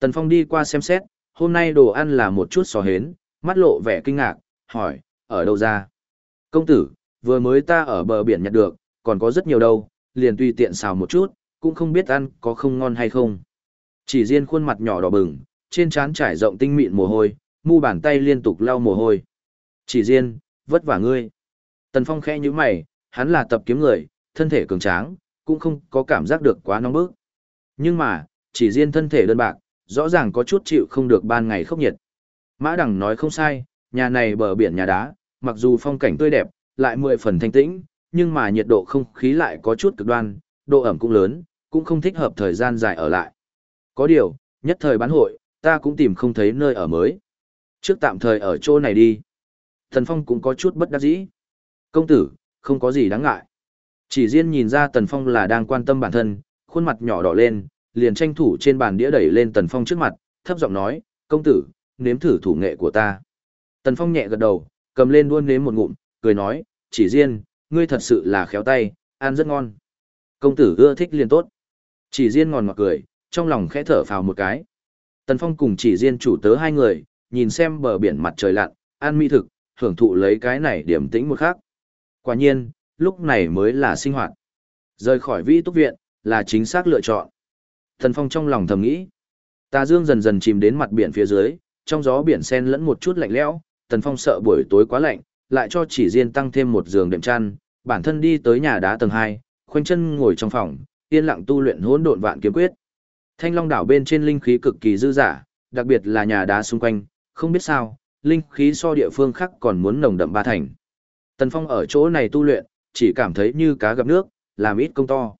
Tần Phong đi qua xem xét, hôm nay đồ ăn là một chút sò hến, mắt lộ vẻ kinh ngạc, hỏi, ở đâu ra? Công tử, vừa mới ta ở bờ biển nhặt được, còn có rất nhiều đâu, liền tùy tiện xào một chút, cũng không biết ăn có không ngon hay không. Chỉ riêng khuôn mặt nhỏ đỏ bừng, trên trán trải rộng tinh mịn mồ hôi, mu bàn tay liên tục lau mồ hôi. Chỉ riêng, vất vả ngươi. Tần Phong khẽ như mày, hắn là tập kiếm người, thân thể cường tráng, cũng không có cảm giác được quá nóng bức. Nhưng mà, chỉ riêng thân thể đơn bạc, rõ ràng có chút chịu không được ban ngày khốc nhiệt. Mã Đằng nói không sai, nhà này bờ biển nhà đá, mặc dù phong cảnh tươi đẹp, lại mười phần thanh tĩnh, nhưng mà nhiệt độ không khí lại có chút cực đoan, độ ẩm cũng lớn, cũng không thích hợp thời gian dài ở lại. Có điều, nhất thời bán hội, ta cũng tìm không thấy nơi ở mới. Trước tạm thời ở chỗ này đi. Thần Phong cũng có chút bất đắc dĩ. Công tử, không có gì đáng ngại. Chỉ riêng nhìn ra Tần Phong là đang quan tâm bản thân, khuôn mặt nhỏ đỏ lên, liền tranh thủ trên bàn đĩa đẩy lên Tần Phong trước mặt, thấp giọng nói, công tử, nếm thử thủ nghệ của ta. Tần Phong nhẹ gật đầu, cầm lên đuôn nếm một ngụm, cười nói, chỉ riêng, ngươi thật sự là khéo tay, ăn rất ngon. Công tử ưa thích liền tốt. Chỉ riêng ngòn ngọt cười, trong lòng khẽ thở phào một cái. Tần Phong cùng chỉ riêng chủ tớ hai người, nhìn xem bờ biển mặt trời lặn, ăn mỹ thực, hưởng thụ lấy cái này điểm tĩnh một khác. Quả nhiên, lúc này mới là sinh hoạt. Rời khỏi vĩ túc viện, là chính xác lựa chọn. Tần Phong trong lòng thầm nghĩ. Tà dương dần dần chìm đến mặt biển phía dưới, trong gió biển sen lẫn một chút lạnh lẽo, Tần Phong sợ buổi tối quá lạnh, lại cho chỉ riêng tăng thêm một giường đệm chăn, bản thân đi tới nhà đá tầng 2, khoanh chân ngồi trong phòng, yên lặng tu luyện hỗn độn vạn kiếm quyết. Thanh Long đảo bên trên linh khí cực kỳ dư dả, đặc biệt là nhà đá xung quanh, không biết sao, linh khí so địa phương khác còn muốn nồng đậm ba thành. Tần Phong ở chỗ này tu luyện, chỉ cảm thấy như cá gặp nước, làm ít công to.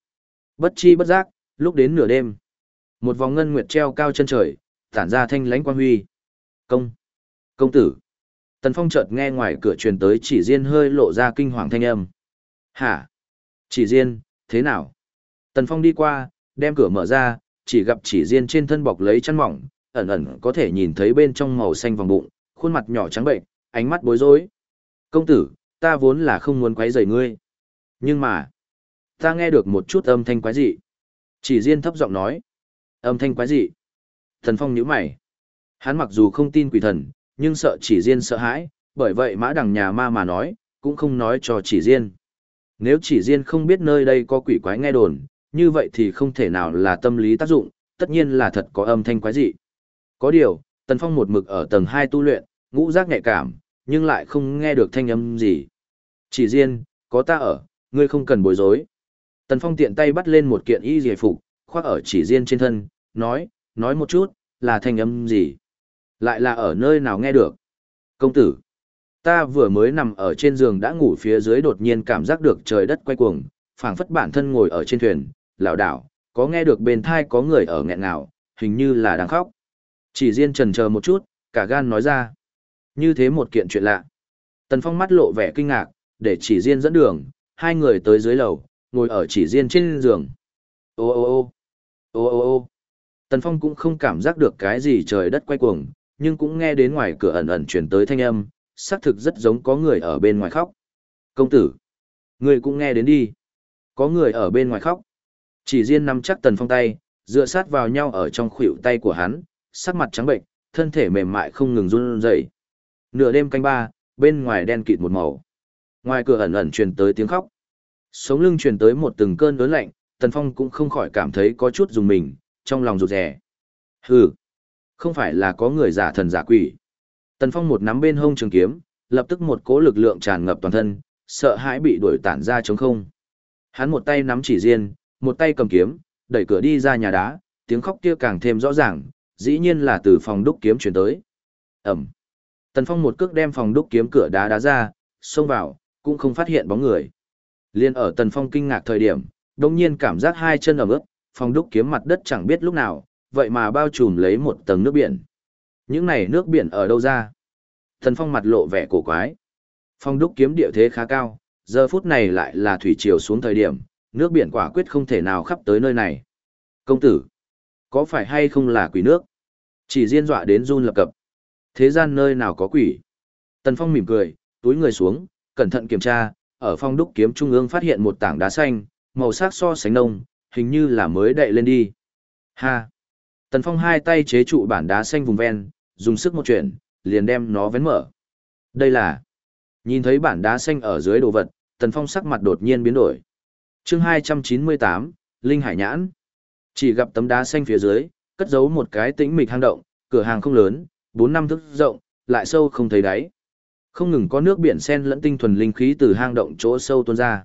Bất chi bất giác, lúc đến nửa đêm, một vòng ngân nguyệt treo cao chân trời, tản ra thanh lãnh quang huy. Công! Công tử! Tần Phong chợt nghe ngoài cửa truyền tới chỉ riêng hơi lộ ra kinh hoàng thanh âm. Hả? Chỉ riêng, thế nào? Tần Phong đi qua, đem cửa mở ra, chỉ gặp chỉ riêng trên thân bọc lấy chăn mỏng, ẩn ẩn có thể nhìn thấy bên trong màu xanh vòng bụng, khuôn mặt nhỏ trắng bệnh, ánh mắt bối rối. Công tử, ta vốn là không muốn quấy rầy ngươi. Nhưng mà, ta nghe được một chút âm thanh quái dị. Chỉ riêng thấp giọng nói. Âm thanh quái dị. Thần Phong nhíu mày. Hắn mặc dù không tin quỷ thần, nhưng sợ chỉ riêng sợ hãi, bởi vậy mã đằng nhà ma mà nói, cũng không nói cho chỉ riêng. Nếu chỉ riêng không biết nơi đây có quỷ quái nghe đồn, như vậy thì không thể nào là tâm lý tác dụng, tất nhiên là thật có âm thanh quái dị. Có điều, Tần Phong một mực ở tầng 2 tu luyện, ngũ giác nhạy cảm, nhưng lại không nghe được thanh âm gì. Chỉ riêng, có ta ở, ngươi không cần bối rối. Tần Phong tiện tay bắt lên một kiện y giải phục, khoác ở chỉ riêng trên thân, nói, nói một chút, là thanh âm gì? Lại là ở nơi nào nghe được? Công tử, ta vừa mới nằm ở trên giường đã ngủ phía dưới đột nhiên cảm giác được trời đất quay cuồng, phảng phất bản thân ngồi ở trên thuyền, lảo đảo, có nghe được bên thai có người ở nghẹn nào, hình như là đang khóc. Chỉ riêng trần chờ một chút, cả gan nói ra. Như thế một kiện chuyện lạ. Tần Phong mắt lộ vẻ kinh ngạc, để chỉ riêng dẫn đường, hai người tới dưới lầu, ngồi ở chỉ riêng trên giường. Ô ô ô ô ô ô Tần Phong cũng không cảm giác được cái gì trời đất quay cuồng, nhưng cũng nghe đến ngoài cửa ẩn ẩn chuyển tới thanh âm, xác thực rất giống có người ở bên ngoài khóc. Công tử, người cũng nghe đến đi. Có người ở bên ngoài khóc. Chỉ riêng nắm chắc Tần Phong tay, dựa sát vào nhau ở trong khuỷu tay của hắn, sắc mặt trắng bệnh, thân thể mềm mại không ngừng run rẩy. Nửa đêm canh ba, bên ngoài đen kịt một màu. Ngoài cửa ẩn ẩn truyền tới tiếng khóc. Sống lưng truyền tới một từng cơn đớn lạnh, Tần Phong cũng không khỏi cảm thấy có chút dùng mình, trong lòng rụt rè. Hừ, không phải là có người giả thần giả quỷ. Tần Phong một nắm bên hông trường kiếm, lập tức một cỗ lực lượng tràn ngập toàn thân, sợ hãi bị đuổi tản ra trống không. Hắn một tay nắm chỉ riêng, một tay cầm kiếm, đẩy cửa đi ra nhà đá, tiếng khóc kia càng thêm rõ ràng, dĩ nhiên là từ phòng đúc kiếm chuyển tới. Ẩm. Tần Phong một cước đem phòng đúc kiếm cửa đá đá ra, xông vào, cũng không phát hiện bóng người. Liên ở Tần Phong kinh ngạc thời điểm, đồng nhiên cảm giác hai chân ẩm ướt, phòng đúc kiếm mặt đất chẳng biết lúc nào, vậy mà bao trùm lấy một tầng nước biển. Những này nước biển ở đâu ra? thần Phong mặt lộ vẻ cổ quái. phong đúc kiếm địa thế khá cao, giờ phút này lại là thủy triều xuống thời điểm, nước biển quả quyết không thể nào khắp tới nơi này. Công tử, có phải hay không là quỷ nước? Chỉ riêng dọa đến run lập cập. Thế gian nơi nào có quỷ? Tần Phong mỉm cười, túi người xuống, cẩn thận kiểm tra, ở phong đúc kiếm trung ương phát hiện một tảng đá xanh, màu sắc so sánh nông, hình như là mới đậy lên đi. Ha! Tần Phong hai tay chế trụ bản đá xanh vùng ven, dùng sức một chuyển, liền đem nó vén mở. Đây là... Nhìn thấy bản đá xanh ở dưới đồ vật, Tần Phong sắc mặt đột nhiên biến đổi. chương 298, Linh Hải Nhãn. Chỉ gặp tấm đá xanh phía dưới, cất giấu một cái tĩnh mịch hang động, cửa hàng không lớn, 4 năm thước rộng, lại sâu không thấy đáy. Không ngừng có nước biển sen lẫn tinh thuần linh khí từ hang động chỗ sâu tuôn ra.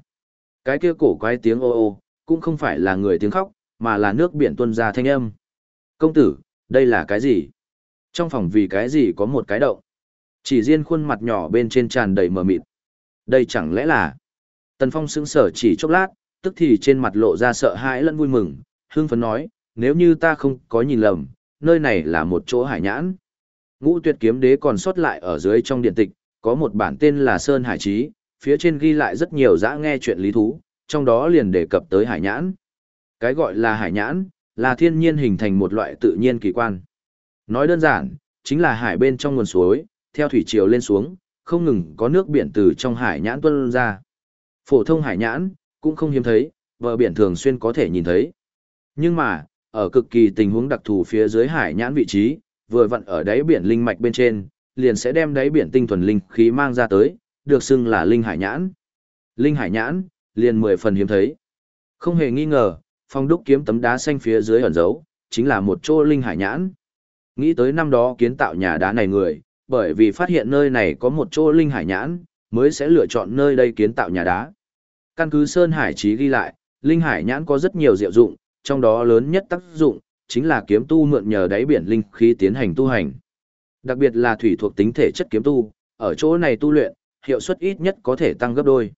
Cái kia cổ quái tiếng ô ô, cũng không phải là người tiếng khóc, mà là nước biển tuôn ra thanh âm. Công tử, đây là cái gì? Trong phòng vì cái gì có một cái động? Chỉ riêng khuôn mặt nhỏ bên trên tràn đầy mờ mịt. Đây chẳng lẽ là... Tần Phong sững sờ chỉ chốc lát, tức thì trên mặt lộ ra sợ hãi lẫn vui mừng, hương phấn nói, nếu như ta không có nhìn lầm, nơi này là một chỗ hải nhãn. Ngũ tuyệt kiếm đế còn sót lại ở dưới trong điện tịch, có một bản tên là Sơn Hải Trí, phía trên ghi lại rất nhiều dã nghe chuyện lý thú, trong đó liền đề cập tới hải nhãn. Cái gọi là hải nhãn, là thiên nhiên hình thành một loại tự nhiên kỳ quan. Nói đơn giản, chính là hải bên trong nguồn suối, theo thủy triều lên xuống, không ngừng có nước biển từ trong hải nhãn tuôn ra. Phổ thông hải nhãn, cũng không hiếm thấy, bờ biển thường xuyên có thể nhìn thấy. Nhưng mà, ở cực kỳ tình huống đặc thù phía dưới hải nhãn vị trí, vừa vặn ở đáy biển linh mạch bên trên, liền sẽ đem đáy biển tinh thuần linh khí mang ra tới, được xưng là linh hải nhãn. Linh hải nhãn, liền mười phần hiếm thấy. Không hề nghi ngờ, phong đúc kiếm tấm đá xanh phía dưới ẩn dấu, chính là một chỗ linh hải nhãn. Nghĩ tới năm đó kiến tạo nhà đá này người, bởi vì phát hiện nơi này có một chỗ linh hải nhãn, mới sẽ lựa chọn nơi đây kiến tạo nhà đá. Căn cứ Sơn Hải trí ghi lại, linh hải nhãn có rất nhiều diệu dụng, trong đó lớn nhất tác dụng, chính là kiếm tu mượn nhờ đáy biển linh khí tiến hành tu hành. Đặc biệt là thủy thuộc tính thể chất kiếm tu, ở chỗ này tu luyện, hiệu suất ít nhất có thể tăng gấp đôi.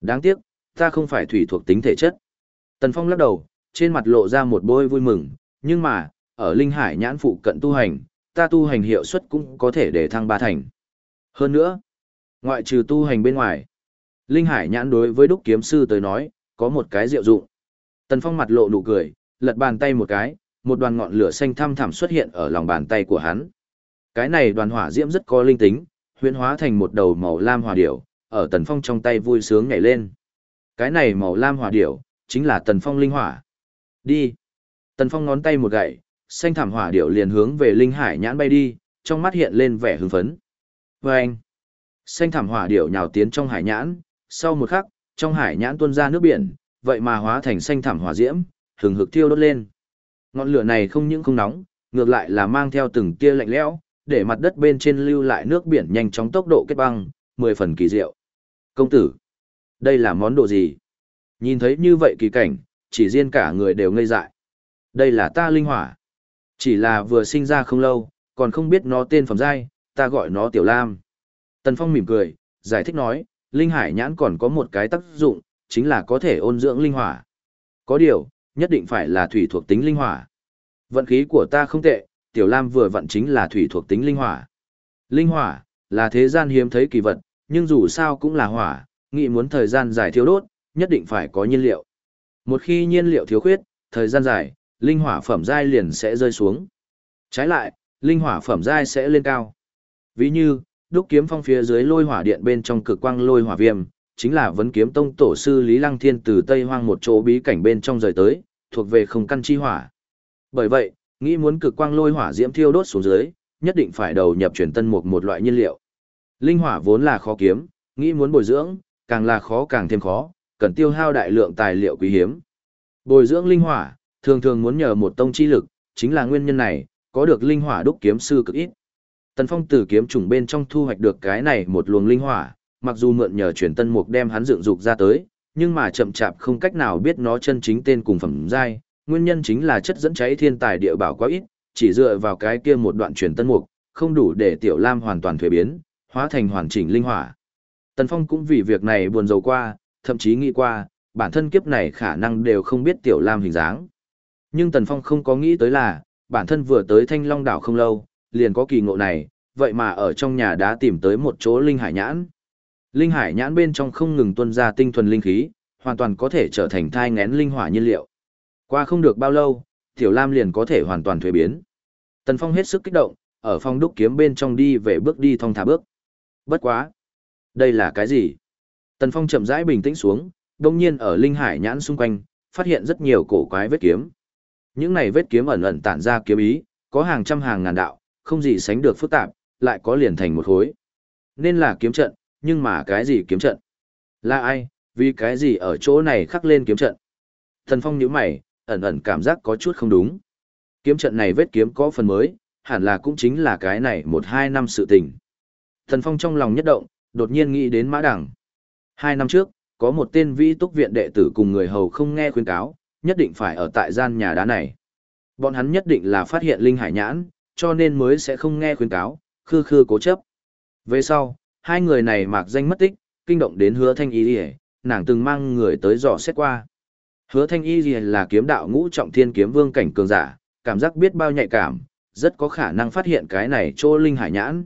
Đáng tiếc, ta không phải thủy thuộc tính thể chất. Tần Phong lắc đầu, trên mặt lộ ra một bôi vui mừng, nhưng mà, ở linh hải nhãn phụ cận tu hành, ta tu hành hiệu suất cũng có thể để thăng ba thành. Hơn nữa, ngoại trừ tu hành bên ngoài, linh hải nhãn đối với đúc kiếm sư tới nói, có một cái diệu dụng. Tần Phong mặt lộ nụ cười, lật bàn tay một cái, một đoàn ngọn lửa xanh thăm thẳm xuất hiện ở lòng bàn tay của hắn. Cái này đoàn hỏa diễm rất có linh tính, huyễn hóa thành một đầu màu lam hỏa điểu, ở Tần Phong trong tay vui sướng nhảy lên. Cái này màu lam hỏa điểu, chính là Tần Phong linh hỏa. Đi. Tần Phong ngón tay một gậy, xanh thảm hỏa điểu liền hướng về linh hải nhãn bay đi, trong mắt hiện lên vẻ hưng phấn. Và anh. Xanh thảm hỏa điểu nhào tiến trong hải nhãn, sau một khắc, trong hải nhãn tuôn ra nước biển, vậy mà hóa thành xanh thảm hỏa diễm, hừng hực thiêu đốt lên. Ngọn lửa này không những không nóng, ngược lại là mang theo từng tia lạnh lẽo, để mặt đất bên trên lưu lại nước biển nhanh chóng tốc độ kết băng, mười phần kỳ diệu. Công tử, đây là món đồ gì? Nhìn thấy như vậy kỳ cảnh, chỉ riêng cả người đều ngây dại. Đây là ta linh hỏa. Chỉ là vừa sinh ra không lâu, còn không biết nó tên phẩm giai, ta gọi nó Tiểu Lam. Tần Phong mỉm cười, giải thích nói, linh hải nhãn còn có một cái tác dụng, chính là có thể ôn dưỡng linh hỏa. Có điều, nhất định phải là thủy thuộc tính linh hỏa. Vận khí của ta không tệ, Tiểu Lam vừa vận chính là thủy thuộc tính linh hỏa. Linh hỏa, là thế gian hiếm thấy kỳ vật, nhưng dù sao cũng là hỏa, nghĩ muốn thời gian dài thiếu đốt, nhất định phải có nhiên liệu. Một khi nhiên liệu thiếu khuyết, thời gian dài, linh hỏa phẩm giai liền sẽ rơi xuống. Trái lại, linh hỏa phẩm giai sẽ lên cao. Ví như, đúc kiếm phong phía dưới lôi hỏa điện bên trong cực quang lôi hỏa viêm, chính là vấn kiếm tông tổ sư Lý Lăng Thiên từ Tây Hoang một chỗ bí cảnh bên trong rời tới, thuộc về không căn chi hỏa. Bởi vậy, nghĩ muốn cực quang lôi hỏa diễm thiêu đốt xuống dưới, nhất định phải đầu nhập truyền tân mục một loại nhiên liệu. Linh hỏa vốn là khó kiếm, nghĩ muốn bồi dưỡng, càng là khó càng thêm khó, cần tiêu hao đại lượng tài liệu quý hiếm. Bồi dưỡng linh hỏa, thường thường muốn nhờ một tông chi lực, chính là nguyên nhân này, có được linh hỏa đúc kiếm sư cực ít. Tần Phong từ kiếm trùng bên trong thu hoạch được cái này một luồng linh hỏa, mặc dù mượn nhờ truyền tân mục đem hắn dựng dục ra tới, nhưng mà chậm chạp không cách nào biết nó chân chính tên cùng phẩm giai, nguyên nhân chính là chất dẫn cháy thiên tài địa bảo quá ít, chỉ dựa vào cái kia một đoạn truyền tân mục, không đủ để Tiểu Lam hoàn toàn thuế biến, hóa thành hoàn chỉnh linh hỏa. Tần Phong cũng vì việc này buồn rầu qua, thậm chí nghĩ qua, bản thân kiếp này khả năng đều không biết Tiểu Lam hình dáng. Nhưng Tần Phong không có nghĩ tới là, bản thân vừa tới Thanh Long đảo không lâu, liền có kỳ ngộ này, vậy mà ở trong nhà đã tìm tới một chỗ linh hải nhãn. Linh hải nhãn bên trong không ngừng tuân ra tinh thuần linh khí, hoàn toàn có thể trở thành thai ngén linh hỏa nhiên liệu. Qua không được bao lâu, Tiểu Lam liền có thể hoàn toàn thuế biến. Tần Phong hết sức kích động, ở phòng đúc kiếm bên trong đi về bước đi thong thả bước. Bất quá. Đây là cái gì? Tần Phong chậm rãi bình tĩnh xuống, đồng nhiên ở linh hải nhãn xung quanh, phát hiện rất nhiều cổ quái vết kiếm. Những này vết kiếm ẩn ẩn tản ra kiếm ý, có hàng trăm hàng ngàn đạo, không gì sánh được phức tạp, lại có liền thành một khối. Nên là kiếm trận, nhưng mà cái gì kiếm trận? Là ai, vì cái gì ở chỗ này khắc lên kiếm trận? Thần Phong nhíu mày, ẩn ẩn cảm giác có chút không đúng. Kiếm trận này vết kiếm có phần mới, hẳn là cũng chính là cái này một hai năm sự tình. Thần Phong trong lòng nhất động, đột nhiên nghĩ đến Mã Đằng. Hai năm trước, có một tên vĩ túc viện đệ tử cùng người hầu không nghe khuyên cáo, nhất định phải ở tại gian nhà đá này. Bọn hắn nhất định là phát hiện linh hải nhãn, cho nên mới sẽ không nghe khuyên cáo, khư khư cố chấp. Về sau, hai người này mạc danh mất tích, kinh động đến hứa thanh ý đi nàng từng mang người tới dò xét qua. Hứa thanh y lìa là kiếm đạo ngũ trọng thiên kiếm vương cảnh cường giả, cảm giác biết bao nhạy cảm, rất có khả năng phát hiện cái này chỗ linh hải nhãn.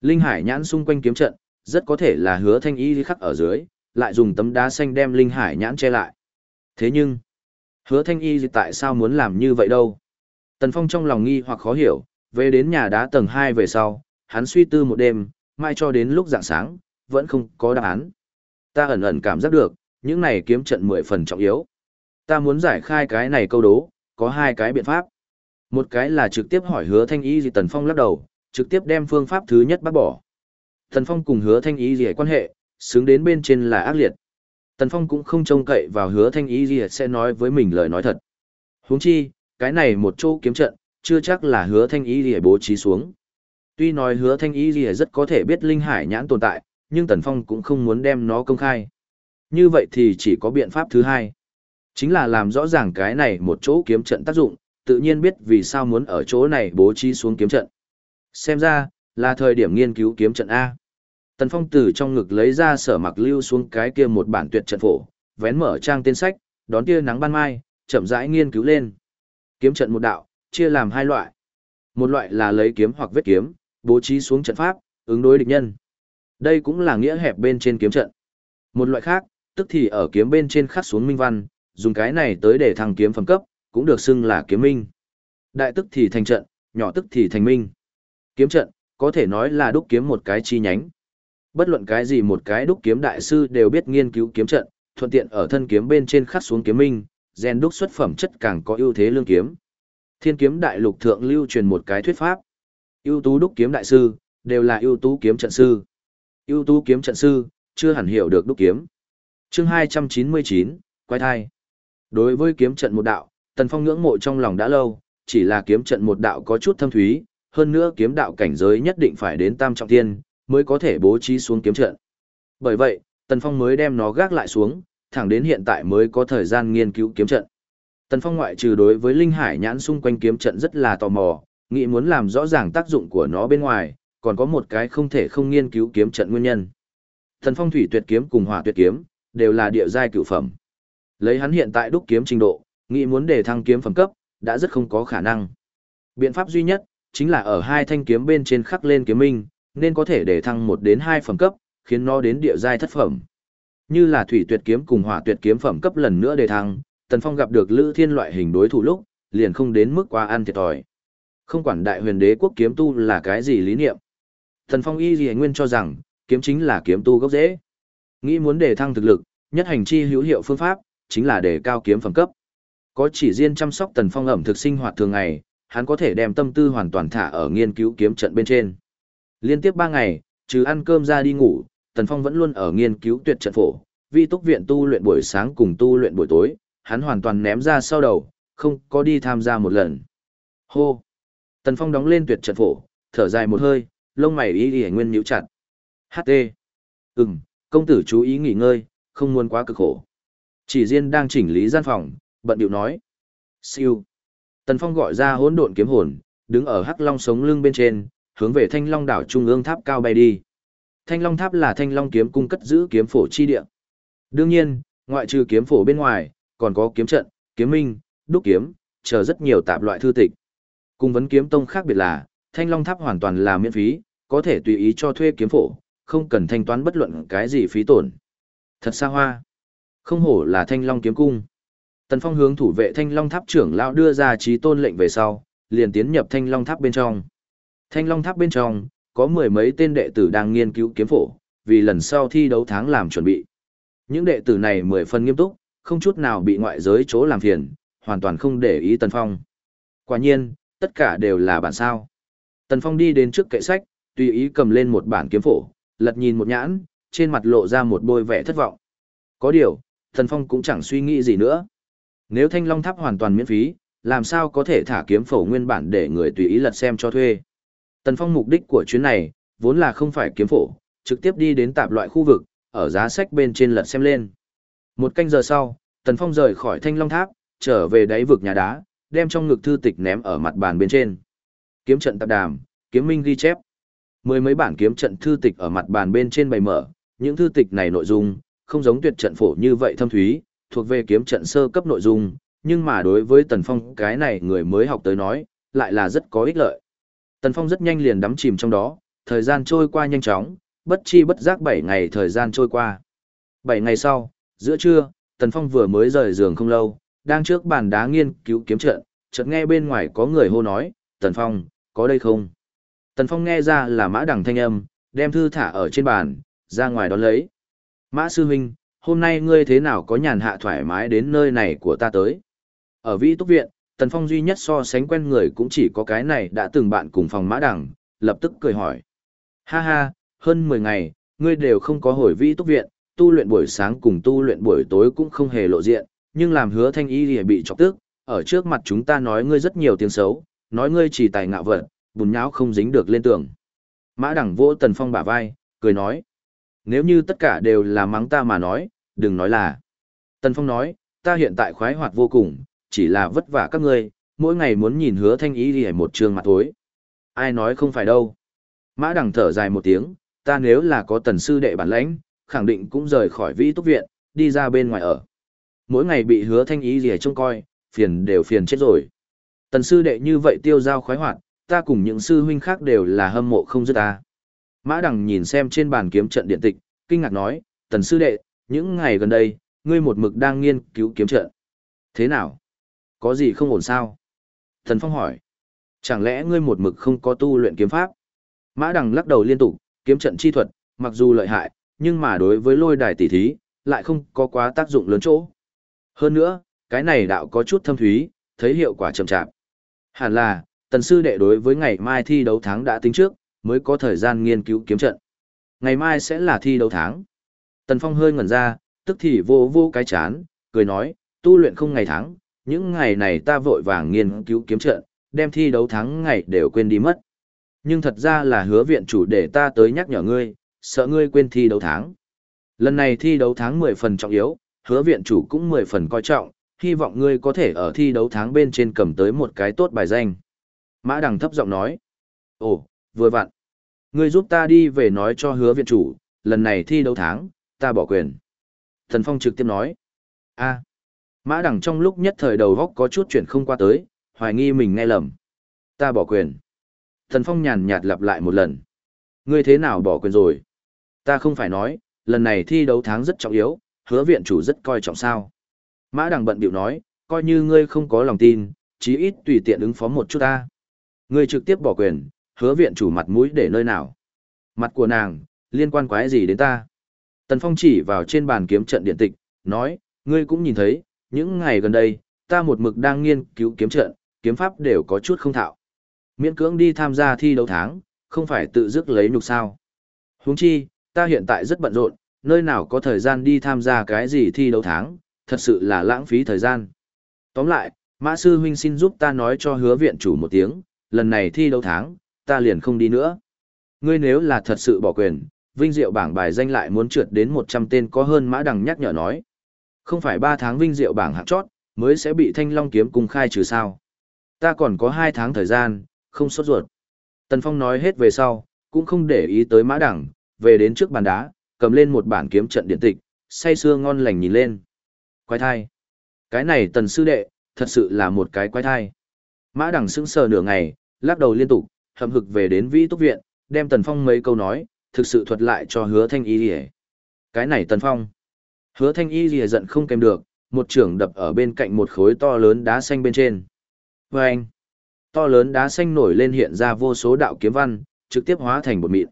Linh hải nhãn xung quanh kiếm trận, rất có thể là hứa thanh y khắc ở dưới, lại dùng tấm đá xanh đem linh hải nhãn che lại. Thế nhưng, hứa thanh y tại sao muốn làm như vậy đâu? Tần Phong trong lòng nghi hoặc khó hiểu, về đến nhà đá tầng 2 về sau, hắn suy tư một đêm, mai cho đến lúc rạng sáng, vẫn không có đáp án. Ta ẩn ẩn cảm giác được, những này kiếm trận 10 phần trọng yếu. Ta muốn giải khai cái này câu đố, có hai cái biện pháp. Một cái là trực tiếp hỏi hứa thanh y gì Tần Phong lắc đầu, trực tiếp đem phương pháp thứ nhất bác bỏ. Tần Phong cùng hứa thanh y gì quan hệ, xứng đến bên trên là ác liệt. Tần Phong cũng không trông cậy vào hứa thanh y gì sẽ nói với mình lời nói thật. huống chi, cái này một chỗ kiếm trận, chưa chắc là hứa thanh y gì bố trí xuống. Tuy nói hứa thanh y gì rất có thể biết linh hải nhãn tồn tại, nhưng Tần Phong cũng không muốn đem nó công khai. Như vậy thì chỉ có biện pháp thứ hai. Chính là làm rõ ràng cái này một chỗ kiếm trận tác dụng, tự nhiên biết vì sao muốn ở chỗ này bố trí xuống kiếm trận. Xem ra, là thời điểm nghiên cứu kiếm trận A. Tần Phong từ trong ngực lấy ra sở mặc lưu xuống cái kia một bản tuyệt trận phổ, vén mở trang tên sách, đón tia nắng ban mai, chậm rãi nghiên cứu lên. Kiếm trận một đạo, chia làm hai loại. Một loại là lấy kiếm hoặc vết kiếm, bố trí xuống trận pháp, ứng đối địch nhân. Đây cũng là nghĩa hẹp bên trên kiếm trận. Một loại khác, tức thì ở kiếm bên trên khắc xuống minh văn, dùng cái này tới để thăng kiếm phẩm cấp, cũng được xưng là kiếm minh. Đại tức thì thành trận, nhỏ tức thì thành minh. Kiếm trận, có thể nói là đúc kiếm một cái chi nhánh. Bất luận cái gì một cái đúc kiếm đại sư đều biết nghiên cứu kiếm trận, thuận tiện ở thân kiếm bên trên khắc xuống kiếm minh, rèn đúc xuất phẩm chất càng có ưu thế lương kiếm. Thiên kiếm đại lục thượng lưu truyền một cái thuyết pháp. ưu tú đúc kiếm đại sư, đều là ưu tú kiếm trận sư. ưu tú kiếm trận sư, chưa hẳn hiểu được đúc kiếm. Chương 299, quay thai. Đối với kiếm trận một đạo, Tần Phong ngưỡng mộ trong lòng đã lâu, chỉ là kiếm trận một đạo có chút thâm thúy, hơn nữa kiếm đạo cảnh giới nhất định phải đến tam trọng thiên, mới có thể bố trí xuống kiếm trận. Bởi vậy, Tần Phong mới đem nó gác lại xuống, thẳng đến hiện tại mới có thời gian nghiên cứu kiếm trận. Tần Phong ngoại trừ đối với linh hải nhãn xung quanh kiếm trận rất là tò mò, nghĩ muốn làm rõ ràng tác dụng của nó bên ngoài, còn có một cái không thể không nghiên cứu kiếm trận nguyên nhân. Tần Phong thủy tuyệt kiếm cùng hỏa tuyệt kiếm đều là địa giai cửu phẩm. Lấy hắn hiện tại đúc kiếm trình độ, nghĩ muốn để thăng kiếm phẩm cấp, đã rất không có khả năng. Biện pháp duy nhất, chính là ở hai thanh kiếm bên trên khắc lên kiếm minh, nên có thể để thăng một đến hai phẩm cấp, khiến nó đến địa giai thất phẩm. Như là thủy tuyệt kiếm cùng hỏa tuyệt kiếm phẩm cấp lần nữa để thăng, Tần Phong gặp được Lữ Thiên loại hình đối thủ lúc, liền không đến mức quá ăn thiệt thòi. Không quản đại huyền đế quốc kiếm tu là cái gì lý niệm. Tần Phong y gì nguyên cho rằng, kiếm chính là kiếm tu gốc dễ. Nghĩ muốn để thăng thực lực, nhất hành chi hữu hiệu phương pháp, chính là để cao kiếm phẩm cấp. Có chỉ riêng chăm sóc Tần Phong ẩm thực sinh hoạt thường ngày, hắn có thể đem tâm tư hoàn toàn thả ở nghiên cứu kiếm trận bên trên. Liên tiếp 3 ngày, trừ ăn cơm ra đi ngủ, Tần Phong vẫn luôn ở nghiên cứu tuyệt trận phổ, vi túc viện tu luyện buổi sáng cùng tu luyện buổi tối, hắn hoàn toàn ném ra sau đầu, không có đi tham gia một lần. Hô! Tần Phong đóng lên tuyệt trận phổ, thở dài một hơi, lông mày y ý nguyên nhíu chặt. HT! Ừm, công tử chú ý nghỉ ngơi, không muốn quá cực khổ. Chỉ riêng đang chỉnh lý gian phòng, bận điệu nói. Siêu! Tần Phong gọi ra hỗn độn kiếm hồn, đứng ở hắc long sống lưng bên trên, hướng về Thanh Long đảo trung ương tháp cao bay đi. Thanh Long tháp là Thanh Long kiếm cung cất giữ kiếm phổ chi địa. Đương nhiên, ngoại trừ kiếm phổ bên ngoài, còn có kiếm trận, kiếm minh, đúc kiếm, chờ rất nhiều tạp loại thư tịch. Cùng vấn kiếm tông khác biệt là, Thanh Long tháp hoàn toàn là miễn phí, có thể tùy ý cho thuê kiếm phổ, không cần thanh toán bất luận cái gì phí tổn. Thật xa hoa. Không hổ là Thanh Long kiếm cung. Tần Phong hướng thủ vệ Thanh Long tháp trưởng lão đưa ra trí tôn lệnh về sau, liền tiến nhập Thanh Long tháp bên trong. Thanh Long Tháp bên trong, có mười mấy tên đệ tử đang nghiên cứu kiếm phổ, vì lần sau thi đấu tháng làm chuẩn bị. Những đệ tử này mười phần nghiêm túc, không chút nào bị ngoại giới chỗ làm phiền, hoàn toàn không để ý Tần Phong. Quả nhiên, tất cả đều là bản sao. Tần Phong đi đến trước kệ sách, tùy ý cầm lên một bản kiếm phổ, lật nhìn một nhãn, trên mặt lộ ra một bôi vẻ thất vọng. Có điều, Thần Phong cũng chẳng suy nghĩ gì nữa. Nếu Thanh Long Tháp hoàn toàn miễn phí, làm sao có thể thả kiếm phổ nguyên bản để người tùy ý lật xem cho thuê. Tần Phong mục đích của chuyến này, vốn là không phải kiếm phổ, trực tiếp đi đến tạp loại khu vực, ở giá sách bên trên lật xem lên. Một canh giờ sau, Tần Phong rời khỏi Thanh Long Tháp, trở về đáy vực nhà đá, đem trong ngực thư tịch ném ở mặt bàn bên trên. Kiếm trận tạp đàm, kiếm minh ghi chép. Mười mấy bản kiếm trận thư tịch ở mặt bàn bên trên bày mở, những thư tịch này nội dung, không giống tuyệt trận phổ như vậy thâm thúy, thuộc về kiếm trận sơ cấp nội dung, nhưng mà đối với Tần Phong cái này người mới học tới nói, lại là rất có ích lợi. Tần Phong rất nhanh liền đắm chìm trong đó, thời gian trôi qua nhanh chóng, bất chi bất giác 7 ngày thời gian trôi qua. 7 ngày sau, giữa trưa, Tần Phong vừa mới rời giường không lâu, đang trước bàn đá nghiên cứu kiếm trận, chợt nghe bên ngoài có người hô nói, Tần Phong, có đây không? Tần Phong nghe ra là mã đằng thanh âm, đem thư thả ở trên bàn, ra ngoài đón lấy. Mã sư huynh, hôm nay ngươi thế nào có nhàn hạ thoải mái đến nơi này của ta tới? Ở Vĩ Túc Viện, Tần Phong duy nhất so sánh quen người cũng chỉ có cái này đã từng bạn cùng phòng mã đằng, lập tức cười hỏi. Ha ha, hơn 10 ngày, ngươi đều không có hồi Vĩ Túc Viện, tu luyện buổi sáng cùng tu luyện buổi tối cũng không hề lộ diện, nhưng làm hứa thanh y thì bị chọc tức, ở trước mặt chúng ta nói ngươi rất nhiều tiếng xấu, nói ngươi chỉ tài ngạo vật, bùn nháo không dính được lên tường. Mã đẳng vỗ Tần Phong bả vai, cười nói. Nếu như tất cả đều là mắng ta mà nói, đừng nói là. Tần Phong nói, ta hiện tại khoái hoạt vô cùng, chỉ là vất vả các ngươi, mỗi ngày muốn nhìn hứa thanh ý đi một trường mặt tối. Ai nói không phải đâu. Mã đằng thở dài một tiếng, ta nếu là có tần sư đệ bản lãnh, khẳng định cũng rời khỏi vĩ túc viện, đi ra bên ngoài ở. Mỗi ngày bị hứa thanh ý gì trông coi, phiền đều phiền chết rồi. Tần sư đệ như vậy tiêu giao khoái hoạt, ta cùng những sư huynh khác đều là hâm mộ không dứt ta. Mã đằng nhìn xem trên bàn kiếm trận điện tịch, kinh ngạc nói, tần sư đệ, những ngày gần đây, ngươi một mực đang nghiên cứu kiếm trận. Thế nào? Có gì không ổn sao? Thần Phong hỏi. Chẳng lẽ ngươi một mực không có tu luyện kiếm pháp? Mã Đằng lắc đầu liên tục, kiếm trận chi thuật, mặc dù lợi hại, nhưng mà đối với lôi đài tỷ thí, lại không có quá tác dụng lớn chỗ. Hơn nữa, cái này đạo có chút thâm thúy, thấy hiệu quả chậm chạp. Hẳn là, tần sư đệ đối với ngày mai thi đấu tháng đã tính trước, mới có thời gian nghiên cứu kiếm trận. Ngày mai sẽ là thi đấu tháng. Tần Phong hơi ngẩn ra, tức thì vô vô cái chán, cười nói, tu luyện không ngày tháng, những ngày này ta vội vàng nghiên cứu kiếm trận, đem thi đấu tháng ngày đều quên đi mất. Nhưng thật ra là hứa viện chủ để ta tới nhắc nhở ngươi, sợ ngươi quên thi đấu tháng. Lần này thi đấu tháng 10 phần trọng yếu, hứa viện chủ cũng 10 phần coi trọng, hy vọng ngươi có thể ở thi đấu tháng bên trên cầm tới một cái tốt bài danh. Mã Đằng thấp giọng nói, ồ, vừa vặn. Ngươi giúp ta đi về nói cho hứa viện chủ, lần này thi đấu tháng, ta bỏ quyền. Thần Phong trực tiếp nói, a Mã đằng trong lúc nhất thời đầu góc có chút chuyện không qua tới, hoài nghi mình nghe lầm. Ta bỏ quyền. Thần Phong nhàn nhạt lặp lại một lần. Ngươi thế nào bỏ quyền rồi? Ta không phải nói, lần này thi đấu tháng rất trọng yếu, hứa viện chủ rất coi trọng sao. Mã đằng bận biểu nói, coi như ngươi không có lòng tin, chí ít tùy tiện ứng phó một chút ta. Ngươi trực tiếp bỏ quyền, hứa viện chủ mặt mũi để nơi nào? Mặt của nàng, liên quan quái gì đến ta? Tần Phong chỉ vào trên bàn kiếm trận điện tịch, nói, ngươi cũng nhìn thấy, những ngày gần đây, ta một mực đang nghiên cứu kiếm trận, kiếm pháp đều có chút không thạo. Miễn cưỡng đi tham gia thi đấu tháng, không phải tự dứt lấy nhục sao. Huống chi, ta hiện tại rất bận rộn, nơi nào có thời gian đi tham gia cái gì thi đấu tháng, thật sự là lãng phí thời gian. Tóm lại, Mã Sư Huynh xin giúp ta nói cho hứa viện chủ một tiếng, lần này thi đấu tháng, ta liền không đi nữa. Ngươi nếu là thật sự bỏ quyền, vinh diệu bảng bài danh lại muốn trượt đến 100 tên có hơn Mã Đằng nhắc nhở nói, không phải 3 tháng vinh diệu bảng hạng chót, mới sẽ bị thanh long kiếm cùng khai trừ sao. Ta còn có 2 tháng thời gian, không sốt ruột. Tần Phong nói hết về sau, cũng không để ý tới mã đẳng, về đến trước bàn đá, cầm lên một bản kiếm trận điện tịch, say sưa ngon lành nhìn lên. Quái thai. Cái này tần sư đệ, thật sự là một cái quái thai. Mã đẳng sững sờ nửa ngày, lắc đầu liên tục, hậm hực về đến vĩ túc viện, đem tần phong mấy câu nói, thực sự thuật lại cho hứa thanh y Cái này tần phong. Hứa thanh y rìa giận không kèm được, một trưởng đập ở bên cạnh một khối to lớn đá xanh bên trên. Và anh, to lớn đá xanh nổi lên hiện ra vô số đạo kiếm văn, trực tiếp hóa thành bột mịn.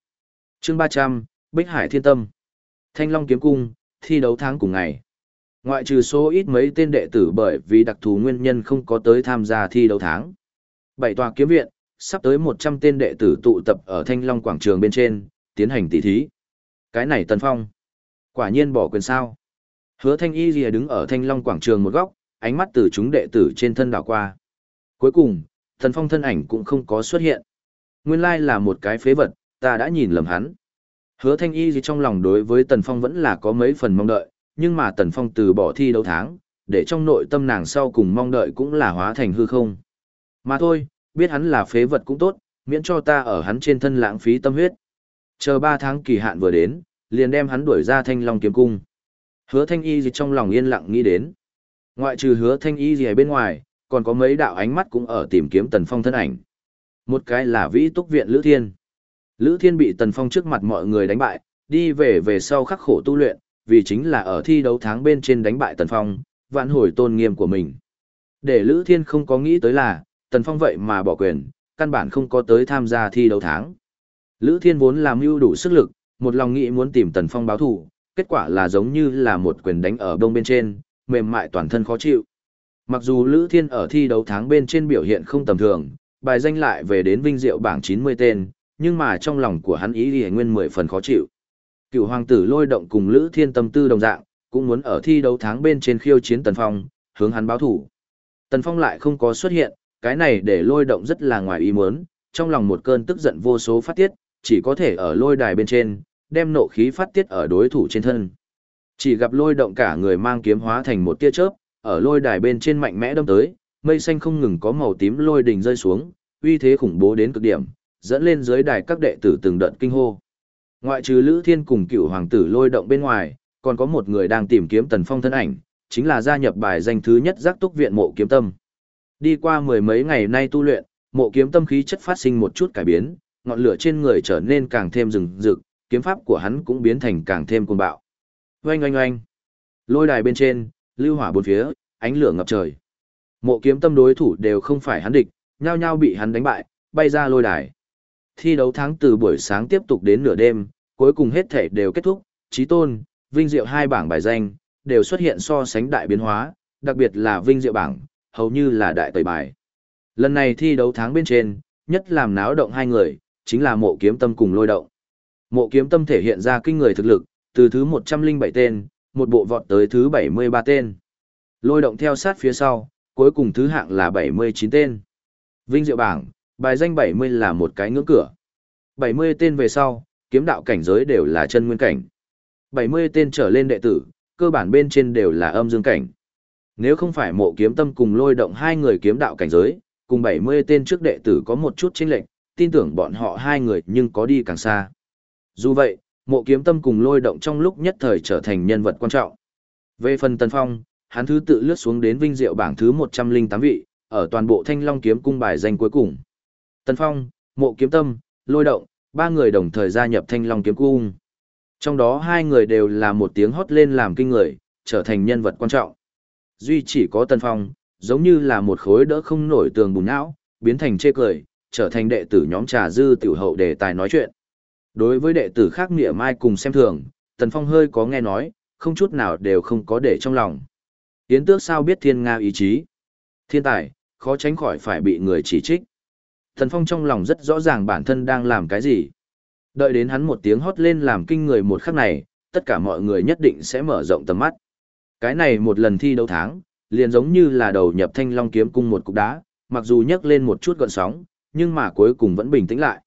chương 300, Bích Hải Thiên Tâm. Thanh Long Kiếm Cung, thi đấu tháng cùng ngày. Ngoại trừ số ít mấy tên đệ tử bởi vì đặc thù nguyên nhân không có tới tham gia thi đấu tháng. Bảy tòa kiếm viện, sắp tới 100 tên đệ tử tụ tập ở Thanh Long quảng trường bên trên, tiến hành tỷ thí. Cái này Tần Phong. Quả nhiên bỏ quyền sao. Hứa Thanh Y Lìa đứng ở Thanh Long quảng trường một góc, ánh mắt từ chúng đệ tử trên thân đảo qua. Cuối cùng, Tần Phong thân ảnh cũng không có xuất hiện. Nguyên lai là một cái phế vật, ta đã nhìn lầm hắn. Hứa Thanh Y gì trong lòng đối với Tần Phong vẫn là có mấy phần mong đợi, nhưng mà Tần Phong từ bỏ thi đấu tháng, để trong nội tâm nàng sau cùng mong đợi cũng là hóa thành hư không. Mà thôi, biết hắn là phế vật cũng tốt, miễn cho ta ở hắn trên thân lãng phí tâm huyết. Chờ 3 tháng kỳ hạn vừa đến, liền đem hắn đuổi ra Thanh Long kiếm cung. Hứa Thanh Y gì trong lòng yên lặng nghĩ đến. Ngoại trừ Hứa Thanh Y gì bên ngoài, còn có mấy đạo ánh mắt cũng ở tìm kiếm Tần Phong thân ảnh. Một cái là Vĩ Túc viện Lữ Thiên. Lữ Thiên bị Tần Phong trước mặt mọi người đánh bại, đi về về sau khắc khổ tu luyện, vì chính là ở thi đấu tháng bên trên đánh bại Tần Phong, vạn hồi tôn nghiêm của mình. Để Lữ Thiên không có nghĩ tới là, Tần Phong vậy mà bỏ quyền, căn bản không có tới tham gia thi đấu tháng. Lữ Thiên vốn làm mưu đủ sức lực, một lòng nghĩ muốn tìm Tần Phong báo thù, kết quả là giống như là một quyền đánh ở đông bên trên, mềm mại toàn thân khó chịu. Mặc dù Lữ Thiên ở thi đấu tháng bên trên biểu hiện không tầm thường, bài danh lại về đến vinh diệu bảng 90 tên, nhưng mà trong lòng của hắn ý thì nguyên mười phần khó chịu. Cựu hoàng tử lôi động cùng Lữ Thiên tâm tư đồng dạng, cũng muốn ở thi đấu tháng bên trên khiêu chiến Tần Phong, hướng hắn báo thủ. Tần Phong lại không có xuất hiện, cái này để lôi động rất là ngoài ý muốn, trong lòng một cơn tức giận vô số phát tiết, chỉ có thể ở lôi đài bên trên, đem nộ khí phát tiết ở đối thủ trên thân. Chỉ gặp lôi động cả người mang kiếm hóa thành một tia chớp, ở lôi đài bên trên mạnh mẽ đâm tới, mây xanh không ngừng có màu tím lôi đỉnh rơi xuống, uy thế khủng bố đến cực điểm, dẫn lên dưới đài các đệ tử từng đợt kinh hô. Ngoại trừ Lữ Thiên cùng cựu hoàng tử lôi động bên ngoài, còn có một người đang tìm kiếm Tần Phong thân ảnh, chính là gia nhập bài danh thứ nhất giác túc viện mộ kiếm tâm. Đi qua mười mấy ngày nay tu luyện, mộ kiếm tâm khí chất phát sinh một chút cải biến, ngọn lửa trên người trở nên càng thêm rừng rực, kiếm pháp của hắn cũng biến thành càng thêm cuồng bạo. Oanh oanh oanh. Lôi đài bên trên, lưu hỏa bốn phía, ánh lửa ngập trời. Mộ kiếm tâm đối thủ đều không phải hắn địch, nhao nhao bị hắn đánh bại, bay ra lôi đài. Thi đấu tháng từ buổi sáng tiếp tục đến nửa đêm, cuối cùng hết thể đều kết thúc, trí tôn, vinh diệu hai bảng bài danh, đều xuất hiện so sánh đại biến hóa, đặc biệt là vinh diệu bảng, hầu như là đại tẩy bài. Lần này thi đấu tháng bên trên, nhất làm náo động hai người, chính là mộ kiếm tâm cùng lôi động. Mộ kiếm tâm thể hiện ra kinh người thực lực, từ thứ 107 tên, một bộ vọt tới thứ 73 tên. Lôi động theo sát phía sau, cuối cùng thứ hạng là 79 tên. Vinh diệu bảng, bài danh 70 là một cái ngưỡng cửa. 70 tên về sau, kiếm đạo cảnh giới đều là chân nguyên cảnh. 70 tên trở lên đệ tử, cơ bản bên trên đều là âm dương cảnh. Nếu không phải mộ kiếm tâm cùng lôi động hai người kiếm đạo cảnh giới, cùng 70 tên trước đệ tử có một chút chênh lệch, tin tưởng bọn họ hai người nhưng có đi càng xa. Dù vậy, mộ kiếm tâm cùng lôi động trong lúc nhất thời trở thành nhân vật quan trọng. Về phần Tân Phong, hắn thứ tự lướt xuống đến vinh diệu bảng thứ 108 vị, ở toàn bộ thanh long kiếm cung bài danh cuối cùng. Tân Phong, mộ kiếm tâm, lôi động, ba người đồng thời gia nhập thanh long kiếm cung. Trong đó hai người đều là một tiếng hót lên làm kinh người, trở thành nhân vật quan trọng. Duy chỉ có Tân Phong, giống như là một khối đỡ không nổi tường bùn não, biến thành chê cười, trở thành đệ tử nhóm trà dư tiểu hậu đề tài nói chuyện. Đối với đệ tử khác nghĩa mai cùng xem thường, Tần Phong hơi có nghe nói, không chút nào đều không có để trong lòng. Yến tước sao biết thiên nga ý chí? Thiên tài, khó tránh khỏi phải bị người chỉ trích. Tần Phong trong lòng rất rõ ràng bản thân đang làm cái gì. Đợi đến hắn một tiếng hót lên làm kinh người một khắc này, tất cả mọi người nhất định sẽ mở rộng tầm mắt. Cái này một lần thi đấu tháng, liền giống như là đầu nhập thanh long kiếm cung một cục đá, mặc dù nhấc lên một chút gọn sóng, nhưng mà cuối cùng vẫn bình tĩnh lại.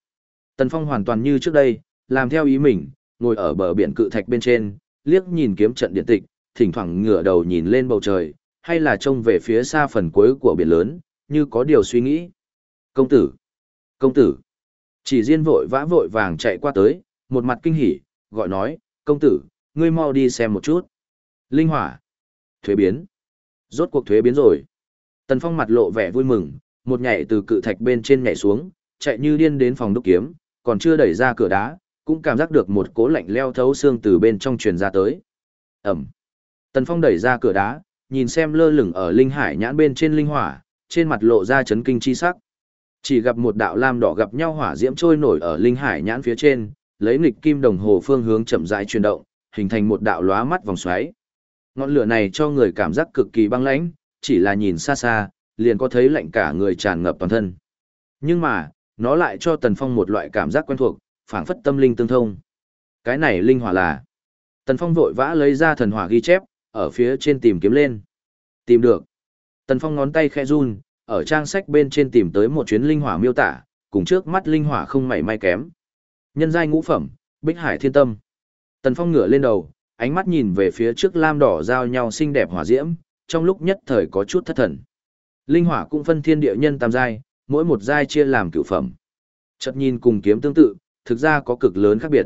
Tần Phong hoàn toàn như trước đây, làm theo ý mình, ngồi ở bờ biển cự thạch bên trên, liếc nhìn kiếm trận điện tịch, thỉnh thoảng ngửa đầu nhìn lên bầu trời, hay là trông về phía xa phần cuối của biển lớn, như có điều suy nghĩ. Công tử! Công tử! Chỉ riêng vội vã vội vàng chạy qua tới, một mặt kinh hỉ, gọi nói, công tử, ngươi mau đi xem một chút. Linh hỏa! Thuế biến! Rốt cuộc thuế biến rồi. Tần Phong mặt lộ vẻ vui mừng, một nhảy từ cự thạch bên trên nhảy xuống, chạy như điên đến phòng đúc kiếm, còn chưa đẩy ra cửa đá, cũng cảm giác được một cỗ lạnh leo thấu xương từ bên trong truyền ra tới. Ẩm. Tần Phong đẩy ra cửa đá, nhìn xem lơ lửng ở linh hải nhãn bên trên linh hỏa, trên mặt lộ ra chấn kinh chi sắc. Chỉ gặp một đạo lam đỏ gặp nhau hỏa diễm trôi nổi ở linh hải nhãn phía trên, lấy nghịch kim đồng hồ phương hướng chậm rãi chuyển động, hình thành một đạo lóa mắt vòng xoáy. Ngọn lửa này cho người cảm giác cực kỳ băng lãnh, chỉ là nhìn xa xa, liền có thấy lạnh cả người tràn ngập toàn thân. Nhưng mà, nó lại cho Tần Phong một loại cảm giác quen thuộc, phảng phất tâm linh tương thông. Cái này linh hỏa là. Tần Phong vội vã lấy ra thần hỏa ghi chép, ở phía trên tìm kiếm lên. Tìm được. Tần Phong ngón tay khẽ run, ở trang sách bên trên tìm tới một chuyến linh hỏa miêu tả, cùng trước mắt linh hỏa không mảy may kém. Nhân giai ngũ phẩm, Bích Hải Thiên Tâm. Tần Phong ngửa lên đầu, ánh mắt nhìn về phía trước lam đỏ giao nhau xinh đẹp hỏa diễm, trong lúc nhất thời có chút thất thần. Linh hỏa cũng phân thiên địa nhân tam giai, mỗi một giai chia làm cửu phẩm. Chợt nhìn cùng kiếm tương tự, thực ra có cực lớn khác biệt.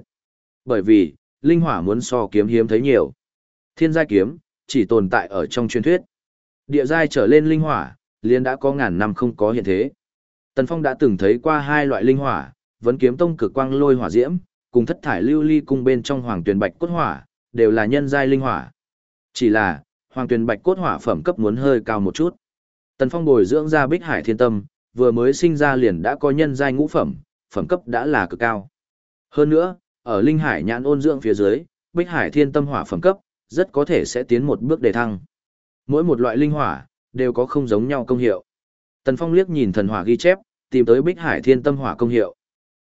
Bởi vì, linh hỏa muốn so kiếm hiếm thấy nhiều. Thiên giai kiếm chỉ tồn tại ở trong truyền thuyết. Địa giai trở lên linh hỏa, liền đã có ngàn năm không có hiện thế. Tần Phong đã từng thấy qua hai loại linh hỏa, vấn kiếm tông cực quang lôi hỏa diễm, cùng thất thải lưu ly cung bên trong hoàng tuyền bạch cốt hỏa, đều là nhân giai linh hỏa. Chỉ là, hoàng tuyền bạch cốt hỏa phẩm cấp muốn hơi cao một chút. Tần Phong bồi dưỡng ra Bích Hải Thiên Tâm, vừa mới sinh ra liền đã có nhân giai ngũ phẩm, phẩm cấp đã là cực cao. Hơn nữa, ở linh hải nhãn ôn dưỡng phía dưới, Bích Hải Thiên Tâm hỏa phẩm cấp, rất có thể sẽ tiến một bước đề thăng. Mỗi một loại linh hỏa đều có không giống nhau công hiệu. Tần Phong liếc nhìn thần hỏa ghi chép, tìm tới Bích Hải Thiên Tâm hỏa công hiệu.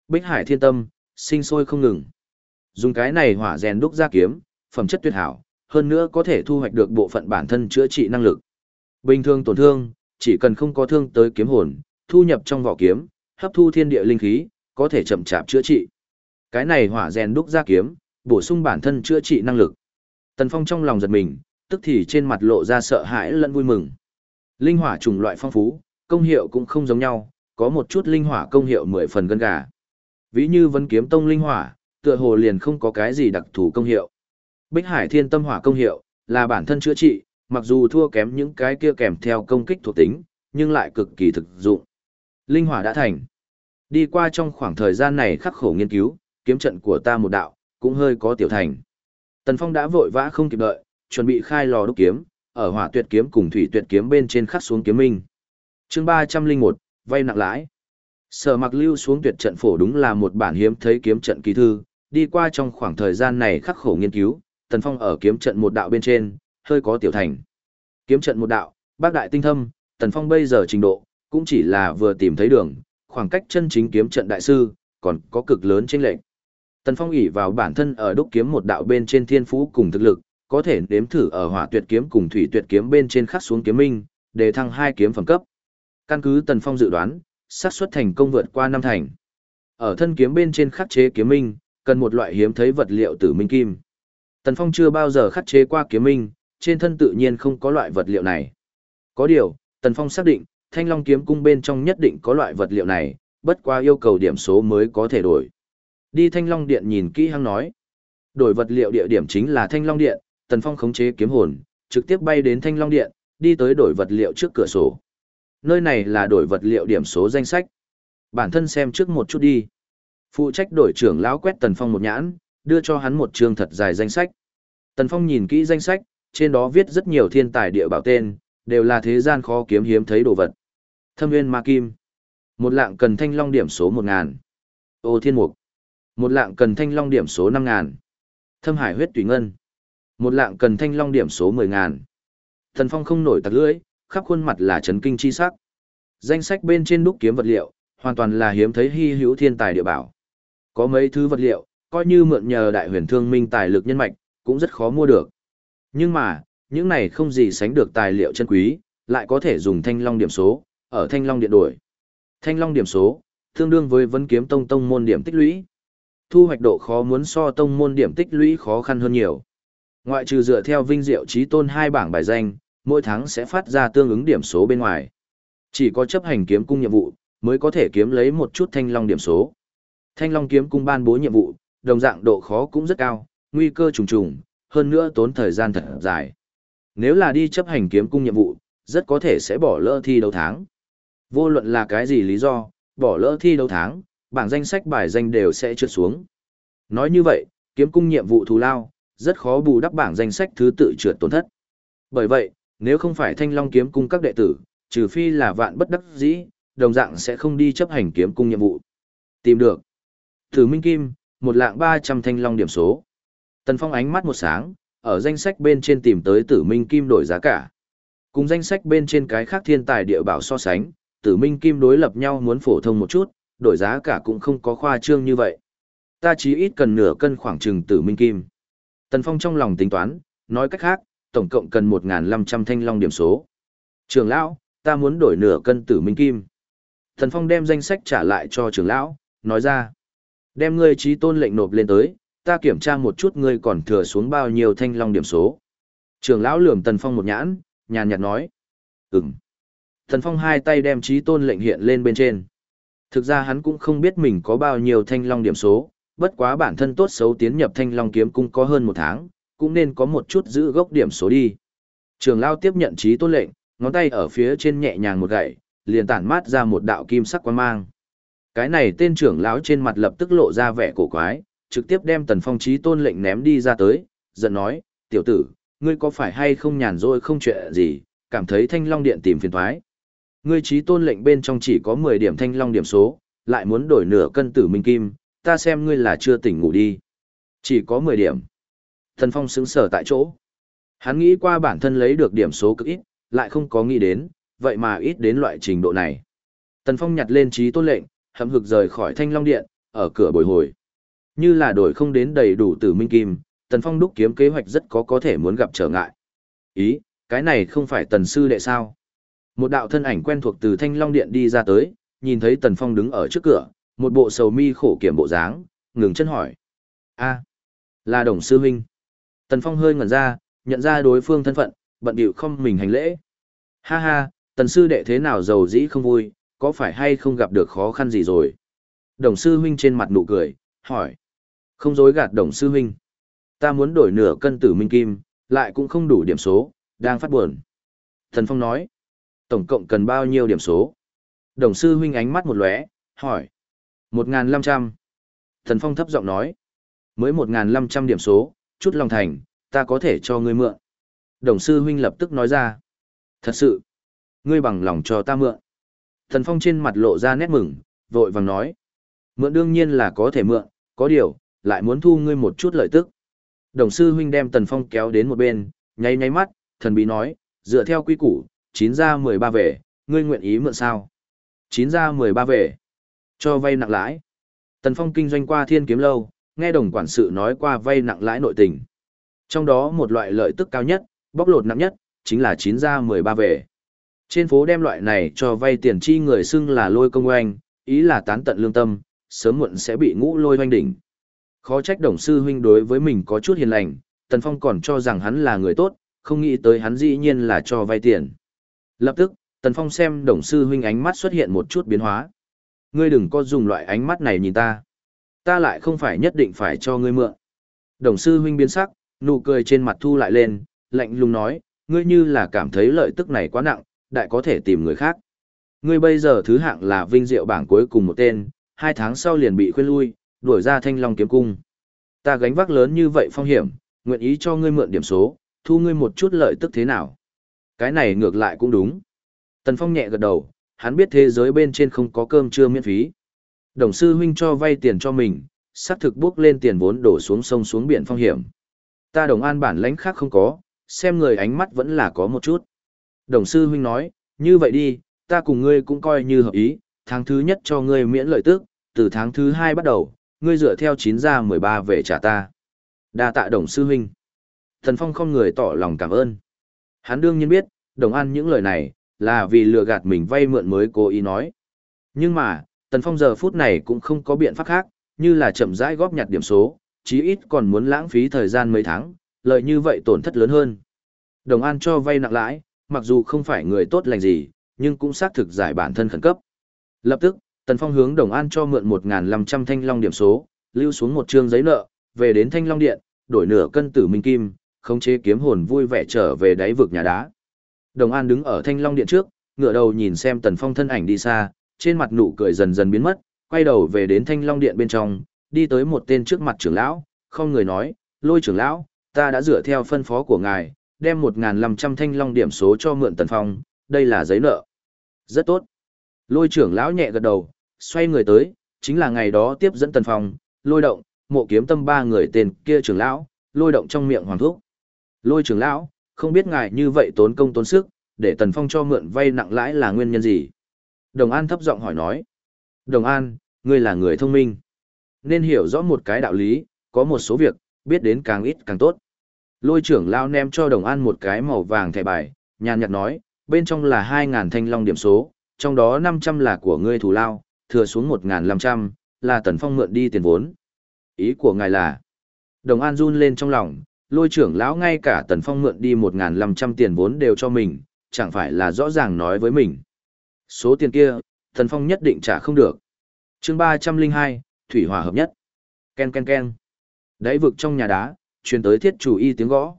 Bích Hải Thiên Tâm, sinh sôi không ngừng. Dùng cái này hỏa rèn đúc ra kiếm, phẩm chất tuyệt hảo, hơn nữa có thể thu hoạch được bộ phận bản thân chữa trị năng lực. Bình thường tổn thương, chỉ cần không có thương tới kiếm hồn, thu nhập trong vỏ kiếm, hấp thu thiên địa linh khí, có thể chậm chạp chữa trị. Cái này hỏa rèn đúc ra kiếm, bổ sung bản thân chữa trị năng lực. Tần Phong trong lòng giật mình, tức thì trên mặt lộ ra sợ hãi lẫn vui mừng. Linh hỏa trùng loại phong phú, công hiệu cũng không giống nhau, có một chút linh hỏa công hiệu mười phần gân gà. Ví như vấn kiếm tông linh hỏa, tựa hồ liền không có cái gì đặc thù công hiệu. Bích Hải Thiên Tâm Hỏa công hiệu là bản thân chữa trị, mặc dù thua kém những cái kia kèm theo công kích thuộc tính, nhưng lại cực kỳ thực dụng. Linh hỏa đã thành. Đi qua trong khoảng thời gian này khắc khổ nghiên cứu, kiếm trận của ta một đạo, cũng hơi có tiểu thành. Tần Phong đã vội vã không kịp đợi, chuẩn bị khai lò đúc kiếm, ở hỏa tuyệt kiếm cùng thủy tuyệt kiếm bên trên khắc xuống kiếm minh. Chương 301, vay nặng lãi. Sở mặc lưu xuống tuyệt trận phổ đúng là một bản hiếm thấy kiếm trận kỳ thư, đi qua trong khoảng thời gian này khắc khổ nghiên cứu, Tần Phong ở kiếm trận một đạo bên trên, hơi có tiểu thành. Kiếm trận một đạo, bác đại tinh thâm, Tần Phong bây giờ trình độ, cũng chỉ là vừa tìm thấy đường, khoảng cách chân chính kiếm trận đại sư, còn có cực lớn chênh lệch. Tần Phong ỷ vào bản thân ở đúc kiếm một đạo bên trên thiên phú cùng thực lực, có thể nếm thử ở hỏa tuyệt kiếm cùng thủy tuyệt kiếm bên trên khắc xuống kiếm minh, để thăng hai kiếm phẩm cấp. Căn cứ Tần Phong dự đoán, xác suất thành công vượt qua năm thành. Ở thân kiếm bên trên khắc chế kiếm minh, cần một loại hiếm thấy vật liệu tử minh kim. Tần Phong chưa bao giờ khắc chế qua kiếm minh, trên thân tự nhiên không có loại vật liệu này. Có điều, Tần Phong xác định, Thanh Long kiếm cung bên trong nhất định có loại vật liệu này, bất qua yêu cầu điểm số mới có thể đổi. Đi Thanh Long Điện nhìn kỹ hăng nói. Đổi vật liệu địa điểm chính là Thanh Long Điện, Tần Phong khống chế kiếm hồn, trực tiếp bay đến Thanh Long Điện, đi tới đổi vật liệu trước cửa sổ. Nơi này là đổi vật liệu điểm số danh sách. Bản thân xem trước một chút đi. Phụ trách đổi trưởng lão quét Tần Phong một nhãn, đưa cho hắn một chương thật dài danh sách. Tần Phong nhìn kỹ danh sách, trên đó viết rất nhiều thiên tài địa bảo tên, đều là thế gian khó kiếm hiếm thấy đồ vật. Thâm Nguyên Ma Kim. Một lạng cần thanh long điểm số 1000. Ô Thiên Mục. Một lạng cần thanh long điểm số 5000. Thâm Hải huyết tùy ngân. Một lạng cần thanh long điểm số 10000. Tần Phong không nổi tặc lưỡi, khắp khuôn mặt là chấn kinh chi sắc. Danh sách bên trên đúc kiếm vật liệu, hoàn toàn là hiếm thấy hy hữu thiên tài địa bảo. Có mấy thứ vật liệu, coi như mượn nhờ đại huyền thương minh tài lực nhân mạch, cũng rất khó mua được. Nhưng mà, những này không gì sánh được tài liệu chân quý, lại có thể dùng thanh long điểm số, ở thanh long điện đổi. Thanh long điểm số, tương đương với vấn kiếm tông tông môn điểm tích lũy. Thu hoạch độ khó muốn so tông môn điểm tích lũy khó khăn hơn nhiều. Ngoại trừ dựa theo vinh diệu trí tôn hai bảng bài danh, mỗi tháng sẽ phát ra tương ứng điểm số bên ngoài. Chỉ có chấp hành kiếm cung nhiệm vụ, mới có thể kiếm lấy một chút thanh long điểm số. Thanh long kiếm cung ban bố nhiệm vụ, đồng dạng độ khó cũng rất cao, nguy cơ trùng trùng, hơn nữa tốn thời gian thật dài. Nếu là đi chấp hành kiếm cung nhiệm vụ, rất có thể sẽ bỏ lỡ thi đấu tháng. Vô luận là cái gì lý do, bỏ lỡ thi đấu tháng, bảng danh sách bài danh đều sẽ trượt xuống. Nói như vậy, kiếm cung nhiệm vụ thù lao, rất khó bù đắp bảng danh sách thứ tự trượt tổn thất. Bởi vậy, nếu không phải thanh long kiếm cung các đệ tử, trừ phi là vạn bất đắc dĩ, đồng dạng sẽ không đi chấp hành kiếm cung nhiệm vụ. Tìm được. Thử Minh Kim, một lạng 300 thanh long điểm số. Tần Phong ánh mắt một sáng, ở danh sách bên trên tìm tới tử minh kim đổi giá cả. Cùng danh sách bên trên cái khác thiên tài địa bảo so sánh, tử minh kim đối lập nhau muốn phổ thông một chút, đổi giá cả cũng không có khoa trương như vậy. Ta chỉ ít cần nửa cân khoảng chừng tử minh kim. Tần Phong trong lòng tính toán, nói cách khác, tổng cộng cần 1.500 thanh long điểm số. Trường lão, ta muốn đổi nửa cân tử minh kim. Tần Phong đem danh sách trả lại cho Trường lão, nói ra. Đem ngươi trí tôn lệnh nộp lên tới, ta kiểm tra một chút ngươi còn thừa xuống bao nhiêu thanh long điểm số. Trường lão lườm Tần Phong một nhãn, nhàn nhạt nói. Ừm. Tần Phong hai tay đem trí tôn lệnh hiện lên bên trên. Thực ra hắn cũng không biết mình có bao nhiêu thanh long điểm số, bất quá bản thân tốt xấu tiến nhập thanh long kiếm cung có hơn một tháng, cũng nên có một chút giữ gốc điểm số đi. Trường lao tiếp nhận trí tôn lệnh, ngón tay ở phía trên nhẹ nhàng một gậy, liền tản mát ra một đạo kim sắc quang mang. Cái này tên trưởng lão trên mặt lập tức lộ ra vẻ cổ quái, trực tiếp đem tần phong trí tôn lệnh ném đi ra tới, giận nói, tiểu tử, ngươi có phải hay không nhàn rỗi không chuyện gì, cảm thấy thanh long điện tìm phiền thoái. Ngươi trí tôn lệnh bên trong chỉ có 10 điểm thanh long điểm số, lại muốn đổi nửa cân tử minh kim, ta xem ngươi là chưa tỉnh ngủ đi. Chỉ có 10 điểm. Thần Phong sững sờ tại chỗ. Hắn nghĩ qua bản thân lấy được điểm số cực ít, lại không có nghĩ đến, vậy mà ít đến loại trình độ này. Tần Phong nhặt lên trí tôn lệnh, hậm hực rời khỏi thanh long điện, ở cửa bồi hồi. Như là đổi không đến đầy đủ tử minh kim, Tần Phong đúc kiếm kế hoạch rất có có thể muốn gặp trở ngại. Ý, cái này không phải tần sư đệ sao? Một đạo thân ảnh quen thuộc từ thanh long điện đi ra tới, nhìn thấy Tần Phong đứng ở trước cửa, một bộ sầu mi khổ kiểm bộ dáng, ngừng chân hỏi. a là đồng sư huynh. Tần Phong hơi ngẩn ra, nhận ra đối phương thân phận, bận điệu không mình hành lễ. Ha ha, tần sư đệ thế nào giàu dĩ không vui, có phải hay không gặp được khó khăn gì rồi? Đồng sư huynh trên mặt nụ cười, hỏi. Không dối gạt đồng sư huynh. Ta muốn đổi nửa cân tử minh kim, lại cũng không đủ điểm số, đang phát buồn. Thần Phong nói. Tổng cộng cần bao nhiêu điểm số? Đồng sư huynh ánh mắt một lóe, hỏi. Một ngàn năm trăm. Thần Phong thấp giọng nói. Mới một ngàn năm trăm điểm số, chút lòng thành, ta có thể cho ngươi mượn. Đồng sư huynh lập tức nói ra. Thật sự, ngươi bằng lòng cho ta mượn. Thần Phong trên mặt lộ ra nét mừng, vội vàng nói. Mượn đương nhiên là có thể mượn, có điều, lại muốn thu ngươi một chút lợi tức. Đồng sư huynh đem Tần Phong kéo đến một bên, nháy nháy mắt, thần bí nói, dựa theo quy củ, chín ra mười ba về, ngươi nguyện ý mượn sao? Chín ra mười ba về. Cho vay nặng lãi. Tần Phong kinh doanh qua thiên kiếm lâu, nghe đồng quản sự nói qua vay nặng lãi nội tình. Trong đó một loại lợi tức cao nhất, bóc lột nặng nhất, chính là 9 ra 13 về. Trên phố đem loại này cho vay tiền chi người xưng là lôi công oanh, ý là tán tận lương tâm, sớm muộn sẽ bị ngũ lôi oanh đỉnh. Khó trách đồng sư huynh đối với mình có chút hiền lành, Tần Phong còn cho rằng hắn là người tốt, không nghĩ tới hắn dĩ nhiên là cho vay tiền. Lập tức, Tần Phong xem đồng sư huynh ánh mắt xuất hiện một chút biến hóa ngươi đừng có dùng loại ánh mắt này nhìn ta. Ta lại không phải nhất định phải cho ngươi mượn. Đồng sư huynh biến sắc, nụ cười trên mặt thu lại lên, lạnh lùng nói, ngươi như là cảm thấy lợi tức này quá nặng, đại có thể tìm người khác. Ngươi bây giờ thứ hạng là vinh diệu bảng cuối cùng một tên, hai tháng sau liền bị khuyên lui, đuổi ra thanh long kiếm cung. Ta gánh vác lớn như vậy phong hiểm, nguyện ý cho ngươi mượn điểm số, thu ngươi một chút lợi tức thế nào. Cái này ngược lại cũng đúng. Tần Phong nhẹ gật đầu, hắn biết thế giới bên trên không có cơm trưa miễn phí. Đồng sư huynh cho vay tiền cho mình, xác thực bước lên tiền vốn đổ xuống sông xuống biển phong hiểm. Ta đồng an bản lãnh khác không có, xem người ánh mắt vẫn là có một chút. Đồng sư huynh nói, như vậy đi, ta cùng ngươi cũng coi như hợp ý, tháng thứ nhất cho ngươi miễn lợi tức, từ tháng thứ hai bắt đầu, ngươi dựa theo 9 ra 13 về trả ta. đa tạ đồng sư huynh. Thần Phong không người tỏ lòng cảm ơn. Hắn đương nhiên biết, đồng an những lời này, là vì lừa gạt mình vay mượn mới cố ý nói. Nhưng mà, Tần Phong giờ phút này cũng không có biện pháp khác, như là chậm rãi góp nhặt điểm số, chí ít còn muốn lãng phí thời gian mấy tháng, lợi như vậy tổn thất lớn hơn. Đồng An cho vay nặng lãi, mặc dù không phải người tốt lành gì, nhưng cũng xác thực giải bản thân khẩn cấp. Lập tức, Tần Phong hướng Đồng An cho mượn 1.500 thanh long điểm số, lưu xuống một trương giấy nợ, về đến thanh long điện, đổi nửa cân tử minh kim, khống chế kiếm hồn vui vẻ trở về đáy vực nhà đá. Đồng An đứng ở thanh long điện trước, ngửa đầu nhìn xem Tần Phong thân ảnh đi xa, trên mặt nụ cười dần dần biến mất, quay đầu về đến thanh long điện bên trong, đi tới một tên trước mặt trưởng lão, không người nói, lôi trưởng lão, ta đã dựa theo phân phó của ngài, đem 1.500 thanh long điểm số cho mượn Tần Phong, đây là giấy nợ. Rất tốt. Lôi trưởng lão nhẹ gật đầu, xoay người tới, chính là ngày đó tiếp dẫn Tần Phong, lôi động, mộ kiếm tâm ba người tên kia trưởng lão, lôi động trong miệng hoàng thúc. Lôi trưởng lão, không biết ngài như vậy tốn công tốn sức, để Tần Phong cho mượn vay nặng lãi là nguyên nhân gì? Đồng An thấp giọng hỏi nói. Đồng An, ngươi là người thông minh. Nên hiểu rõ một cái đạo lý, có một số việc, biết đến càng ít càng tốt. Lôi trưởng lao ném cho Đồng An một cái màu vàng thẻ bài, nhàn nhạt nói, bên trong là 2.000 thanh long điểm số, trong đó 500 là của ngươi thủ lao, thừa xuống 1.500, là Tần Phong mượn đi tiền vốn. Ý của ngài là, Đồng An run lên trong lòng, lôi trưởng lão ngay cả Tần Phong mượn đi 1.500 tiền vốn đều cho mình, chẳng phải là rõ ràng nói với mình. Số tiền kia, Tần Phong nhất định trả không được. chương 302, Thủy Hỏa hợp nhất. Ken ken ken. Đáy vực trong nhà đá, truyền tới thiết chủ y tiếng gõ.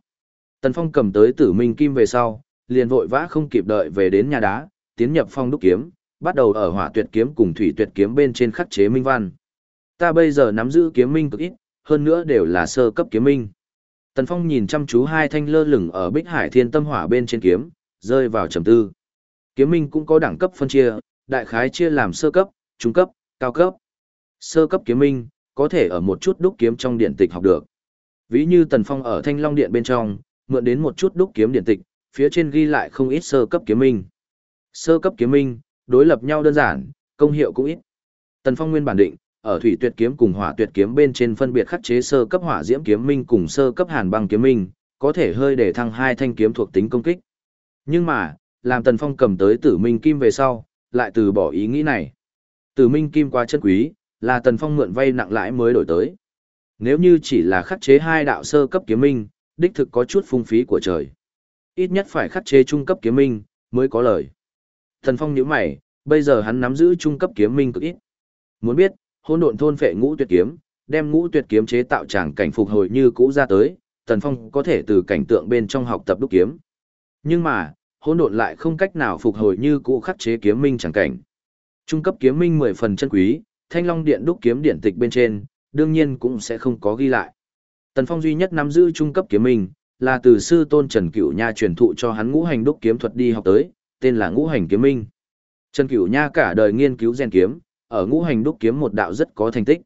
Tần Phong cầm tới tử minh kim về sau, liền vội vã không kịp đợi về đến nhà đá, tiến nhập phong đúc kiếm, bắt đầu ở hỏa tuyệt kiếm cùng thủy tuyệt kiếm bên trên khắc chế minh văn. Ta bây giờ nắm giữ kiếm minh cực ít, hơn nữa đều là sơ cấp kiếm minh. Tần Phong nhìn chăm chú hai thanh lơ lửng ở Bích Hải Thiên Tâm Hỏa bên trên kiếm, rơi vào trầm tư. Kiếm minh cũng có đẳng cấp phân chia, đại khái chia làm sơ cấp, trung cấp, cao cấp. Sơ cấp kiếm minh, có thể ở một chút đúc kiếm trong điện tịch học được. Ví như Tần Phong ở Thanh Long Điện bên trong, mượn đến một chút đúc kiếm điện tịch, phía trên ghi lại không ít sơ cấp kiếm minh. Sơ cấp kiếm minh, đối lập nhau đơn giản, công hiệu cũng ít. Tần Phong nguyên bản định, ở thủy tuyệt kiếm cùng hỏa tuyệt kiếm bên trên phân biệt khắc chế sơ cấp hỏa diễm kiếm minh cùng sơ cấp hàn băng kiếm minh, có thể hơi để thăng hai thanh kiếm thuộc tính công kích. Nhưng mà, làm Tần Phong cầm tới tử minh kim về sau, lại từ bỏ ý nghĩ này. Tử minh kim quá chân quý, là Tần Phong mượn vay nặng lãi mới đổi tới. Nếu như chỉ là khắc chế hai đạo sơ cấp kiếm minh, đích thực có chút phung phí của trời. Ít nhất phải khắc chế trung cấp kiếm minh, mới có lời. thần Phong nhíu mày, bây giờ hắn nắm giữ trung cấp kiếm minh cực ít. Muốn biết, hôn độn thôn phệ ngũ tuyệt kiếm, đem ngũ tuyệt kiếm chế tạo tràng cảnh phục hồi như cũ ra tới, Tần Phong có thể từ cảnh tượng bên trong học tập đúc kiếm. Nhưng mà, hôn độn lại không cách nào phục hồi như cũ khắc chế kiếm minh tràng cảnh. Trung cấp kiếm minh mười phần chân quý, thanh long điện đúc kiếm điện tịch bên trên, đương nhiên cũng sẽ không có ghi lại. Tần Phong duy nhất nắm giữ trung cấp kiếm minh, là từ sư tôn Trần Cửu Nha truyền thụ cho hắn ngũ hành đúc kiếm thuật đi học tới, tên là ngũ hành kiếm minh. Trần Cửu Nha cả đời nghiên cứu rèn kiếm, ở ngũ hành đúc kiếm một đạo rất có thành tích.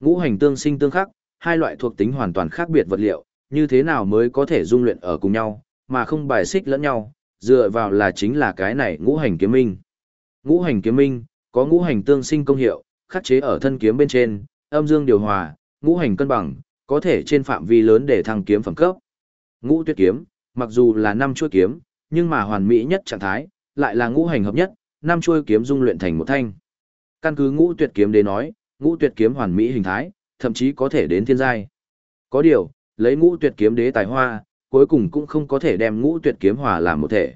Ngũ hành tương sinh tương khắc, hai loại thuộc tính hoàn toàn khác biệt vật liệu, như thế nào mới có thể dung luyện ở cùng nhau, mà không bài xích lẫn nhau, dựa vào là chính là cái này ngũ hành kiếm minh. Ngũ hành kiếm minh, có ngũ hành tương sinh công hiệu, khắc chế ở thân kiếm bên trên, âm dương điều hòa, ngũ hành cân bằng, có thể trên phạm vi lớn để thăng kiếm phẩm cấp. Ngũ tuyết kiếm, mặc dù là năm chuôi kiếm, nhưng mà hoàn mỹ nhất trạng thái, lại là ngũ hành hợp nhất, năm chuôi kiếm dung luyện thành một thanh. Căn cứ ngũ tuyệt kiếm để nói, ngũ tuyệt kiếm hoàn mỹ hình thái, thậm chí có thể đến thiên giai. Có điều, lấy ngũ tuyệt kiếm đế tài hoa, cuối cùng cũng không có thể đem ngũ tuyệt kiếm hòa làm một thể.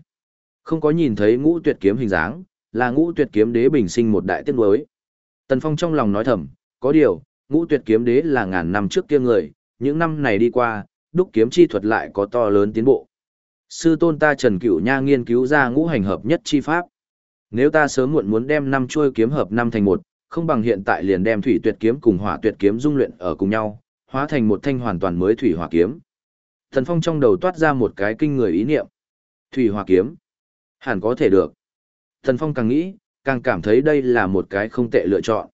Không có nhìn thấy ngũ tuyệt kiếm hình dáng, là ngũ tuyệt kiếm đế bình sinh một đại tiết đối. Tần Phong trong lòng nói thầm, có điều, ngũ tuyệt kiếm đế là ngàn năm trước kia người, những năm này đi qua, đúc kiếm chi thuật lại có to lớn tiến bộ. Sư tôn ta Trần Cửu Nha nghiên cứu ra ngũ hành hợp nhất chi pháp. Nếu ta sớm muộn muốn đem năm chuôi kiếm hợp năm thành một, không bằng hiện tại liền đem thủy tuyệt kiếm cùng hỏa tuyệt kiếm dung luyện ở cùng nhau, hóa thành một thanh hoàn toàn mới thủy hỏa kiếm. Thần Phong trong đầu toát ra một cái kinh người ý niệm. Thủy hỏa kiếm. Hẳn có thể được. Thần Phong càng nghĩ, càng cảm thấy đây là một cái không tệ lựa chọn.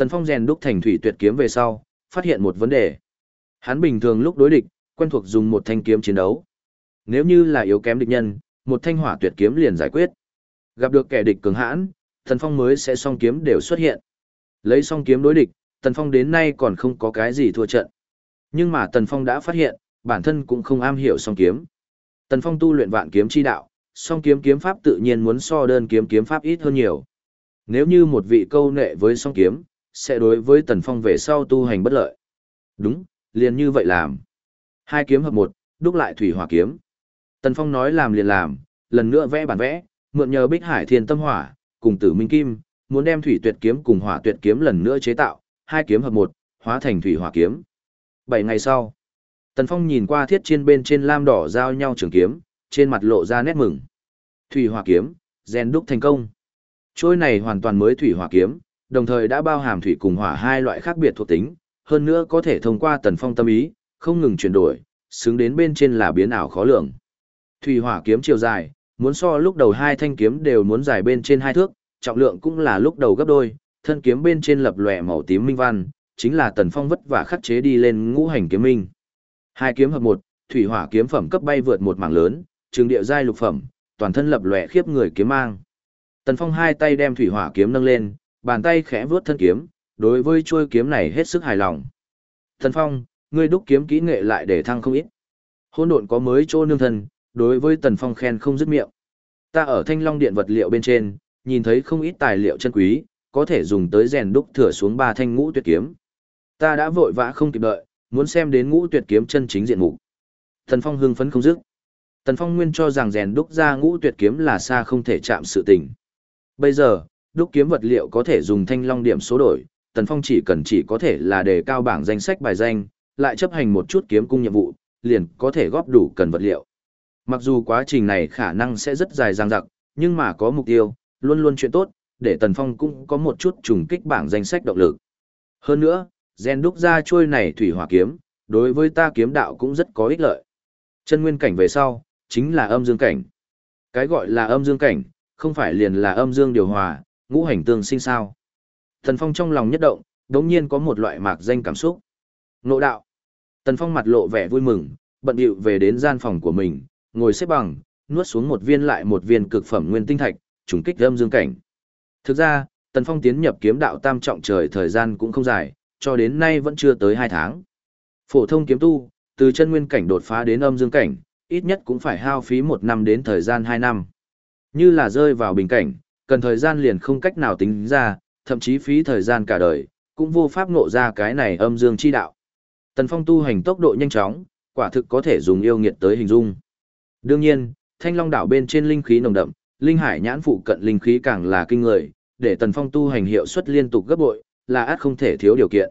Thần Phong rèn đúc thành thủy tuyệt kiếm về sau, phát hiện một vấn đề. Hắn bình thường lúc đối địch, quen thuộc dùng một thanh kiếm chiến đấu. Nếu như là yếu kém địch nhân, một thanh hỏa tuyệt kiếm liền giải quyết. Gặp được kẻ địch cường hãn, Thần Phong mới sẽ song kiếm đều xuất hiện. Lấy song kiếm đối địch, Tần Phong đến nay còn không có cái gì thua trận. Nhưng mà Tần Phong đã phát hiện, bản thân cũng không am hiểu song kiếm. Tần Phong tu luyện vạn kiếm chi đạo, song kiếm kiếm pháp tự nhiên muốn so đơn kiếm kiếm pháp ít hơn nhiều. Nếu như một vị câu nệ với song kiếm, sẽ đối với Tần Phong về sau tu hành bất lợi. Đúng, liền như vậy làm. Hai kiếm hợp một, đúc lại thủy hỏa kiếm. Tần Phong nói làm liền làm, lần nữa vẽ bản vẽ, mượn nhờ Bích Hải Thiên Tâm Hỏa, cùng Tử Minh Kim, muốn đem thủy tuyệt kiếm cùng hỏa tuyệt kiếm lần nữa chế tạo, hai kiếm hợp một, hóa thành thủy hỏa kiếm. Bảy ngày sau, Tần Phong nhìn qua thiết trên bên trên lam đỏ giao nhau trường kiếm, trên mặt lộ ra nét mừng. Thủy hỏa kiếm, rèn đúc thành công. Trôi này hoàn toàn mới thủy hỏa kiếm, đồng thời đã bao hàm thủy cùng hỏa hai loại khác biệt thuộc tính, hơn nữa có thể thông qua Tần Phong tâm ý, không ngừng chuyển đổi, xứng đến bên trên là biến ảo khó lường. Thủy hỏa kiếm chiều dài, muốn so lúc đầu hai thanh kiếm đều muốn dài bên trên hai thước, trọng lượng cũng là lúc đầu gấp đôi, thân kiếm bên trên lập lòe màu tím minh văn, chính là Tần Phong vất vả khắc chế đi lên ngũ hành kiếm minh. Hai kiếm hợp một, thủy hỏa kiếm phẩm cấp bay vượt một mảng lớn, trường địa giai lục phẩm, toàn thân lập lòe khiếp người kiếm mang. Tần Phong hai tay đem thủy hỏa kiếm nâng lên, bàn tay khẽ vuốt thân kiếm, đối với chuôi kiếm này hết sức hài lòng. thần Phong, ngươi đúc kiếm kỹ nghệ lại để thăng không ít. Hôn độn có mới chỗ nương thân, đối với Tần Phong khen không dứt miệng. Ta ở Thanh Long Điện vật liệu bên trên, nhìn thấy không ít tài liệu chân quý, có thể dùng tới rèn đúc thửa xuống ba thanh ngũ tuyệt kiếm. Ta đã vội vã không kịp đợi, muốn xem đến ngũ tuyệt kiếm chân chính diện mục. Tần Phong hưng phấn không dứt. Tần Phong nguyên cho rằng rèn đúc ra ngũ tuyệt kiếm là xa không thể chạm sự tình. Bây giờ, đúc kiếm vật liệu có thể dùng thanh long điểm số đổi, Tần Phong chỉ cần chỉ có thể là đề cao bảng danh sách bài danh, lại chấp hành một chút kiếm cung nhiệm vụ, liền có thể góp đủ cần vật liệu. Mặc dù quá trình này khả năng sẽ rất dài dằng dặc, nhưng mà có mục tiêu, luôn luôn chuyện tốt, để Tần Phong cũng có một chút trùng kích bảng danh sách động lực. Hơn nữa, gen đúc ra chuôi này thủy hỏa kiếm, đối với ta kiếm đạo cũng rất có ích lợi. Chân nguyên cảnh về sau, chính là âm dương cảnh. Cái gọi là âm dương cảnh, không phải liền là âm dương điều hòa, ngũ hành tương sinh sao. Tần Phong trong lòng nhất động, đống nhiên có một loại mạc danh cảm xúc. Nộ đạo. Tần Phong mặt lộ vẻ vui mừng, bận điệu về đến gian phòng của mình, ngồi xếp bằng, nuốt xuống một viên lại một viên cực phẩm nguyên tinh thạch, trùng kích âm dương cảnh. Thực ra, Tần Phong tiến nhập kiếm đạo tam trọng trời thời gian cũng không dài, cho đến nay vẫn chưa tới 2 tháng. Phổ thông kiếm tu, từ chân nguyên cảnh đột phá đến âm dương cảnh, ít nhất cũng phải hao phí một năm đến thời gian 2 năm. Như là rơi vào bình cảnh, cần thời gian liền không cách nào tính ra, thậm chí phí thời gian cả đời, cũng vô pháp ngộ ra cái này âm dương chi đạo. Tần Phong tu hành tốc độ nhanh chóng, quả thực có thể dùng yêu nghiệt tới hình dung. Đương nhiên, Thanh Long đảo bên trên linh khí nồng đậm, linh hải nhãn phụ cận linh khí càng là kinh người, để Tần Phong tu hành hiệu suất liên tục gấp bội, là át không thể thiếu điều kiện.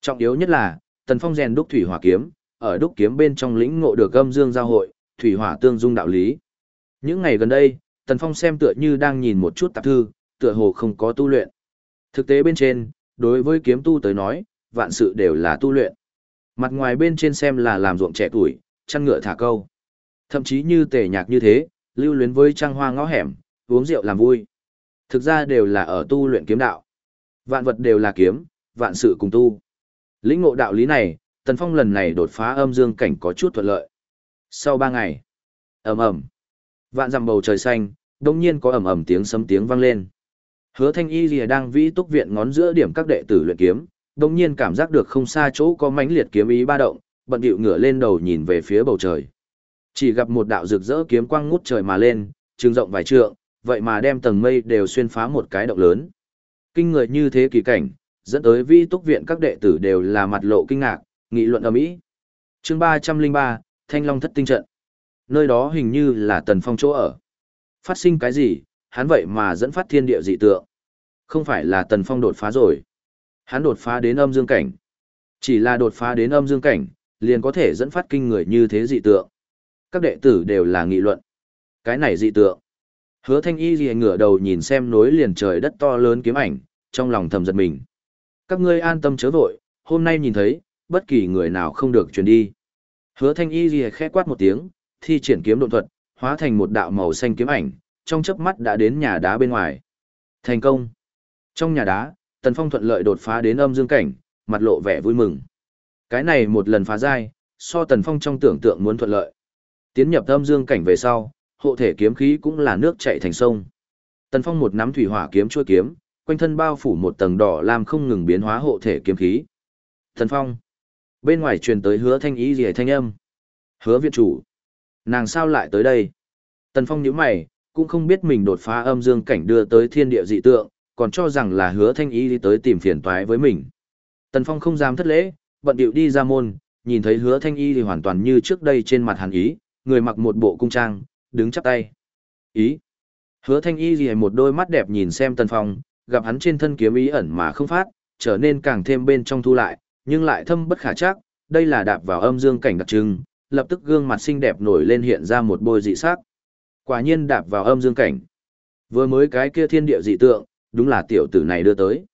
Trọng yếu nhất là, Tần Phong rèn đúc thủy hỏa kiếm, ở đúc kiếm bên trong lĩnh ngộ được âm dương giao hội, thủy hỏa tương dung đạo lý. Những ngày gần đây, Tần Phong xem tựa như đang nhìn một chút tạp thư, tựa hồ không có tu luyện. Thực tế bên trên, đối với kiếm tu tới nói, vạn sự đều là tu luyện. Mặt ngoài bên trên xem là làm ruộng trẻ tuổi, chăn ngựa thả câu. Thậm chí như tề nhạc như thế, lưu luyến với trăng hoa ngõ hẻm, uống rượu làm vui. Thực ra đều là ở tu luyện kiếm đạo. Vạn vật đều là kiếm, vạn sự cùng tu. Lĩnh ngộ đạo lý này, Tần Phong lần này đột phá âm dương cảnh có chút thuận lợi. Sau ba ngày, ầm ầm, vạn dặm bầu trời xanh, đông nhiên có ầm ầm tiếng sấm tiếng vang lên. Hứa Thanh Y Lìa đang vĩ túc viện ngón giữa điểm các đệ tử luyện kiếm, đông nhiên cảm giác được không xa chỗ có mãnh liệt kiếm ý ba động, bận điệu ngửa lên đầu nhìn về phía bầu trời. Chỉ gặp một đạo rực rỡ kiếm quang ngút trời mà lên, trường rộng vài trượng, vậy mà đem tầng mây đều xuyên phá một cái động lớn. Kinh người như thế kỳ cảnh, dẫn tới vi túc viện các đệ tử đều là mặt lộ kinh ngạc, nghị luận ở mỹ. Chương 303, Thanh Long thất tinh trận. Nơi đó hình như là Tần Phong chỗ ở. Phát sinh cái gì, hắn vậy mà dẫn phát thiên địa dị tượng. Không phải là Tần Phong đột phá rồi. Hắn đột phá đến âm dương cảnh. Chỉ là đột phá đến âm dương cảnh, liền có thể dẫn phát kinh người như thế dị tượng. Các đệ tử đều là nghị luận. Cái này dị tượng. Hứa thanh y gì ngửa đầu nhìn xem nối liền trời đất to lớn kiếm ảnh, trong lòng thầm giật mình. Các ngươi an tâm chớ vội, hôm nay nhìn thấy, bất kỳ người nào không được truyền đi. Hứa thanh y gì khẽ quát một tiếng, thi triển kiếm độn thuật, hóa thành một đạo màu xanh kiếm ảnh, trong chớp mắt đã đến nhà đá bên ngoài. Thành công. Trong nhà đá, Tần Phong thuận lợi đột phá đến âm dương cảnh, mặt lộ vẻ vui mừng. Cái này một lần phá giai, so Tần Phong trong tưởng tượng muốn thuận lợi. Tiến nhập âm dương cảnh về sau, hộ thể kiếm khí cũng là nước chảy thành sông. Tần Phong một nắm thủy hỏa kiếm chua kiếm, quanh thân bao phủ một tầng đỏ làm không ngừng biến hóa hộ thể kiếm khí. Tần Phong. Bên ngoài truyền tới hứa thanh ý gì thanh âm. Hứa viện chủ. Nàng sao lại tới đây? Tần Phong nhíu mày, cũng không biết mình đột phá âm dương cảnh đưa tới thiên địa dị tượng, còn cho rằng là hứa thanh ý đi tới tìm phiền toái với mình. Tần Phong không dám thất lễ, bận điệu đi ra môn, nhìn thấy hứa thanh y thì hoàn toàn như trước đây trên mặt hàn ý, người mặc một bộ cung trang, đứng chắp tay. Ý. Hứa thanh y thì một đôi mắt đẹp nhìn xem Tần Phong, gặp hắn trên thân kiếm ý ẩn mà không phát, trở nên càng thêm bên trong thu lại, nhưng lại thâm bất khả chắc, đây là đạp vào âm dương cảnh đặc trưng, lập tức gương mặt xinh đẹp nổi lên hiện ra một bôi dị sắc. Quả nhiên đạp vào âm dương cảnh. Vừa mới cái kia thiên địa dị tượng, đúng là tiểu tử này đưa tới.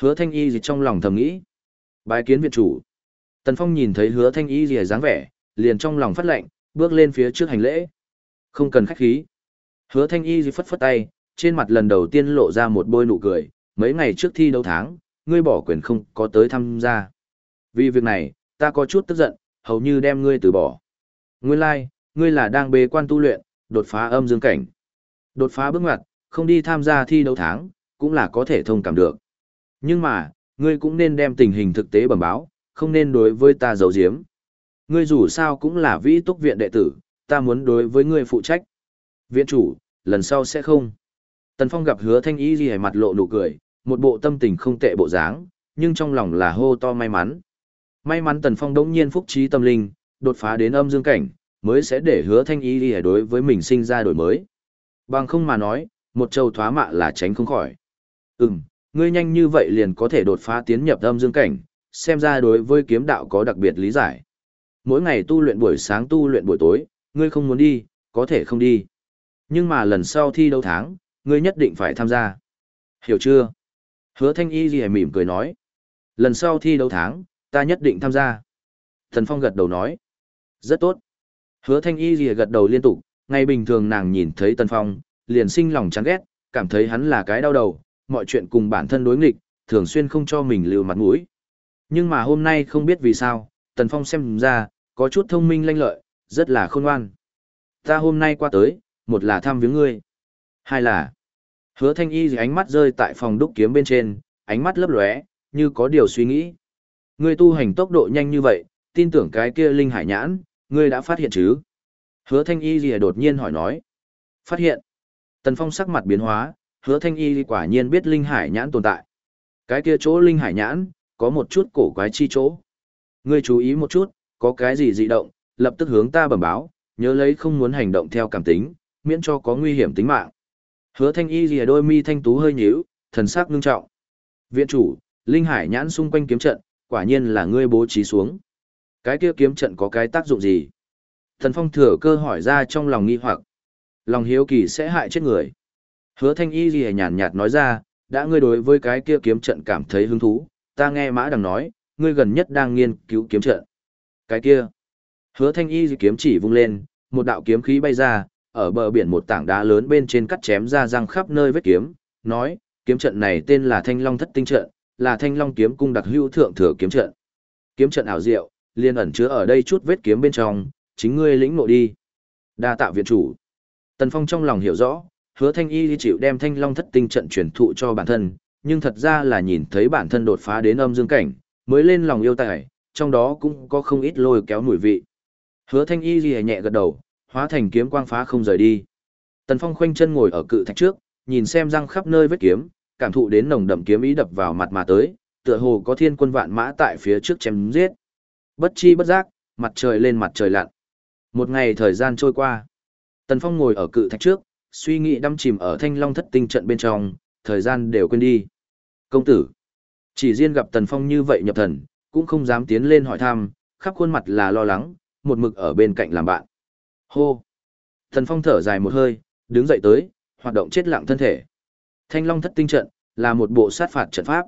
Hứa thanh y gì trong lòng thầm nghĩ. Bái kiến viện chủ. Tần Phong nhìn thấy hứa thanh y gì dáng vẻ, liền trong lòng phát lệnh, bước lên phía trước hành lễ. Không cần khách khí. Hứa thanh y gì phất phất tay, trên mặt lần đầu tiên lộ ra một bôi nụ cười, mấy ngày trước thi đấu tháng, ngươi bỏ quyền không có tới tham gia. Vì việc này, ta có chút tức giận, hầu như đem ngươi từ bỏ. Nguyên lai, like, ngươi là đang bế quan tu luyện, đột phá âm dương cảnh. Đột phá bước ngoặt, không đi tham gia thi đấu tháng, cũng là có thể thông cảm được. Nhưng mà, ngươi cũng nên đem tình hình thực tế bẩm báo, không nên đối với ta giấu giếm. Ngươi dù sao cũng là vĩ túc viện đệ tử, ta muốn đối với ngươi phụ trách. Viện chủ, lần sau sẽ không. Tần Phong gặp hứa thanh ý gì mặt lộ nụ cười, một bộ tâm tình không tệ bộ dáng, nhưng trong lòng là hô to may mắn. May mắn Tần Phong đống nhiên phúc trí tâm linh, đột phá đến âm dương cảnh, mới sẽ để hứa thanh y đi đối với mình sinh ra đổi mới. Bằng không mà nói, một châu thoá mạ là tránh không khỏi. Ừm, ngươi nhanh như vậy liền có thể đột phá tiến nhập âm dương cảnh, xem ra đối với kiếm đạo có đặc biệt lý giải. Mỗi ngày tu luyện buổi sáng tu luyện buổi tối, ngươi không muốn đi, có thể không đi. Nhưng mà lần sau thi đấu tháng, ngươi nhất định phải tham gia. Hiểu chưa? Hứa thanh y gì mỉm cười nói. Lần sau thi đấu tháng, ta nhất định tham gia. Thần Phong gật đầu nói. Rất tốt. Hứa thanh y gì gật đầu liên tục, ngày bình thường nàng nhìn thấy Tần Phong, liền sinh lòng chán ghét, cảm thấy hắn là cái đau đầu, mọi chuyện cùng bản thân đối nghịch, thường xuyên không cho mình lưu mặt mũi. Nhưng mà hôm nay không biết vì sao, Tần Phong xem ra, có chút thông minh lanh lợi, rất là khôn ngoan. Ta hôm nay qua tới, một là thăm viếng ngươi, hai là hứa thanh y gì ánh mắt rơi tại phòng đúc kiếm bên trên, ánh mắt lấp lóe, như có điều suy nghĩ. Ngươi tu hành tốc độ nhanh như vậy, tin tưởng cái kia linh hải nhãn, ngươi đã phát hiện chứ? Hứa thanh y gì đột nhiên hỏi nói. Phát hiện. Tần Phong sắc mặt biến hóa, hứa thanh y quả nhiên biết linh hải nhãn tồn tại. Cái kia chỗ linh hải nhãn, có một chút cổ quái chi chỗ. Ngươi chú ý một chút, có cái gì dị động, lập tức hướng ta bẩm báo, nhớ lấy không muốn hành động theo cảm tính, miễn cho có nguy hiểm tính mạng. Hứa thanh y gì đôi mi thanh tú hơi nhíu, thần sắc ngưng trọng. Viện chủ, linh hải nhãn xung quanh kiếm trận, quả nhiên là ngươi bố trí xuống. Cái kia kiếm trận có cái tác dụng gì? Thần phong thừa cơ hỏi ra trong lòng nghi hoặc. Lòng hiếu kỳ sẽ hại chết người. Hứa thanh y gì nhàn nhạt nói ra, đã ngươi đối với cái kia kiếm trận cảm thấy hứng thú, ta nghe mã đằng nói, ngươi gần nhất đang nghiên cứu kiếm trận. Cái kia. Hứa thanh y kiếm chỉ vung lên, một đạo kiếm khí bay ra, ở bờ biển một tảng đá lớn bên trên cắt chém ra răng khắp nơi vết kiếm, nói, kiếm trận này tên là Thanh Long Thất Tinh trận, là Thanh Long kiếm cung đặc hữu thượng thừa kiếm trận. Kiếm trận ảo diệu, liên ẩn chứa ở đây chút vết kiếm bên trong, chính ngươi lĩnh ngộ đi. Đa tạo viện chủ. Tần Phong trong lòng hiểu rõ, Hứa Thanh Y chịu đem Thanh Long Thất Tinh trận truyền thụ cho bản thân, nhưng thật ra là nhìn thấy bản thân đột phá đến âm dương cảnh, mới lên lòng yêu tài, trong đó cũng có không ít lôi kéo mùi vị. Hứa Thanh Y ghi nhẹ gật đầu, hóa thành kiếm quang phá không rời đi. Tần Phong khoanh chân ngồi ở cự thạch trước, nhìn xem răng khắp nơi vết kiếm, cảm thụ đến nồng đậm kiếm ý đập vào mặt mà tới, tựa hồ có thiên quân vạn mã tại phía trước chém giết. Bất chi bất giác, mặt trời lên mặt trời lặn. Một ngày thời gian trôi qua. Tần Phong ngồi ở cự thạch trước, suy nghĩ đắm chìm ở thanh long thất tinh trận bên trong, thời gian đều quên đi. Công tử, chỉ riêng gặp Tần Phong như vậy nhập thần, cũng không dám tiến lên hỏi thăm, khắp khuôn mặt là lo lắng, một mực ở bên cạnh làm bạn. Hô! Tần Phong thở dài một hơi, đứng dậy tới, hoạt động chết lặng thân thể. Thanh Long thất tinh trận, là một bộ sát phạt trận pháp.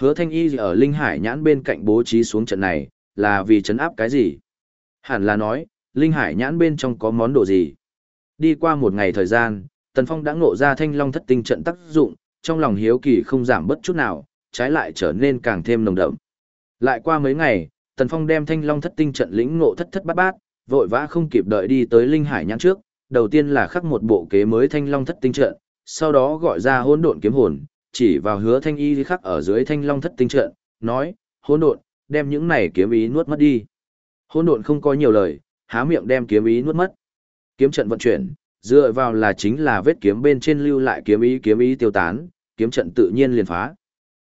Hứa Thanh Y ở Linh Hải nhãn bên cạnh bố trí xuống trận này, là vì chấn áp cái gì? Hẳn là nói, Linh Hải nhãn bên trong có món đồ gì? Đi qua một ngày thời gian, Tần Phong đã ngộ ra Thanh Long thất tinh trận tác dụng, trong lòng hiếu kỳ không giảm bất chút nào, trái lại trở nên càng thêm nồng đậm. Lại qua mấy ngày, Tần Phong đem Thanh Long thất tinh trận lĩnh ngộ thất thất bát bát, vội vã không kịp đợi đi tới Linh Hải nhãn trước, đầu tiên là khắc một bộ kế mới Thanh Long thất tinh trận, sau đó gọi ra hỗn độn kiếm hồn, chỉ vào hứa Thanh Y khắc ở dưới Thanh Long thất tinh trận, nói: "Hỗn độn, đem những này kiếm ý nuốt mất đi." Hỗn độn không có nhiều lời, há miệng đem kiếm ý nuốt mất. Kiếm trận vận chuyển, dựa vào là chính là vết kiếm bên trên lưu lại kiếm ý kiếm ý tiêu tán, kiếm trận tự nhiên liền phá.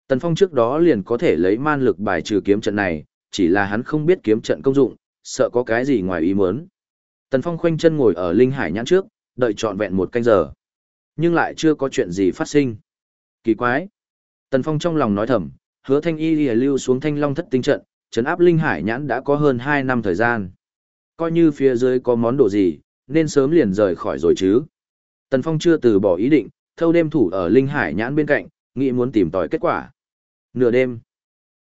Tần Phong trước đó liền có thể lấy man lực bài trừ kiếm trận này, chỉ là hắn không biết kiếm trận công dụng, sợ có cái gì ngoài ý muốn. Tần Phong khoanh chân ngồi ở linh hải nhãn trước, đợi trọn vẹn một canh giờ. Nhưng lại chưa có chuyện gì phát sinh. Kỳ quái. Tần Phong trong lòng nói thầm, hứa thanh y lìa lưu xuống thanh long thất tinh trận, trấn áp linh hải nhãn đã có hơn 2 năm thời gian. Coi như phía dưới có món đồ gì, nên sớm liền rời khỏi rồi chứ. Tần Phong chưa từ bỏ ý định, thâu đêm thủ ở linh hải nhãn bên cạnh, nghĩ muốn tìm tòi kết quả. Nửa đêm,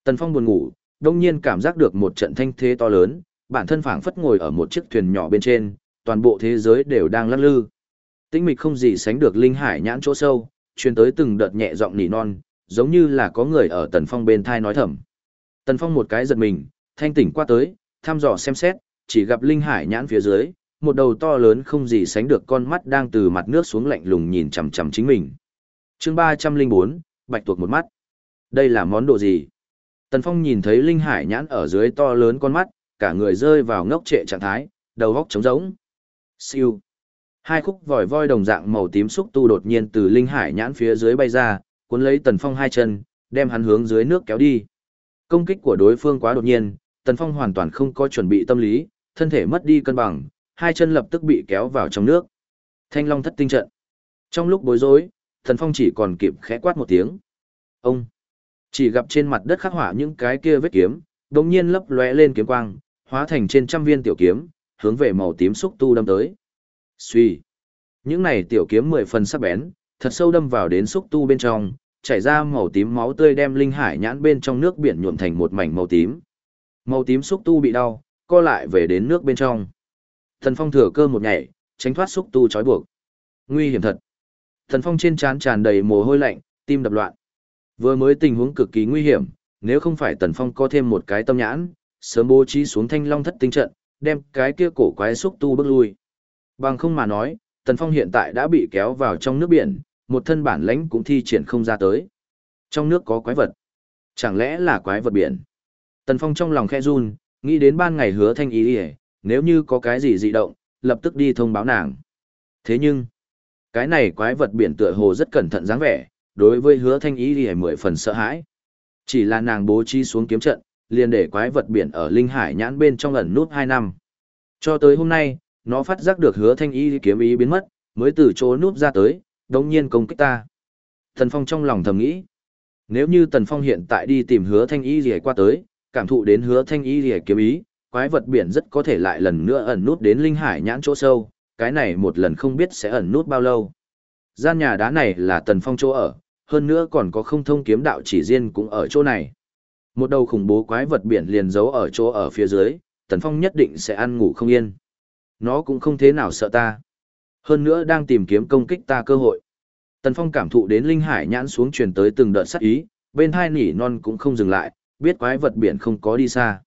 Tần Phong buồn ngủ, đông nhiên cảm giác được một trận thanh thế to lớn, bản thân phảng phất ngồi ở một chiếc thuyền nhỏ bên trên, toàn bộ thế giới đều đang lắc lư. Tĩnh mịch không gì sánh được linh hải nhãn chỗ sâu, truyền tới từng đợt nhẹ giọng nỉ non, giống như là có người ở Tần Phong bên thai nói thầm. Tần Phong một cái giật mình, thanh tỉnh qua tới, thăm dò xem xét, chỉ gặp linh hải nhãn phía dưới, một đầu to lớn không gì sánh được con mắt đang từ mặt nước xuống lạnh lùng nhìn chằm chằm chính mình. Chương ba trăm linh bốn Bạch tuộc một mắt. Đây là món đồ gì? Tần Phong nhìn thấy linh hải nhãn ở dưới to lớn con mắt, cả người rơi vào ngốc trệ trạng thái, đầu góc trống rỗng. Siêu. Hai khúc vòi voi đồng dạng màu tím xúc tu đột nhiên từ linh hải nhãn phía dưới bay ra, cuốn lấy Tần Phong hai chân, đem hắn hướng dưới nước kéo đi. Công kích của đối phương quá đột nhiên, Tần Phong hoàn toàn không có chuẩn bị tâm lý, thân thể mất đi cân bằng, hai chân lập tức bị kéo vào trong nước. Thanh Long thất tinh trận. Trong lúc bối rối, Tần Phong chỉ còn kịp khẽ quát một tiếng. Ông chỉ gặp trên mặt đất khắc họa những cái kia vết kiếm, đột nhiên lấp lóe lên kiếm quang, hóa thành trên trăm viên tiểu kiếm, hướng về màu tím xúc tu đâm tới. Suy. Những này tiểu kiếm mười phần sắc bén, thật sâu đâm vào đến xúc tu bên trong, chảy ra màu tím máu tươi đem linh hải nhãn bên trong nước biển nhuộm thành một mảnh màu tím. Màu tím xúc tu bị đau, co lại về đến nước bên trong. Thần Phong thừa cơ một nhảy, tránh thoát xúc tu trói buộc. Nguy hiểm thật. Thần Phong trên trán tràn đầy mồ hôi lạnh, tim đập loạn. Vừa mới tình huống cực kỳ nguy hiểm, nếu không phải Tần Phong có thêm một cái tâm nhãn, sớm bố trí xuống thanh long thất tinh trận, đem cái kia cổ quái xúc tu bước lui. Bằng không mà nói, Tần Phong hiện tại đã bị kéo vào trong nước biển, một thân bản lãnh cũng thi triển không ra tới. Trong nước có quái vật. Chẳng lẽ là quái vật biển? Tần Phong trong lòng khe run, nghĩ đến ban ngày hứa thanh ý đi nếu như có cái gì dị động, lập tức đi thông báo nàng. Thế nhưng, cái này quái vật biển tựa hồ rất cẩn thận dáng vẻ, đối với hứa thanh ý đi mười phần sợ hãi. Chỉ là nàng bố trí xuống kiếm trận, liền để quái vật biển ở Linh Hải nhãn bên trong ẩn nút 2 năm. Cho tới hôm nay, nó phát giác được hứa thanh Y kiếm ý biến mất, mới từ chỗ núp ra tới, đồng nhiên công kích ta. Tần Phong trong lòng thầm nghĩ, nếu như Tần Phong hiện tại đi tìm hứa thanh Y gì qua tới, cảm thụ đến hứa thanh Y gì kiếm ý, quái vật biển rất có thể lại lần nữa ẩn nút đến linh hải nhãn chỗ sâu, cái này một lần không biết sẽ ẩn nút bao lâu. Gian nhà đá này là Tần Phong chỗ ở, hơn nữa còn có không thông kiếm đạo chỉ riêng cũng ở chỗ này. Một đầu khủng bố quái vật biển liền giấu ở chỗ ở phía dưới, Tần Phong nhất định sẽ ăn ngủ không yên. Nó cũng không thế nào sợ ta. Hơn nữa đang tìm kiếm công kích ta cơ hội. Tần Phong cảm thụ đến linh hải nhãn xuống truyền tới từng đợt sát ý, bên hai nỉ non cũng không dừng lại, biết quái vật biển không có đi xa.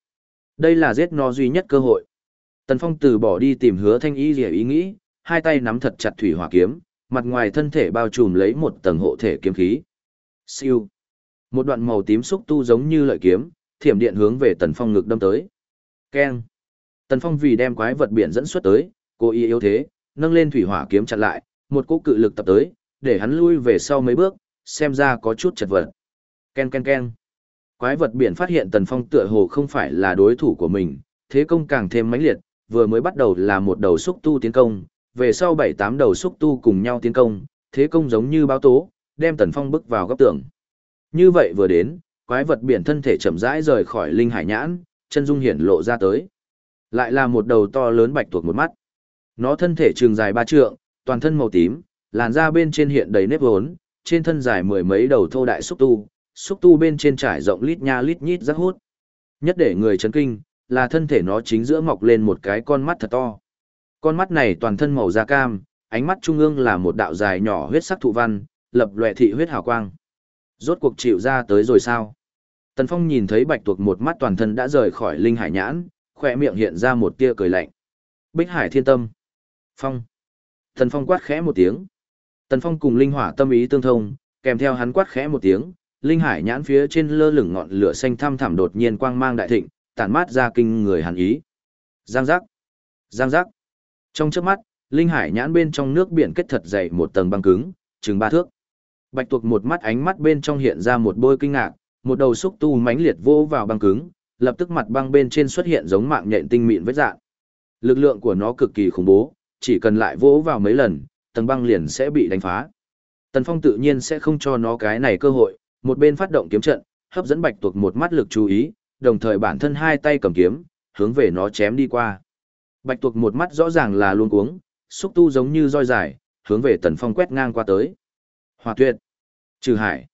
Đây là giết nó duy nhất cơ hội. Tần Phong từ bỏ đi tìm hứa thanh ý rỉa ý nghĩ, hai tay nắm thật chặt thủy hỏa kiếm, mặt ngoài thân thể bao trùm lấy một tầng hộ thể kiếm khí. Siêu. Một đoạn màu tím xúc tu giống như lợi kiếm, thiểm điện hướng về Tần Phong ngực đâm tới. Keng. Tần Phong vì đem quái vật biển dẫn xuất tới, cố ý yếu thế, nâng lên thủy hỏa kiếm chặn lại, một cú cự lực tập tới, để hắn lui về sau mấy bước, xem ra có chút chật vật. Ken ken ken. Quái vật biển phát hiện Tần Phong tựa hồ không phải là đối thủ của mình, thế công càng thêm mãnh liệt, vừa mới bắt đầu là một đầu xúc tu tiến công, về sau bảy tám đầu xúc tu cùng nhau tiến công, thế công giống như báo tố, đem Tần Phong bức vào góc tường. Như vậy vừa đến, quái vật biển thân thể chậm rãi rời khỏi linh hải nhãn, chân dung hiển lộ ra tới. Lại là một đầu to lớn bạch tuộc một mắt. Nó thân thể trường dài ba trượng, toàn thân màu tím, làn da bên trên hiện đầy nếp vốn, trên thân dài mười mấy đầu thô đại xúc tu, xúc tu bên trên trải rộng lít nha lít nhít rắc hút. Nhất để người chấn kinh, là thân thể nó chính giữa mọc lên một cái con mắt thật to. Con mắt này toàn thân màu da cam, ánh mắt trung ương là một đạo dài nhỏ huyết sắc thụ văn, lập lòe thị huyết hào quang. Rốt cuộc chịu ra tới rồi sao? Tần Phong nhìn thấy bạch tuộc một mắt toàn thân đã rời khỏi linh hải nhãn, khỏe miệng hiện ra một tia cười lạnh. Bích hải thiên tâm. Phong. Tần Phong quát khẽ một tiếng. Tần Phong cùng linh hỏa tâm ý tương thông, kèm theo hắn quát khẽ một tiếng, linh hải nhãn phía trên lơ lửng ngọn lửa xanh thăm thẳm đột nhiên quang mang đại thịnh, tản mát ra kinh người hàn ý. Giang giác. Giang giác. Trong chớp mắt, linh hải nhãn bên trong nước biển kết thật dày một tầng băng cứng, chừng ba thước. Bạch tuộc một mắt ánh mắt bên trong hiện ra một bôi kinh ngạc, một đầu xúc tu mãnh liệt vô vào băng cứng, lập tức mặt băng bên trên xuất hiện giống mạng nhện tinh mịn vết dạng. Lực lượng của nó cực kỳ khủng bố, chỉ cần lại vỗ vào mấy lần, tầng băng liền sẽ bị đánh phá. Tần Phong tự nhiên sẽ không cho nó cái này cơ hội, một bên phát động kiếm trận, hấp dẫn bạch tuộc một mắt lực chú ý, đồng thời bản thân hai tay cầm kiếm, hướng về nó chém đi qua. Bạch tuộc một mắt rõ ràng là luôn cuống, xúc tu giống như roi dài, hướng về Tần Phong quét ngang qua tới. Hỏa tuyệt. Trừ hải.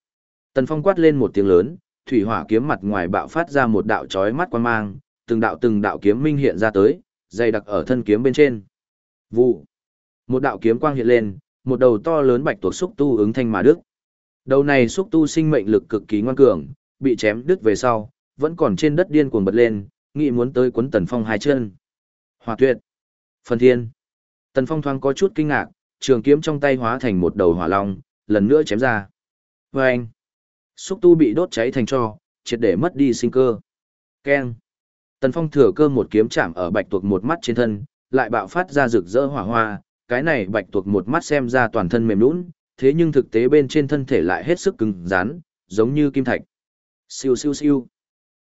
Tần Phong quát lên một tiếng lớn, thủy hỏa kiếm mặt ngoài bạo phát ra một đạo chói mắt quan mang, từng đạo từng đạo kiếm minh hiện ra tới, dày đặc ở thân kiếm bên trên. Vụ. Một đạo kiếm quang hiện lên, một đầu to lớn bạch tuộc xúc tu ứng thanh mà đức. Đầu này xúc tu sinh mệnh lực cực kỳ ngoan cường, bị chém đứt về sau, vẫn còn trên đất điên cuồng bật lên, nghĩ muốn tới cuốn Tần Phong hai chân. Hỏa tuyệt. Phần thiên. Tần Phong thoáng có chút kinh ngạc, trường kiếm trong tay hóa thành một đầu hỏa long, lần nữa chém ra. Vâng. anh. Xúc tu bị đốt cháy thành tro, triệt để mất đi sinh cơ. Keng. Tần Phong thừa cơ một kiếm chạm ở bạch tuộc một mắt trên thân, lại bạo phát ra rực rỡ hỏa hoa, cái này bạch tuộc một mắt xem ra toàn thân mềm nhũn, thế nhưng thực tế bên trên thân thể lại hết sức cứng rắn, giống như kim thạch. Siêu siêu siêu.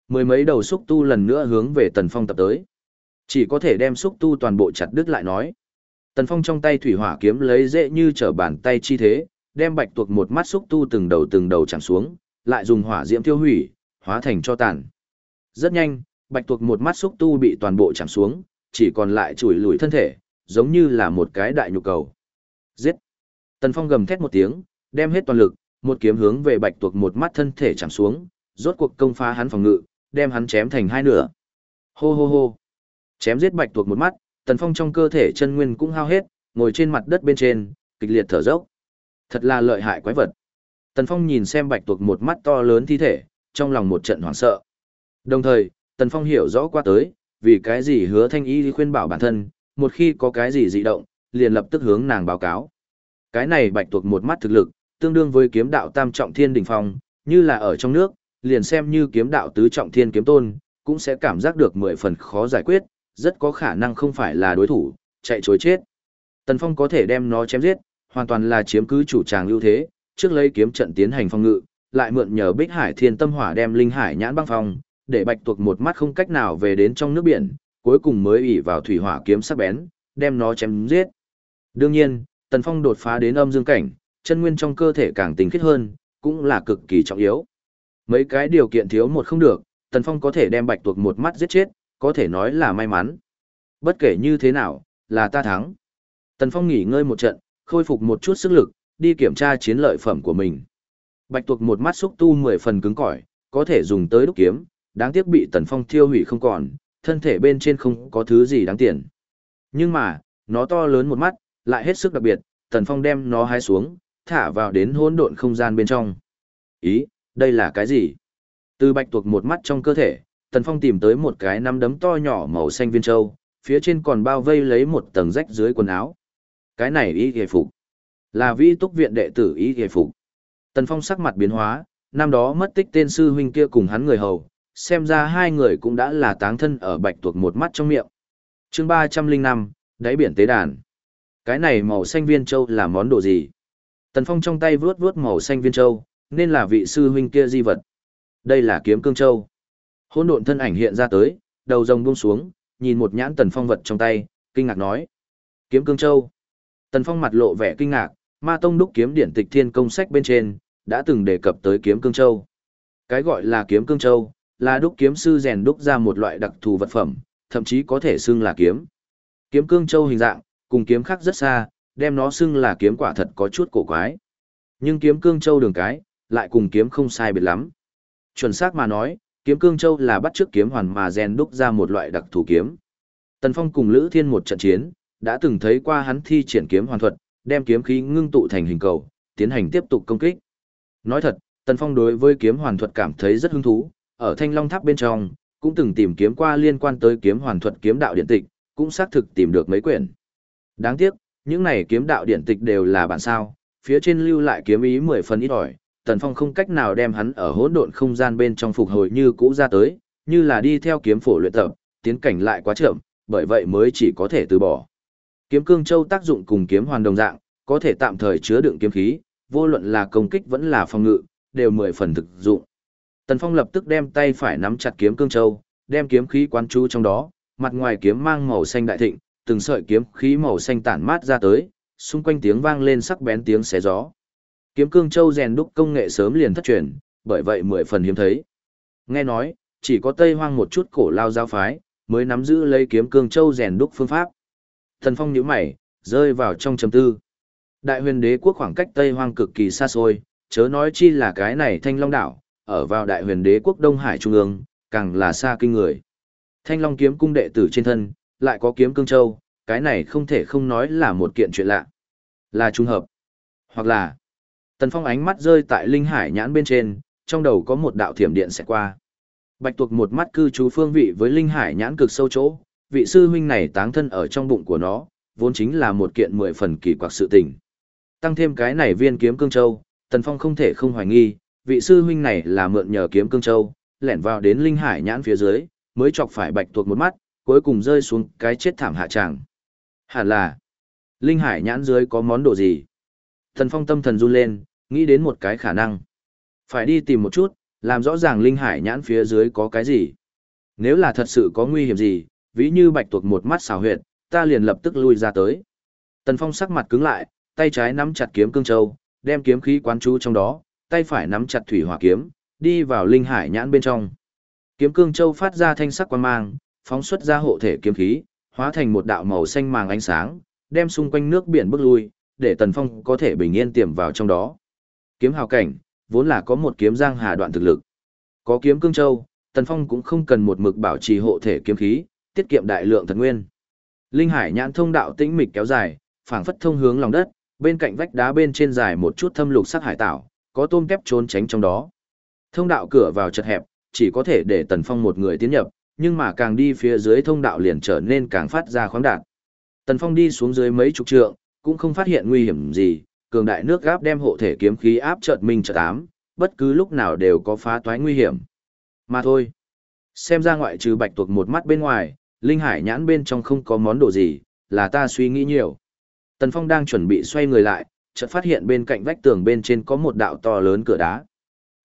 Mười mấy đầu xúc tu lần nữa hướng về Tần Phong tập tới. Chỉ có thể đem xúc tu toàn bộ chặt đứt lại nói. Tần Phong trong tay thủy hỏa kiếm lấy dễ như trở bàn tay chi thế, đem bạch tuộc một mắt xúc tu từng đầu từng đầu chạm xuống, lại dùng hỏa diễm tiêu hủy, hóa thành cho tàn. Rất nhanh, bạch tuộc một mắt xúc tu bị toàn bộ chạm xuống, chỉ còn lại chùi lùi thân thể, giống như là một cái đại nhục cầu. Giết! Tần Phong gầm thét một tiếng, đem hết toàn lực, một kiếm hướng về bạch tuộc một mắt thân thể chạm xuống, rốt cuộc công phá hắn phòng ngự, đem hắn chém thành hai nửa. Hô hô hô! Chém giết bạch tuộc một mắt, Tần Phong trong cơ thể chân nguyên cũng hao hết, ngồi trên mặt đất bên trên, kịch liệt thở dốc. Thật là lợi hại quái vật. Tần Phong nhìn xem bạch tuộc một mắt to lớn thi thể, trong lòng một trận hoảng sợ. Đồng thời, Tần Phong hiểu rõ qua tới, vì cái gì hứa thanh y khuyên bảo bản thân, một khi có cái gì dị động, liền lập tức hướng nàng báo cáo. Cái này bạch tuộc một mắt thực lực, tương đương với kiếm đạo tam trọng thiên đỉnh phong, như là ở trong nước, liền xem như kiếm đạo tứ trọng thiên kiếm tôn, cũng sẽ cảm giác được mười phần khó giải quyết, rất có khả năng không phải là đối thủ, chạy chối chết. Tần Phong có thể đem nó chém giết, hoàn toàn là chiếm cứ chủ tràng ưu thế, trước lấy kiếm trận tiến hành phong ngự, lại mượn nhờ Bích Hải Thiên Tâm Hỏa đem linh hải nhãn băng phong, để Bạch Tuộc một mắt không cách nào về đến trong nước biển, cuối cùng mới ủy vào thủy hỏa kiếm sắc bén, đem nó chém giết. Đương nhiên, Tần Phong đột phá đến âm dương cảnh, chân nguyên trong cơ thể càng tinh khiết hơn, cũng là cực kỳ trọng yếu. Mấy cái điều kiện thiếu một không được, Tần Phong có thể đem Bạch Tuộc một mắt giết chết, có thể nói là may mắn. Bất kể như thế nào, là ta thắng. Tần Phong nghỉ ngơi một trận, khôi phục một chút sức lực, đi kiểm tra chiến lợi phẩm của mình. Bạch tuộc một mắt xúc tu 10 phần cứng cỏi, có thể dùng tới đúc kiếm, đáng tiếc bị Tần Phong thiêu hủy không còn, thân thể bên trên không có thứ gì đáng tiền. Nhưng mà, nó to lớn một mắt, lại hết sức đặc biệt, Tần Phong đem nó hái xuống, thả vào đến hỗn độn không gian bên trong. Ý, đây là cái gì? Từ bạch tuộc một mắt trong cơ thể, Tần Phong tìm tới một cái nắm đấm to nhỏ màu xanh viên châu, phía trên còn bao vây lấy một tầng rách dưới quần áo. Cái này y hề phục. Là vi túc viện đệ tử ý hề phục. Tần Phong sắc mặt biến hóa, năm đó mất tích tên sư huynh kia cùng hắn người hầu, xem ra hai người cũng đã là táng thân ở bạch tuộc một mắt trong miệng. chương ba trăm linh năm, đáy biển tế đàn. Cái này màu xanh viên châu là món đồ gì? Tần Phong trong tay vuốt vuốt màu xanh viên châu, nên là vị sư huynh kia di vật. Đây là kiếm cương châu. Hỗn độn thân ảnh hiện ra tới, đầu rồng buông xuống, nhìn một nhãn Tần Phong vật trong tay, kinh ngạc nói: "Kiếm Cương Châu." Tần Phong mặt lộ vẻ kinh ngạc, Ma Tông đúc kiếm điển tịch thiên công sách bên trên đã từng đề cập tới Kiếm Cương Châu. Cái gọi là Kiếm Cương Châu là đúc kiếm sư rèn đúc ra một loại đặc thù vật phẩm, thậm chí có thể xưng là kiếm. Kiếm Cương Châu hình dạng cùng kiếm khác rất xa, đem nó xưng là kiếm quả thật có chút cổ quái. Nhưng kiếm Cương Châu đường cái lại cùng kiếm không sai biệt lắm. Chuẩn xác mà nói, kiếm cương châu là bắt trước kiếm hoàn mà rèn đúc ra một loại đặc thù kiếm. Tần Phong cùng Lữ Thiên một trận chiến, đã từng thấy qua hắn thi triển kiếm hoàn thuật, đem kiếm khí ngưng tụ thành hình cầu, tiến hành tiếp tục công kích. Nói thật, Tần Phong đối với kiếm hoàn thuật cảm thấy rất hứng thú, ở Thanh Long Tháp bên trong, cũng từng tìm kiếm qua liên quan tới kiếm hoàn thuật kiếm đạo điện tịch, cũng xác thực tìm được mấy quyển. Đáng tiếc, những này kiếm đạo điện tịch đều là bản sao, phía trên lưu lại kiếm ý mười phần ít ỏi, Tần Phong không cách nào đem hắn ở hỗn độn không gian bên trong phục hồi như cũ ra tới, như là đi theo kiếm phổ luyện tập, tiến cảnh lại quá chậm, bởi vậy mới chỉ có thể từ bỏ. Kiếm cương châu tác dụng cùng kiếm hoàn đồng dạng, có thể tạm thời chứa đựng kiếm khí, vô luận là công kích vẫn là phòng ngự, đều mười phần thực dụng. Tần Phong lập tức đem tay phải nắm chặt kiếm cương châu, đem kiếm khí quán chú trong đó, mặt ngoài kiếm mang màu xanh đại thịnh, từng sợi kiếm khí màu xanh tản mát ra tới, xung quanh tiếng vang lên sắc bén tiếng xé gió. Kiếm cương châu rèn đúc công nghệ sớm liền thất truyền, bởi vậy mười phần hiếm thấy. Nghe nói, chỉ có Tây Hoang một chút cổ lao giáo phái, mới nắm giữ lấy kiếm cương châu rèn đúc phương pháp. Thần Phong nhíu mày, rơi vào trong trầm tư. Đại huyền đế quốc khoảng cách Tây Hoang cực kỳ xa xôi, chớ nói chi là cái này Thanh Long đảo, ở vào đại huyền đế quốc Đông Hải Trung ương, càng là xa kinh người. Thanh Long kiếm cung đệ tử trên thân, lại có kiếm cương châu, cái này không thể không nói là một kiện chuyện lạ. Là trùng hợp. Hoặc là, Tần Phong ánh mắt rơi tại linh hải nhãn bên trên, trong đầu có một đạo thiểm điện sẽ qua. Bạch tuộc một mắt cư trú phương vị với linh hải nhãn cực sâu chỗ, vị sư huynh này táng thân ở trong bụng của nó, vốn chính là một kiện mười phần kỳ quặc sự tình. Tăng thêm cái này viên kiếm cương châu, Tần Phong không thể không hoài nghi, vị sư huynh này là mượn nhờ kiếm cương châu, lẻn vào đến linh hải nhãn phía dưới, mới chọc phải bạch tuộc một mắt, cuối cùng rơi xuống cái chết thảm hạ tràng. Hẳn là, linh hải nhãn dưới có món đồ gì? Tần Phong tâm thần run lên, nghĩ đến một cái khả năng. Phải đi tìm một chút, làm rõ ràng linh hải nhãn phía dưới có cái gì. Nếu là thật sự có nguy hiểm gì, ví như bạch tuộc một mắt xào huyệt, ta liền lập tức lui ra tới. Tần Phong sắc mặt cứng lại, tay trái nắm chặt kiếm cương châu, đem kiếm khí quán chú trong đó, tay phải nắm chặt thủy hỏa kiếm, đi vào linh hải nhãn bên trong. Kiếm cương châu phát ra thanh sắc quang mang, phóng xuất ra hộ thể kiếm khí, hóa thành một đạo màu xanh màng ánh sáng, đem xung quanh nước biển bước lui, để Tần Phong có thể bình yên tiềm vào trong đó. Kiếm hào cảnh, vốn là có một kiếm giang hà đoạn thực lực. Có kiếm cương châu, Tần Phong cũng không cần một mực bảo trì hộ thể kiếm khí, tiết kiệm đại lượng thần nguyên. Linh hải nhãn thông đạo tĩnh mịch kéo dài, phảng phất thông hướng lòng đất, bên cạnh vách đá bên trên dài một chút thâm lục sắc hải tảo, có tôm kép trốn tránh trong đó. Thông đạo cửa vào chật hẹp, chỉ có thể để Tần Phong một người tiến nhập, nhưng mà càng đi phía dưới thông đạo liền trở nên càng phát ra khoáng đạt. Tần Phong đi xuống dưới mấy chục trượng, cũng không phát hiện nguy hiểm gì, cường đại nước gáp đem hộ thể kiếm khí áp chợt minh chợt ám, bất cứ lúc nào đều có phá toái nguy hiểm. Mà thôi. Xem ra ngoại trừ bạch tuộc một mắt bên ngoài, linh hải nhãn bên trong không có món đồ gì, là ta suy nghĩ nhiều. Tần Phong đang chuẩn bị xoay người lại, chợt phát hiện bên cạnh vách tường bên trên có một đạo to lớn cửa đá.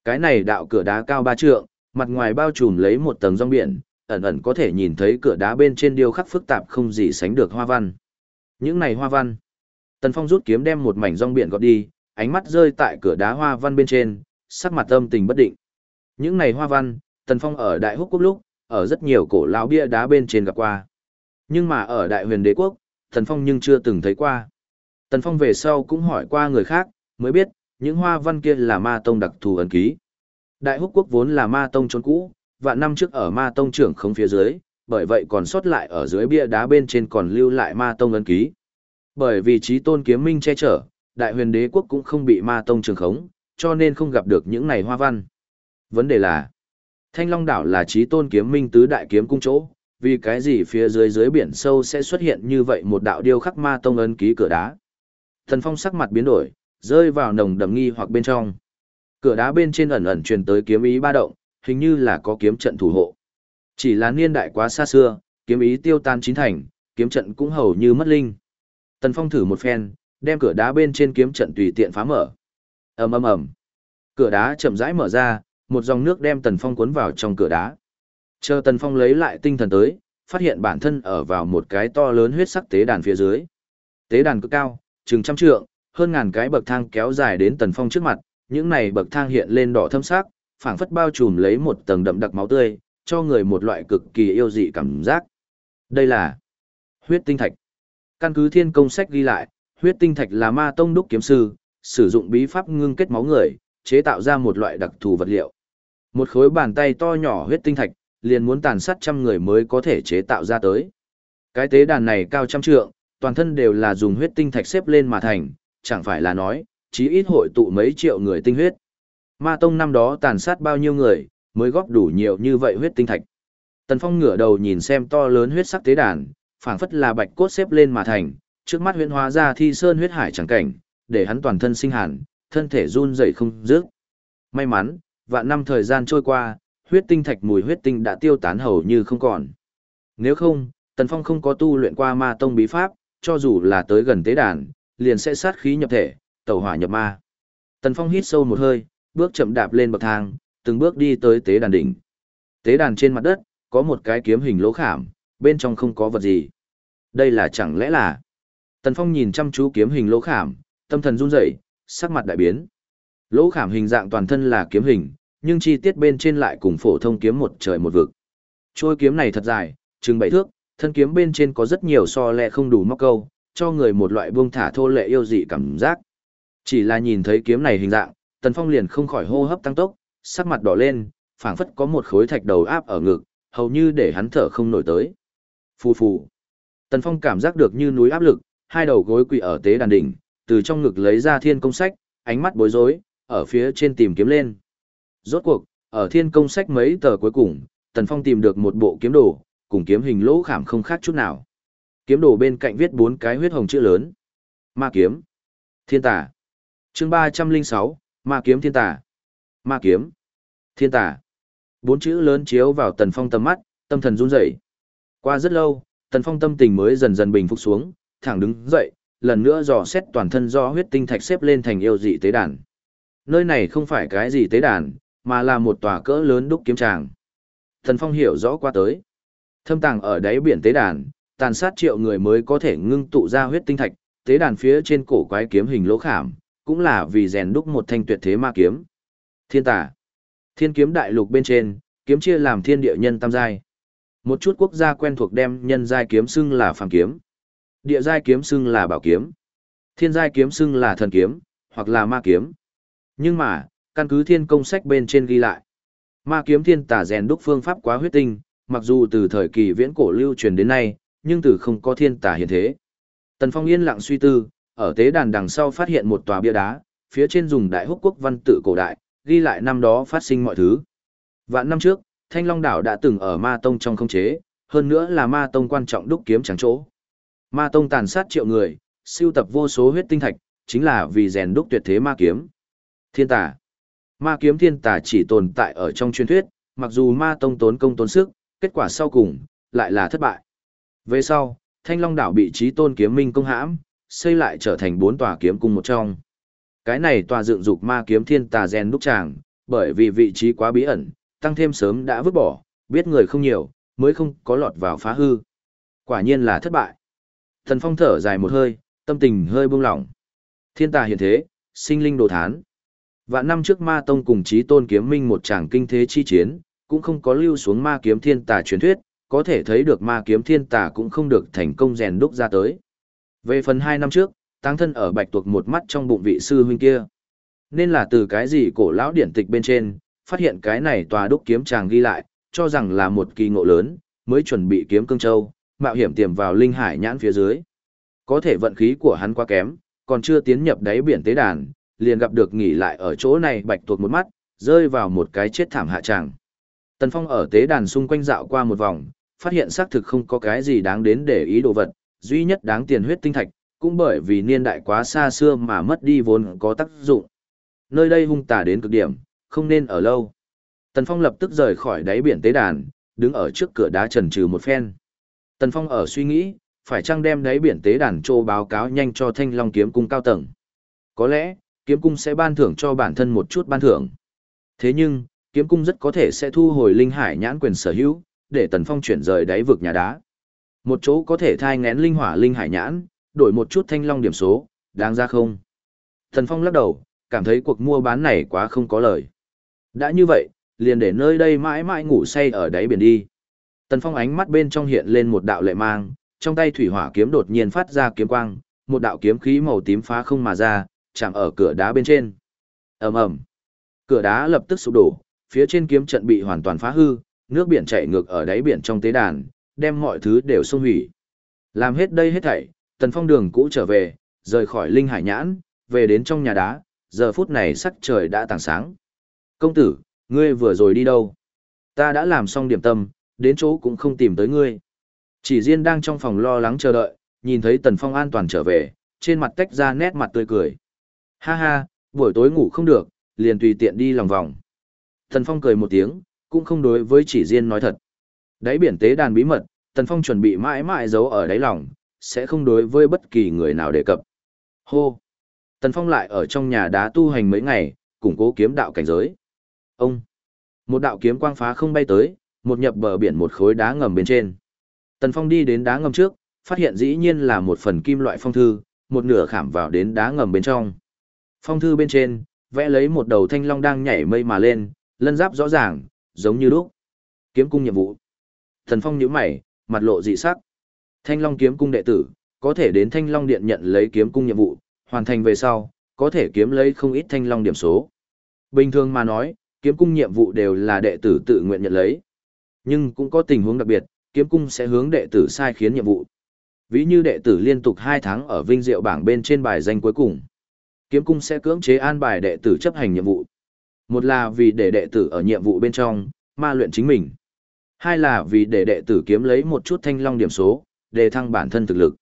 Cái này đạo cửa đá cao ba trượng, mặt ngoài bao trùm lấy một tầng rong biển, ẩn ẩn có thể nhìn thấy cửa đá bên trên điêu khắc phức tạp không gì sánh được hoa văn. Những này hoa văn. Tần Phong rút kiếm đem một mảnh rong biển gọt đi, ánh mắt rơi tại cửa đá hoa văn bên trên, sắc mặt âm tình bất định. Những này hoa văn, Tần Phong ở Đại Húc Quốc lúc, ở rất nhiều cổ lão bia đá bên trên gặp qua. Nhưng mà ở Đại Huyền Đế Quốc, Tần Phong nhưng chưa từng thấy qua. Tần Phong về sau cũng hỏi qua người khác, mới biết, những hoa văn kia là ma tông đặc thù ấn ký. Đại Húc Quốc vốn là ma tông trốn cũ, và năm trước ở ma tông trưởng không phía dưới, bởi vậy còn sót lại ở dưới bia đá bên trên còn lưu lại ma tông ấn ký. Bởi vì trí tôn kiếm minh che chở, đại huyền đế quốc cũng không bị ma tông trường khống, cho nên không gặp được những này hoa văn. Vấn đề là, Thanh Long đảo là trí tôn kiếm minh tứ đại kiếm cung chỗ, vì cái gì phía dưới dưới biển sâu sẽ xuất hiện như vậy một đạo điêu khắc ma tông ấn ký cửa đá. Thần Phong sắc mặt biến đổi, rơi vào nồng đầm nghi hoặc bên trong. Cửa đá bên trên ẩn ẩn truyền tới kiếm ý ba động, hình như là có kiếm trận thủ hộ. Chỉ là niên đại quá xa xưa, kiếm ý tiêu tan chín thành, kiếm trận cũng hầu như mất linh. Tần Phong thử một phen, đem cửa đá bên trên kiếm trận tùy tiện phá mở. Ầm ầm ầm. Cửa đá chậm rãi mở ra, một dòng nước đem Tần Phong cuốn vào trong cửa đá. Chờ Tần Phong lấy lại tinh thần tới, phát hiện bản thân ở vào một cái to lớn huyết sắc tế đàn phía dưới. Tế đàn cực cao, chừng trăm trượng, hơn ngàn cái bậc thang kéo dài đến Tần Phong trước mặt, những này bậc thang hiện lên đỏ thâm sắc, phảng phất bao trùm lấy một tầng đậm đặc máu tươi, cho người một loại cực kỳ yêu dị cảm giác. Đây là huyết tinh thạch. Căn cứ thiên công sách ghi lại, huyết tinh thạch là ma tông đúc kiếm sư, sử dụng bí pháp ngưng kết máu người, chế tạo ra một loại đặc thù vật liệu. Một khối bàn tay to nhỏ huyết tinh thạch, liền muốn tàn sát trăm người mới có thể chế tạo ra tới. Cái tế đàn này cao trăm trượng, toàn thân đều là dùng huyết tinh thạch xếp lên mà thành, chẳng phải là nói, chí ít hội tụ mấy triệu người tinh huyết. Ma Tông năm đó tàn sát bao nhiêu người, mới góp đủ nhiều như vậy huyết tinh thạch. Tần Phong ngửa đầu nhìn xem to lớn huyết sắc tế đàn, phảng phất là bạch cốt xếp lên mà thành, trước mắt huyễn hóa ra thi sơn huyết hải chẳng cảnh, để hắn toàn thân sinh hàn, thân thể run rẩy không dứt. May mắn, vạn năm thời gian trôi qua, huyết tinh thạch mùi huyết tinh đã tiêu tán hầu như không còn. Nếu không, Tần Phong không có tu luyện qua ma tông bí pháp, cho dù là tới gần tế đàn, liền sẽ sát khí nhập thể, tẩu hỏa nhập ma. Tần Phong hít sâu một hơi, bước chậm đạp lên bậc thang, từng bước đi tới tế đàn đỉnh. Tế đàn trên mặt đất, có một cái kiếm hình lỗ khảm, bên trong không có vật gì. Đây là chẳng lẽ là... Tần Phong nhìn chăm chú kiếm hình lỗ khảm, tâm thần run rẩy, sắc mặt đại biến. Lỗ khảm hình dạng toàn thân là kiếm hình, nhưng chi tiết bên trên lại cùng phổ thông kiếm một trời một vực. Trôi kiếm này thật dài, chừng bảy thước, thân kiếm bên trên có rất nhiều so lẹ không đủ móc câu, cho người một loại buông thả thô lệ yêu dị cảm giác. Chỉ là nhìn thấy kiếm này hình dạng, Tần Phong liền không khỏi hô hấp tăng tốc, sắc mặt đỏ lên, phảng phất có một khối thạch đầu áp ở ngực, hầu như để hắn thở không nổi tới. Phù phù. Tần Phong cảm giác được như núi áp lực, hai đầu gối quỳ ở tế đàn đỉnh, từ trong ngực lấy ra thiên công sách, ánh mắt bối rối, ở phía trên tìm kiếm lên. Rốt cuộc, ở thiên công sách mấy tờ cuối cùng, Tần Phong tìm được một bộ kiếm đồ, cùng kiếm hình lỗ khảm không khác chút nào. Kiếm đồ bên cạnh viết bốn cái huyết hồng chữ lớn. Ma kiếm. Thiên tà. chương ba trăm linh sáu Ma kiếm thiên tà. Ma kiếm. Thiên tà. Bốn chữ lớn chiếu vào Tần Phong tầm mắt, tâm thần run rẩy. Qua rất lâu, Tần Phong tâm tình mới dần dần bình phục xuống, thẳng đứng dậy, lần nữa dò xét toàn thân do huyết tinh thạch xếp lên thành yêu dị tế đàn. Nơi này không phải cái gì tế đàn, mà là một tòa cỡ lớn đúc kiếm tràng. Thần Phong hiểu rõ qua tới. Thâm tàng ở đáy biển tế đàn, tàn sát triệu người mới có thể ngưng tụ ra huyết tinh thạch, tế đàn phía trên cổ quái kiếm hình lỗ khảm, cũng là vì rèn đúc một thanh tuyệt thế ma kiếm. Thiên tả. Thiên kiếm đại lục bên trên, kiếm chia làm thiên địa nhân tam giai. Một chút quốc gia quen thuộc đem nhân giai kiếm xưng là phàm kiếm, địa giai kiếm xưng là bảo kiếm, thiên giai kiếm xưng là thần kiếm, hoặc là ma kiếm. Nhưng mà, căn cứ thiên công sách bên trên ghi lại, ma kiếm thiên tả rèn đúc phương pháp quá huyết tinh, mặc dù từ thời kỳ viễn cổ lưu truyền đến nay, nhưng từ không có thiên tả hiện thế. Tần Phong yên lặng suy tư, ở tế đàn đằng sau phát hiện một tòa bia đá, phía trên dùng đại húc quốc văn tự cổ đại, ghi lại năm đó phát sinh mọi thứ. Vạn năm trước, Thanh Long đảo đã từng ở Ma Tông trong không chế, hơn nữa là Ma Tông quan trọng đúc kiếm trắng chỗ. Ma Tông tàn sát triệu người, siêu tập vô số huyết tinh thạch, chính là vì rèn đúc tuyệt thế ma kiếm. Thiên tà. Ma kiếm thiên tà chỉ tồn tại ở trong truyền thuyết, mặc dù Ma Tông tốn công tốn sức, kết quả sau cùng lại là thất bại. Về sau, Thanh Long đảo bị trí Tôn kiếm minh công hãm, xây lại trở thành bốn tòa kiếm cung một trong. Cái này tòa dựng dục ma kiếm thiên tà gen đúc tràng, bởi vì vị trí quá bí ẩn, tăng thêm sớm đã vứt bỏ, biết người không nhiều, mới không có lọt vào phá hư. Quả nhiên là thất bại. Thần Phong thở dài một hơi, tâm tình hơi buông lỏng. Thiên tà hiện thế, sinh linh đồ thán và năm trước ma tông cùng chí tôn kiếm minh một tràng kinh thế chi chiến, cũng không có lưu xuống ma kiếm thiên tà truyền thuyết, có thể thấy được ma kiếm thiên tà cũng không được thành công rèn đúc ra tới. Về phần hai năm trước, tăng thân ở bạch tuộc một mắt trong bụng vị sư huynh kia. Nên là từ cái gì cổ lão điển tịch bên trên, phát hiện cái này tòa đúc kiếm chàng ghi lại, cho rằng là một kỳ ngộ lớn, mới chuẩn bị kiếm cương châu, mạo hiểm tiềm vào linh hải nhãn phía dưới. Có thể vận khí của hắn quá kém, còn chưa tiến nhập đáy biển tế đàn, liền gặp được nghỉ lại ở chỗ này bạch tuộc một mắt, rơi vào một cái chết thảm hạ tràng. Tần Phong ở tế đàn xung quanh dạo qua một vòng, phát hiện xác thực không có cái gì đáng đến để ý đồ vật, duy nhất đáng tiền huyết tinh thạch, cũng bởi vì niên đại quá xa xưa mà mất đi vốn có tác dụng. Nơi đây hung tà đến cực điểm, không nên ở lâu. Tần Phong lập tức rời khỏi đáy biển tế đàn, đứng ở trước cửa đá trần trừ một phen. Tần Phong ở suy nghĩ, phải chăng đem đáy biển tế đàn trô báo cáo nhanh cho Thanh Long kiếm cung cao tầng. Có lẽ, kiếm cung sẽ ban thưởng cho bản thân một chút ban thưởng. Thế nhưng, kiếm cung rất có thể sẽ thu hồi linh hải nhãn quyền sở hữu, để Tần Phong chuyển rời đáy vực nhà đá. Một chỗ có thể thai ngén linh hỏa linh hải nhãn, đổi một chút thanh long điểm số, đáng ra không? Tần Phong lắc đầu, cảm thấy cuộc mua bán này quá không có lời. Đã như vậy, liền để nơi đây mãi mãi ngủ say ở đáy biển đi. Tần Phong ánh mắt bên trong hiện lên một đạo lệ mang, trong tay thủy hỏa kiếm đột nhiên phát ra kiếm quang, một đạo kiếm khí màu tím phá không mà ra, chạm ở cửa đá bên trên. Ầm ầm. Cửa đá lập tức sụp đổ, phía trên kiếm trận bị hoàn toàn phá hư, nước biển chảy ngược ở đáy biển trong tế đàn, đem mọi thứ đều xông hủy. Làm hết đây hết thảy, Tần Phong đường cũ trở về, rời khỏi Linh Hải Nhãn, về đến trong nhà đá, giờ phút này sắc trời đã tảng sáng. Công tử, ngươi vừa rồi đi đâu? Ta đã làm xong điểm tâm, đến chỗ cũng không tìm tới ngươi. Chỉ riêng đang trong phòng lo lắng chờ đợi, nhìn thấy Tần Phong an toàn trở về, trên mặt tách ra nét mặt tươi cười. Ha ha, buổi tối ngủ không được, liền tùy tiện đi lòng vòng. Tần Phong cười một tiếng, cũng không đối với chỉ riêng nói thật. Đáy biển tế đàn bí mật, Tần Phong chuẩn bị mãi mãi giấu ở đáy lòng, sẽ không đối với bất kỳ người nào đề cập. Hô! Tần Phong lại ở trong nhà đá tu hành mấy ngày, củng cố kiếm đạo cảnh giới. Ông! Một đạo kiếm quang phá không bay tới, một nhập bờ biển một khối đá ngầm bên trên. Tần Phong đi đến đá ngầm trước, phát hiện dĩ nhiên là một phần kim loại phong thư, một nửa khảm vào đến đá ngầm bên trong. Phong thư bên trên, vẽ lấy một đầu thanh long đang nhảy mây mà lên, lân giáp rõ ràng, giống như lúc. Kiếm cung nhiệm vụ. Thần Phong nhíu mày, mặt lộ dị sắc. Thanh Long kiếm cung đệ tử, có thể đến Thanh Long điện nhận lấy kiếm cung nhiệm vụ, hoàn thành về sau, có thể kiếm lấy không ít Thanh Long điểm số. Bình thường mà nói, kiếm cung nhiệm vụ đều là đệ tử tự nguyện nhận lấy. Nhưng cũng có tình huống đặc biệt, kiếm cung sẽ hướng đệ tử sai khiến nhiệm vụ. Ví như đệ tử liên tục 2 tháng ở vinh diệu bảng bên trên bài danh cuối cùng. Kiếm cung sẽ cưỡng chế an bài đệ tử chấp hành nhiệm vụ. Một là vì để đệ tử ở nhiệm vụ bên trong, ma luyện chính mình. Hai là vì để đệ tử kiếm lấy một chút thanh long điểm số, để thăng bản thân thực lực.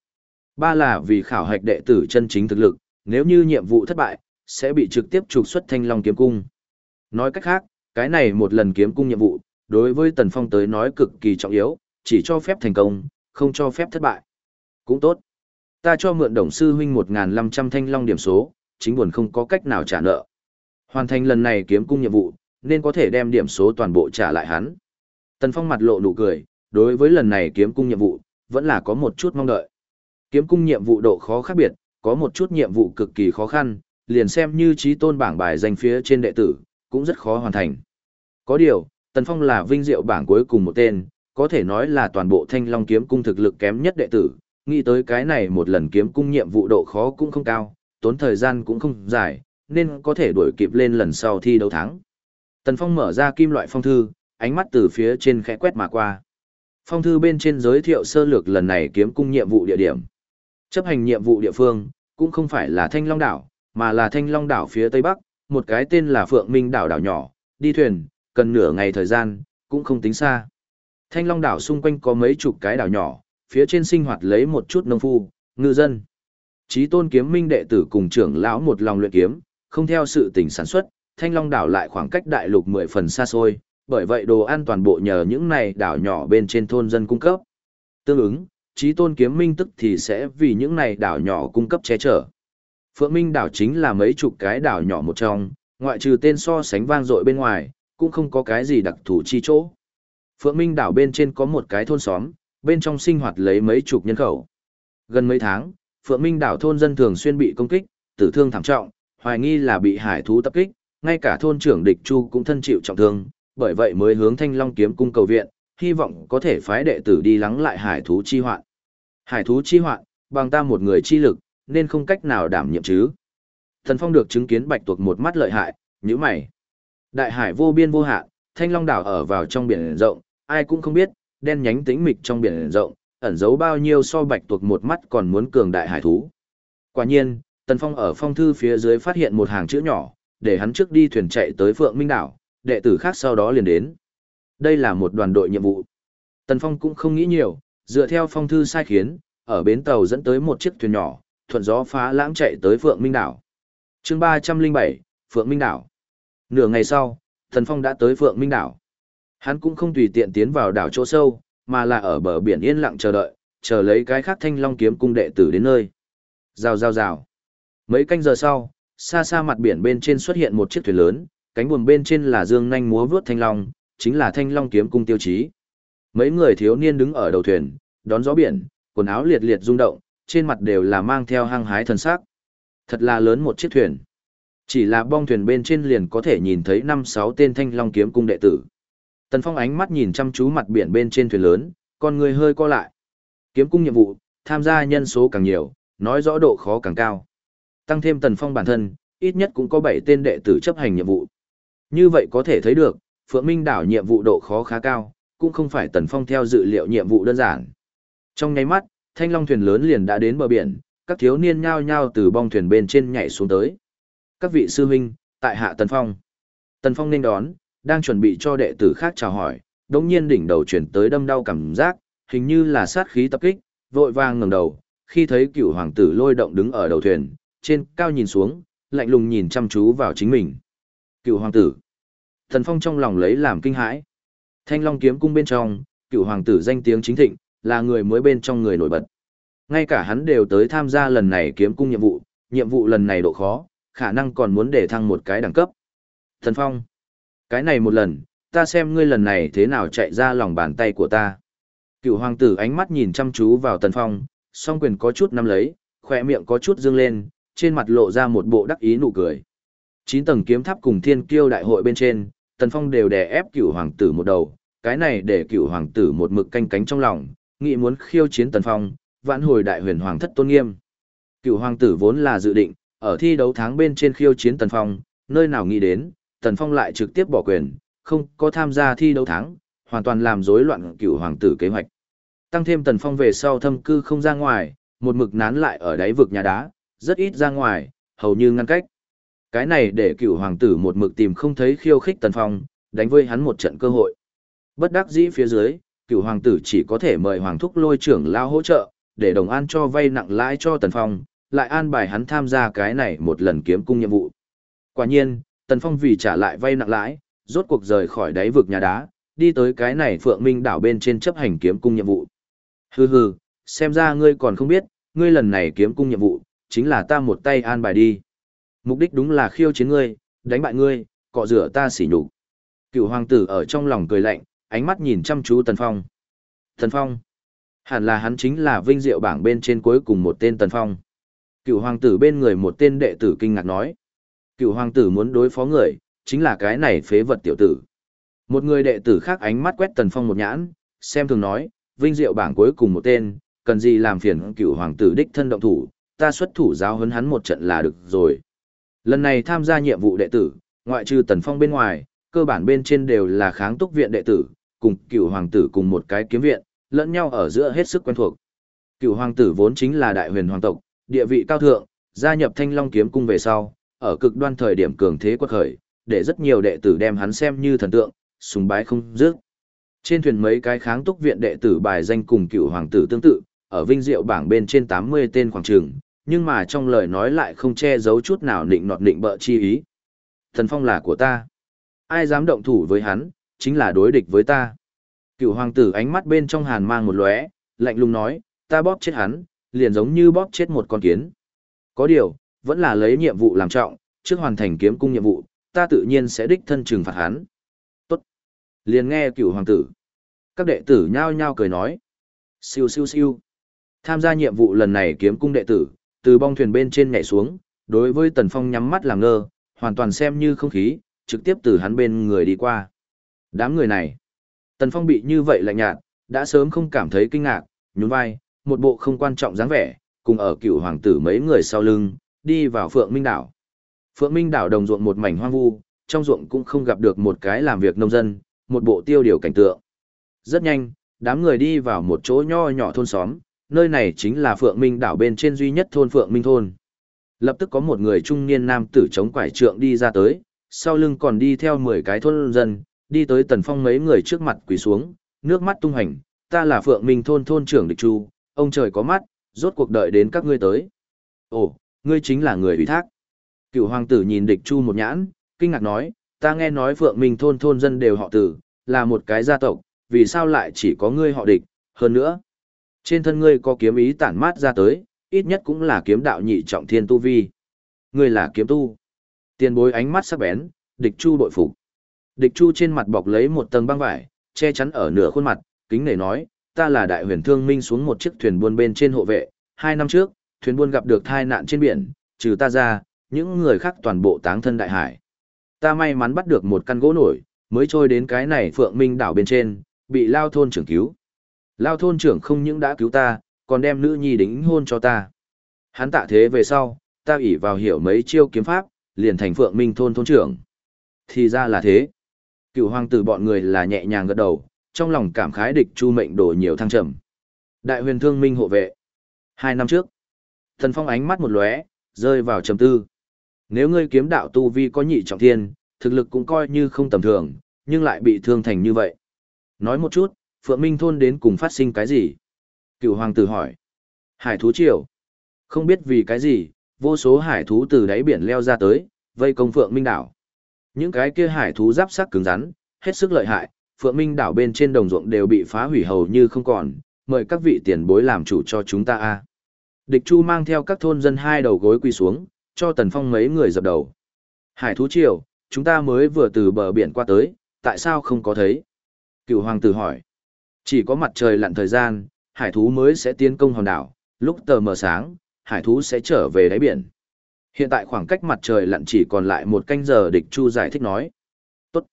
Ba là vì khảo hạch đệ tử chân chính thực lực, nếu như nhiệm vụ thất bại, sẽ bị trực tiếp trục xuất thanh long kiếm cung. Nói cách khác, cái này một lần kiếm cung nhiệm vụ, đối với Tần Phong tới nói cực kỳ trọng yếu, chỉ cho phép thành công, không cho phép thất bại. Cũng tốt. Ta cho mượn đồng sư huynh 1.500 thanh long điểm số, chính buồn không có cách nào trả nợ. Hoàn thành lần này kiếm cung nhiệm vụ, nên có thể đem điểm số toàn bộ trả lại hắn. Tần Phong mặt lộ nụ cười, đối với lần này kiếm cung nhiệm vụ, vẫn là có một chút mong đợi. Kiếm cung nhiệm vụ độ khó khác biệt, có một chút nhiệm vụ cực kỳ khó khăn, liền xem như trí tôn bảng bài danh phía trên đệ tử, cũng rất khó hoàn thành. Có điều, Tần Phong là vinh diệu bảng cuối cùng một tên, có thể nói là toàn bộ thanh long kiếm cung thực lực kém nhất đệ tử, nghĩ tới cái này một lần kiếm cung nhiệm vụ độ khó cũng không cao, tốn thời gian cũng không dài, nên có thể đuổi kịp lên lần sau thi đấu thắng. Tần Phong mở ra kim loại phong thư, ánh mắt từ phía trên khẽ quét mà qua. Phong thư bên trên giới thiệu sơ lược lần này kiếm cung nhiệm vụ địa điểm. Chấp hành nhiệm vụ địa phương, cũng không phải là Thanh Long đảo, mà là Thanh Long đảo phía tây bắc, một cái tên là Phượng Minh đảo đảo nhỏ, đi thuyền, cần nửa ngày thời gian, cũng không tính xa. Thanh Long đảo xung quanh có mấy chục cái đảo nhỏ, phía trên sinh hoạt lấy một chút nông phu, ngư dân trí tôn kiếm minh đệ tử cùng trưởng lão một lòng luyện kiếm, không theo sự tình sản xuất, Thanh Long đảo lại khoảng cách đại lục mười phần xa xôi, bởi vậy đồ ăn toàn bộ nhờ những này đảo nhỏ bên trên thôn dân cung cấp. Tương ứng, trí tôn kiếm minh tức thì sẽ vì những này đảo nhỏ cung cấp che chở. Phượng Minh đảo chính là mấy chục cái đảo nhỏ một trong, ngoại trừ tên so sánh vang dội bên ngoài, cũng không có cái gì đặc thù chi chỗ. Phượng Minh đảo bên trên có một cái thôn xóm, bên trong sinh hoạt lấy mấy chục nhân khẩu. Gần mấy tháng, Phượng Minh đảo thôn dân thường xuyên bị công kích, tử thương thảm trọng, hoài nghi là bị hải thú tập kích, ngay cả thôn trưởng địch chu cũng thân chịu trọng thương, bởi vậy mới hướng Thanh Long kiếm cung cầu viện, hy vọng có thể phái đệ tử đi lắng lại hải thú chi hoạn. Hải thú chi hoạn, bằng ta một người chi lực, nên không cách nào đảm nhiệm chứ. Thần Phong được chứng kiến bạch tuộc một mắt lợi hại, như mày. Đại hải vô biên vô hạn, Thanh Long đảo ở vào trong biển rộng, ai cũng không biết, đen nhánh tĩnh mịch trong biển rộng, ẩn giấu bao nhiêu so bạch tuộc một mắt còn muốn cường đại hải thú. Quả nhiên, Tần Phong ở phong thư phía dưới phát hiện một hàng chữ nhỏ, để hắn trước đi thuyền chạy tới Phượng Minh đảo, đệ tử khác sau đó liền đến. Đây là một đoàn đội nhiệm vụ. Tần Phong cũng không nghĩ nhiều, dựa theo phong thư sai khiến, ở bến tàu dẫn tới một chiếc thuyền nhỏ, thuận gió phá lãng chạy tới Phượng Minh đảo. Chương 307, Phượng Minh đảo. Nửa ngày sau, Tần Phong đã tới Phượng Minh đảo. Hắn cũng không tùy tiện tiến vào đảo chỗ sâu, mà là ở bờ biển yên lặng chờ đợi, chờ lấy cái khác thanh long kiếm cung đệ tử đến nơi. Rào rào rào. Mấy canh giờ sau, xa xa mặt biển bên trên xuất hiện một chiếc thuyền lớn, cánh buồm bên trên là dương nhanh múa vướt thanh long, chính là thanh long kiếm cung tiêu chí. Mấy người thiếu niên đứng ở đầu thuyền, đón gió biển, quần áo liệt liệt rung động, trên mặt đều là mang theo hăng hái thần sắc. Thật là lớn một chiếc thuyền. Chỉ là bong thuyền bên trên liền có thể nhìn thấy năm sáu tên thanh long kiếm cung đệ tử. Tần Phong ánh mắt nhìn chăm chú mặt biển bên trên thuyền lớn, con người hơi co lại. Kiếm cung nhiệm vụ, tham gia nhân số càng nhiều, nói rõ độ khó càng cao. Tăng thêm Tần Phong bản thân, ít nhất cũng có 7 tên đệ tử chấp hành nhiệm vụ. Như vậy có thể thấy được, Phượng Minh đảo nhiệm vụ độ khó khá cao, cũng không phải Tần Phong theo dự liệu nhiệm vụ đơn giản. Trong nháy mắt, thanh long thuyền lớn liền đã đến bờ biển, các thiếu niên nhao nhao từ bong thuyền bên trên nhảy xuống tới. Các vị sư huynh, tại hạ Tần Phong. Tần Phong nên đón, đang chuẩn bị cho đệ tử khác chào hỏi, đống nhiên đỉnh đầu chuyển tới đâm đau cảm giác, hình như là sát khí tập kích, vội vàng ngẩng đầu, khi thấy cựu hoàng tử lôi động đứng ở đầu thuyền, trên cao nhìn xuống, lạnh lùng nhìn chăm chú vào chính mình. Cựu hoàng tử. Thần Phong trong lòng lấy làm kinh hãi. Thanh Long kiếm cung bên trong, cựu hoàng tử danh tiếng chính thịnh, là người mới bên trong người nổi bật. Ngay cả hắn đều tới tham gia lần này kiếm cung nhiệm vụ, nhiệm vụ lần này độ khó, khả năng còn muốn để thăng một cái đẳng cấp. Thần Phong. Cái này một lần, ta xem ngươi lần này thế nào chạy ra lòng bàn tay của ta. Cựu hoàng tử ánh mắt nhìn chăm chú vào Tần Phong, song quyền có chút nắm lấy, khỏe miệng có chút dương lên, trên mặt lộ ra một bộ đắc ý nụ cười. Chín tầng kiếm tháp cùng thiên kiêu đại hội bên trên, Tần Phong đều đè ép cựu hoàng tử một đầu, cái này để cựu hoàng tử một mực canh cánh trong lòng, nghĩ muốn khiêu chiến Tần Phong, vãn hồi đại huyền hoàng thất tôn nghiêm. Cựu hoàng tử vốn là dự định, ở thi đấu tháng bên trên khiêu chiến Tần Phong, nơi nào nghĩ đến, Tần Phong lại trực tiếp bỏ quyền, không có tham gia thi đấu thắng, hoàn toàn làm rối loạn cựu hoàng tử kế hoạch. Tăng thêm Tần Phong về sau thâm cư không ra ngoài, một mực nán lại ở đáy vực nhà đá, rất ít ra ngoài, hầu như ngăn cách. Cái này để cựu hoàng tử một mực tìm không thấy khiêu khích Tần Phong, đánh với hắn một trận cơ hội. Bất đắc dĩ phía dưới, cựu hoàng tử chỉ có thể mời hoàng thúc lôi trưởng lao hỗ trợ, để đồng an cho vay nặng lãi cho Tần Phong, lại an bài hắn tham gia cái này một lần kiếm cung nhiệm vụ. Quả nhiên, Tần Phong vì trả lại vay nặng lãi, rốt cuộc rời khỏi đáy vực nhà đá, đi tới cái này Phượng Minh đảo bên trên chấp hành kiếm cung nhiệm vụ. Hừ hừ, xem ra ngươi còn không biết, ngươi lần này kiếm cung nhiệm vụ, chính là ta một tay an bài đi. Mục đích đúng là khiêu chiến ngươi, đánh bại ngươi, cọ rửa ta sỉ nhục. Cựu hoàng tử ở trong lòng cười lạnh, ánh mắt nhìn chăm chú Tần Phong. Tần Phong. Hẳn là hắn chính là vinh diệu bảng bên trên cuối cùng một tên Tần Phong. Cựu hoàng tử bên người một tên đệ tử kinh ngạc nói. Cựu hoàng tử muốn đối phó người, chính là cái này phế vật tiểu tử. Một người đệ tử khác ánh mắt quét Tần Phong một nhãn, xem thường nói, vinh diệu bảng cuối cùng một tên, cần gì làm phiền cựu hoàng tử đích thân động thủ, ta xuất thủ giáo huấn hắn một trận là được rồi. Lần này tham gia nhiệm vụ đệ tử, ngoại trừ Tần Phong bên ngoài, cơ bản bên trên đều là kháng túc viện đệ tử, cùng cựu hoàng tử cùng một cái kiếm viện, lẫn nhau ở giữa hết sức quen thuộc. Cựu hoàng tử vốn chính là đại huyền hoàng tộc, địa vị cao thượng, gia nhập Thanh Long kiếm cung về sau, ở cực đoan thời điểm cường thế quật khởi, để rất nhiều đệ tử đem hắn xem như thần tượng, sùng bái không dứt. Trên thuyền mấy cái kháng túc viện đệ tử bài danh cùng cựu hoàng tử tương tự, ở vinh diệu bảng bên trên 80 tên khoảng trường, nhưng mà trong lời nói lại không che giấu chút nào nịnh nọt nịnh bợ chi ý. Thần phong là của ta. Ai dám động thủ với hắn, chính là đối địch với ta. Cựu hoàng tử ánh mắt bên trong hàn mang một lóe, lạnh lùng nói, ta bóp chết hắn, liền giống như bóp chết một con kiến. Có điều, vẫn là lấy nhiệm vụ làm trọng, trước hoàn thành kiếm cung nhiệm vụ, ta tự nhiên sẽ đích thân trừng phạt hắn. Tốt. Liền nghe cửu hoàng tử. Các đệ tử nhao nhao cười nói. Siêu siêu siêu. Tham gia nhiệm vụ lần này kiếm cung đệ tử, từ bong thuyền bên trên nhảy xuống, đối với Tần Phong nhắm mắt làm ngơ, hoàn toàn xem như không khí, trực tiếp từ hắn bên người đi qua. Đám người này, Tần Phong bị như vậy lạnh nhạt, đã sớm không cảm thấy kinh ngạc, nhún vai, một bộ không quan trọng dáng vẻ, cùng ở cựu hoàng tử mấy người sau lưng, đi vào Phượng Minh đảo. Phượng Minh đảo đồng ruộng một mảnh hoang vu, trong ruộng cũng không gặp được một cái làm việc nông dân, một bộ tiêu điều cảnh tượng. Rất nhanh, đám người đi vào một chỗ nho nhỏ thôn xóm, nơi này chính là Phượng Minh đảo bên trên duy nhất thôn Phượng Minh thôn. Lập tức có một người trung niên nam tử chống quải trượng đi ra tới, sau lưng còn đi theo 10 cái thôn dân, đi tới Tần Phong mấy người trước mặt quỳ xuống, nước mắt tung hành, ta là Phượng Minh thôn thôn trưởng địch chu, ông trời có mắt, rốt cuộc đợi đến các ngươi tới. Ồ, ngươi chính là người ủy thác. Cựu hoàng tử nhìn địch chu một nhãn, kinh ngạc nói, ta nghe nói Phượng Minh thôn thôn dân đều họ tử, là một cái gia tộc, vì sao lại chỉ có ngươi họ địch, hơn nữa. Trên thân ngươi có kiếm ý tản mát ra tới, ít nhất cũng là kiếm đạo nhị trọng thiên tu vi. Ngươi là kiếm tu. Tiền bối ánh mắt sắc bén, địch chu bội phục. Địch chu trên mặt bọc lấy một tầng băng vải, che chắn ở nửa khuôn mặt, kính nể nói, ta là đại huyền thương minh xuống một chiếc thuyền buôn bên trên hộ vệ, hai năm trước, thuyền buôn gặp được tai nạn trên biển, trừ ta ra, những người khác toàn bộ táng thân đại hải. Ta may mắn bắt được một căn gỗ nổi, mới trôi đến cái này phượng minh đảo bên trên, bị lao thôn trưởng cứu. Lao thôn trưởng không những đã cứu ta, còn đem nữ nhi đính hôn cho ta. Hắn tạ thế về sau, ta ủy vào hiểu mấy chiêu kiếm pháp, liền thành phượng minh thôn thôn trưởng. Thì ra là thế. Cựu hoàng tử bọn người là nhẹ nhàng gật đầu, trong lòng cảm khái địch chu mệnh đổ nhiều thăng trầm. Đại huyền thương minh hộ vệ. Hai năm trước, thần phong ánh mắt một lóe, rơi vào trầm tư. Nếu ngươi kiếm đạo tu vi có nhị trọng thiên, thực lực cũng coi như không tầm thường, nhưng lại bị thương thành như vậy. Nói một chút, Phượng Minh thôn đến cùng phát sinh cái gì? Cựu hoàng tử hỏi. Hải thú triều. Không biết vì cái gì, vô số hải thú từ đáy biển leo ra tới, vây công Phượng Minh đảo. Những cái kia hải thú giáp sắc cứng rắn, hết sức lợi hại, Phượng Minh đảo bên trên đồng ruộng đều bị phá hủy hầu như không còn, mời các vị tiền bối làm chủ cho chúng ta a. Địch Chu mang theo các thôn dân hai đầu gối quỳ xuống, cho Tần Phong mấy người dập đầu. Hải thú triều, chúng ta mới vừa từ bờ biển qua tới, tại sao không có thấy? Cựu hoàng tử hỏi. Chỉ có mặt trời lặn thời gian, hải thú mới sẽ tiến công hòn đảo, lúc tờ mờ sáng, hải thú sẽ trở về đáy biển. Hiện tại khoảng cách mặt trời lặn chỉ còn lại một canh giờ địch chu giải thích nói. Tốt.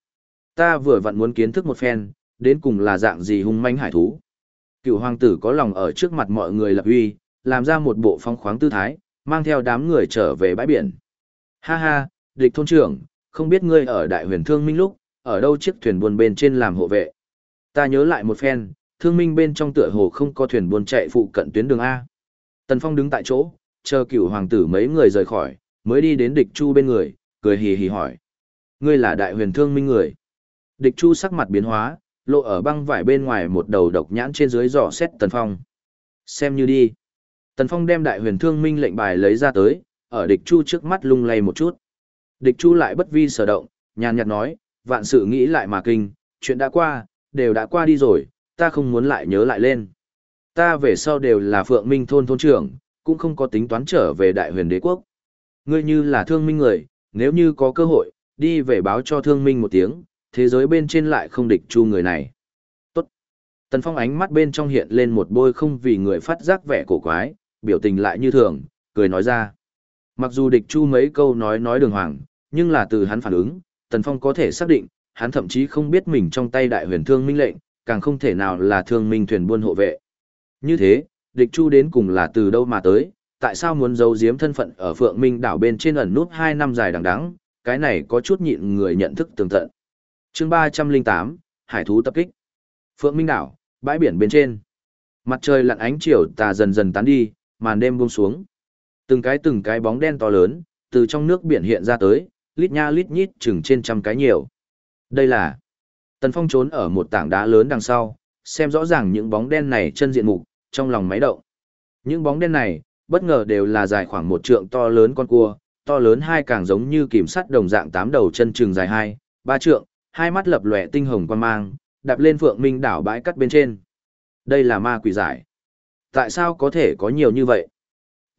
Ta vừa vặn muốn kiến thức một phen, đến cùng là dạng gì hung manh hải thú. Cựu hoàng tử có lòng ở trước mặt mọi người lập uy, làm ra một bộ phong khoáng tư thái, mang theo đám người trở về bãi biển. Ha ha, địch thôn trưởng, không biết ngươi ở đại huyền thương minh lúc, ở đâu chiếc thuyền buôn bên trên làm hộ vệ. Ta nhớ lại một phen, thương minh bên trong tựa hồ không có thuyền buôn chạy phụ cận tuyến đường A. Tần Phong đứng tại chỗ, chờ cửu hoàng tử mấy người rời khỏi, mới đi đến địch chu bên người, cười hì hì hỏi. Ngươi là đại huyền thương minh người. Địch chu sắc mặt biến hóa, lộ ở băng vải bên ngoài một đầu độc nhãn trên dưới dò xét Tần Phong. Xem như đi. Tần Phong đem đại huyền thương minh lệnh bài lấy ra tới, ở địch chu trước mắt lung lay một chút. Địch chu lại bất vi sở động, nhàn nhạt nói, vạn sự nghĩ lại mà kinh, chuyện đã qua, đều đã qua đi rồi, ta không muốn lại nhớ lại lên. Ta về sau đều là phượng minh thôn thôn trưởng, cũng không có tính toán trở về đại huyền đế quốc. Ngươi như là thương minh người, nếu như có cơ hội, đi về báo cho thương minh một tiếng, thế giới bên trên lại không địch chu người này. Tốt. Tần Phong ánh mắt bên trong hiện lên một bôi không vì người phát giác vẻ cổ quái, biểu tình lại như thường, cười nói ra. Mặc dù địch chu mấy câu nói nói đường hoàng, nhưng là từ hắn phản ứng, Tần Phong có thể xác định, hắn thậm chí không biết mình trong tay đại huyền thương minh lệnh, càng không thể nào là thương minh thuyền buôn hộ vệ. Như thế, địch chu đến cùng là từ đâu mà tới, tại sao muốn giấu giếm thân phận ở Phượng Minh đảo bên trên ẩn nút 2 năm dài đằng đắng, cái này có chút nhịn người nhận thức tường tận. Chương 308, Hải thú tập kích. Phượng Minh đảo, bãi biển bên trên. Mặt trời lặn ánh chiều tà dần dần tán đi, màn đêm buông xuống. Từng cái từng cái bóng đen to lớn, từ trong nước biển hiện ra tới, lít nha lít nhít chừng trên trăm cái nhiều. Đây là Tần Phong trốn ở một tảng đá lớn đằng sau, xem rõ ràng những bóng đen này chân diện mục, trong lòng máy động. Những bóng đen này, bất ngờ đều là dài khoảng một trượng to lớn con cua, to lớn hai càng giống như kìm sắt đồng dạng tám đầu chân trường dài hai, ba trượng, hai mắt lập lòe tinh hồng quan mang, đạp lên phượng minh đảo bãi cắt bên trên. Đây là ma quỷ giải. Tại sao có thể có nhiều như vậy?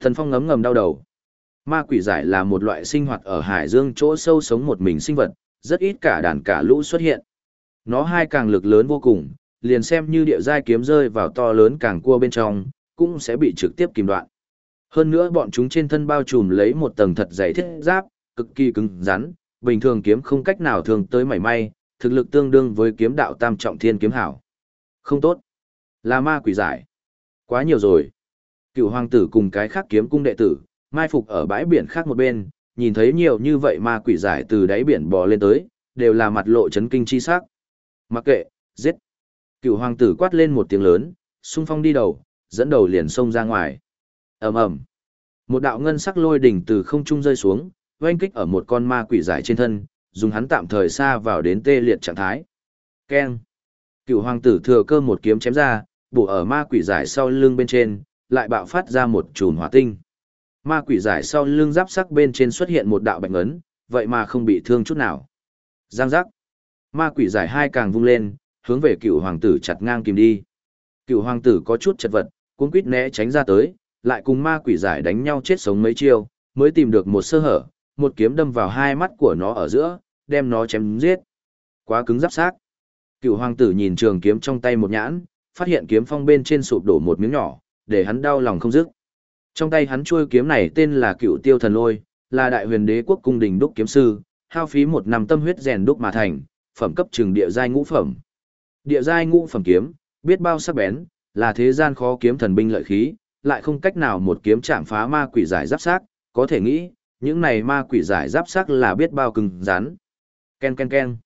Thần Phong ngấm ngầm đau đầu. Ma quỷ giải là một loại sinh hoạt ở hải dương chỗ sâu sống một mình sinh vật, rất ít cả đàn cả lũ xuất hiện. Nó hai càng lực lớn vô cùng, liền xem như địa giai kiếm rơi vào to lớn càng cua bên trong, cũng sẽ bị trực tiếp kìm đoạn. Hơn nữa bọn chúng trên thân bao trùm lấy một tầng thật dày thiết giáp, cực kỳ cứng rắn, bình thường kiếm không cách nào thường tới mảy may, thực lực tương đương với kiếm đạo tam trọng thiên kiếm hảo. Không tốt. Là ma quỷ giải. Quá nhiều rồi. Cựu hoàng tử cùng cái khác kiếm cung đệ tử, mai phục ở bãi biển khác một bên, nhìn thấy nhiều như vậy ma quỷ giải từ đáy biển bò lên tới, đều là mặt lộ chấn kinh chi sắc. Mặc kệ, giết. Cựu hoàng tử quát lên một tiếng lớn, xung phong đi đầu, dẫn đầu liền xông ra ngoài. ầm ầm, Một đạo ngân sắc lôi đỉnh từ không trung rơi xuống, oanh kích ở một con ma quỷ giải trên thân, dùng hắn tạm thời xa vào đến tê liệt trạng thái. Keng. Cựu hoàng tử thừa cơ một kiếm chém ra, bổ ở ma quỷ giải sau lưng bên trên, lại bạo phát ra một chùm hỏa tinh. Ma quỷ giải sau lưng giáp sắc bên trên xuất hiện một đạo bệnh ấn, vậy mà không bị thương chút nào. Giang giác. Ma quỷ giải hai càng vung lên, hướng về cựu hoàng tử chặt ngang kìm đi. Cựu hoàng tử có chút chật vật, cuống quýt né tránh ra tới, lại cùng ma quỷ giải đánh nhau chết sống mấy chiêu, mới tìm được một sơ hở, một kiếm đâm vào hai mắt của nó ở giữa, đem nó chém giết. Quá cứng giáp xác. Cựu hoàng tử nhìn trường kiếm trong tay một nhãn, phát hiện kiếm phong bên trên sụp đổ một miếng nhỏ, để hắn đau lòng không dứt. Trong tay hắn chuôi kiếm này tên là Cựu Tiêu Thần Lôi, là đại huyền đế quốc cung đình đúc kiếm sư, hao phí một năm tâm huyết rèn đúc mà thành, phẩm cấp trường địa giai ngũ phẩm. Địa giai ngũ phẩm kiếm, biết bao sắc bén, là thế gian khó kiếm thần binh lợi khí, lại không cách nào một kiếm chạm phá ma quỷ giải giáp xác, có thể nghĩ, những này ma quỷ giải giáp xác là biết bao cứng rắn. Ken ken ken.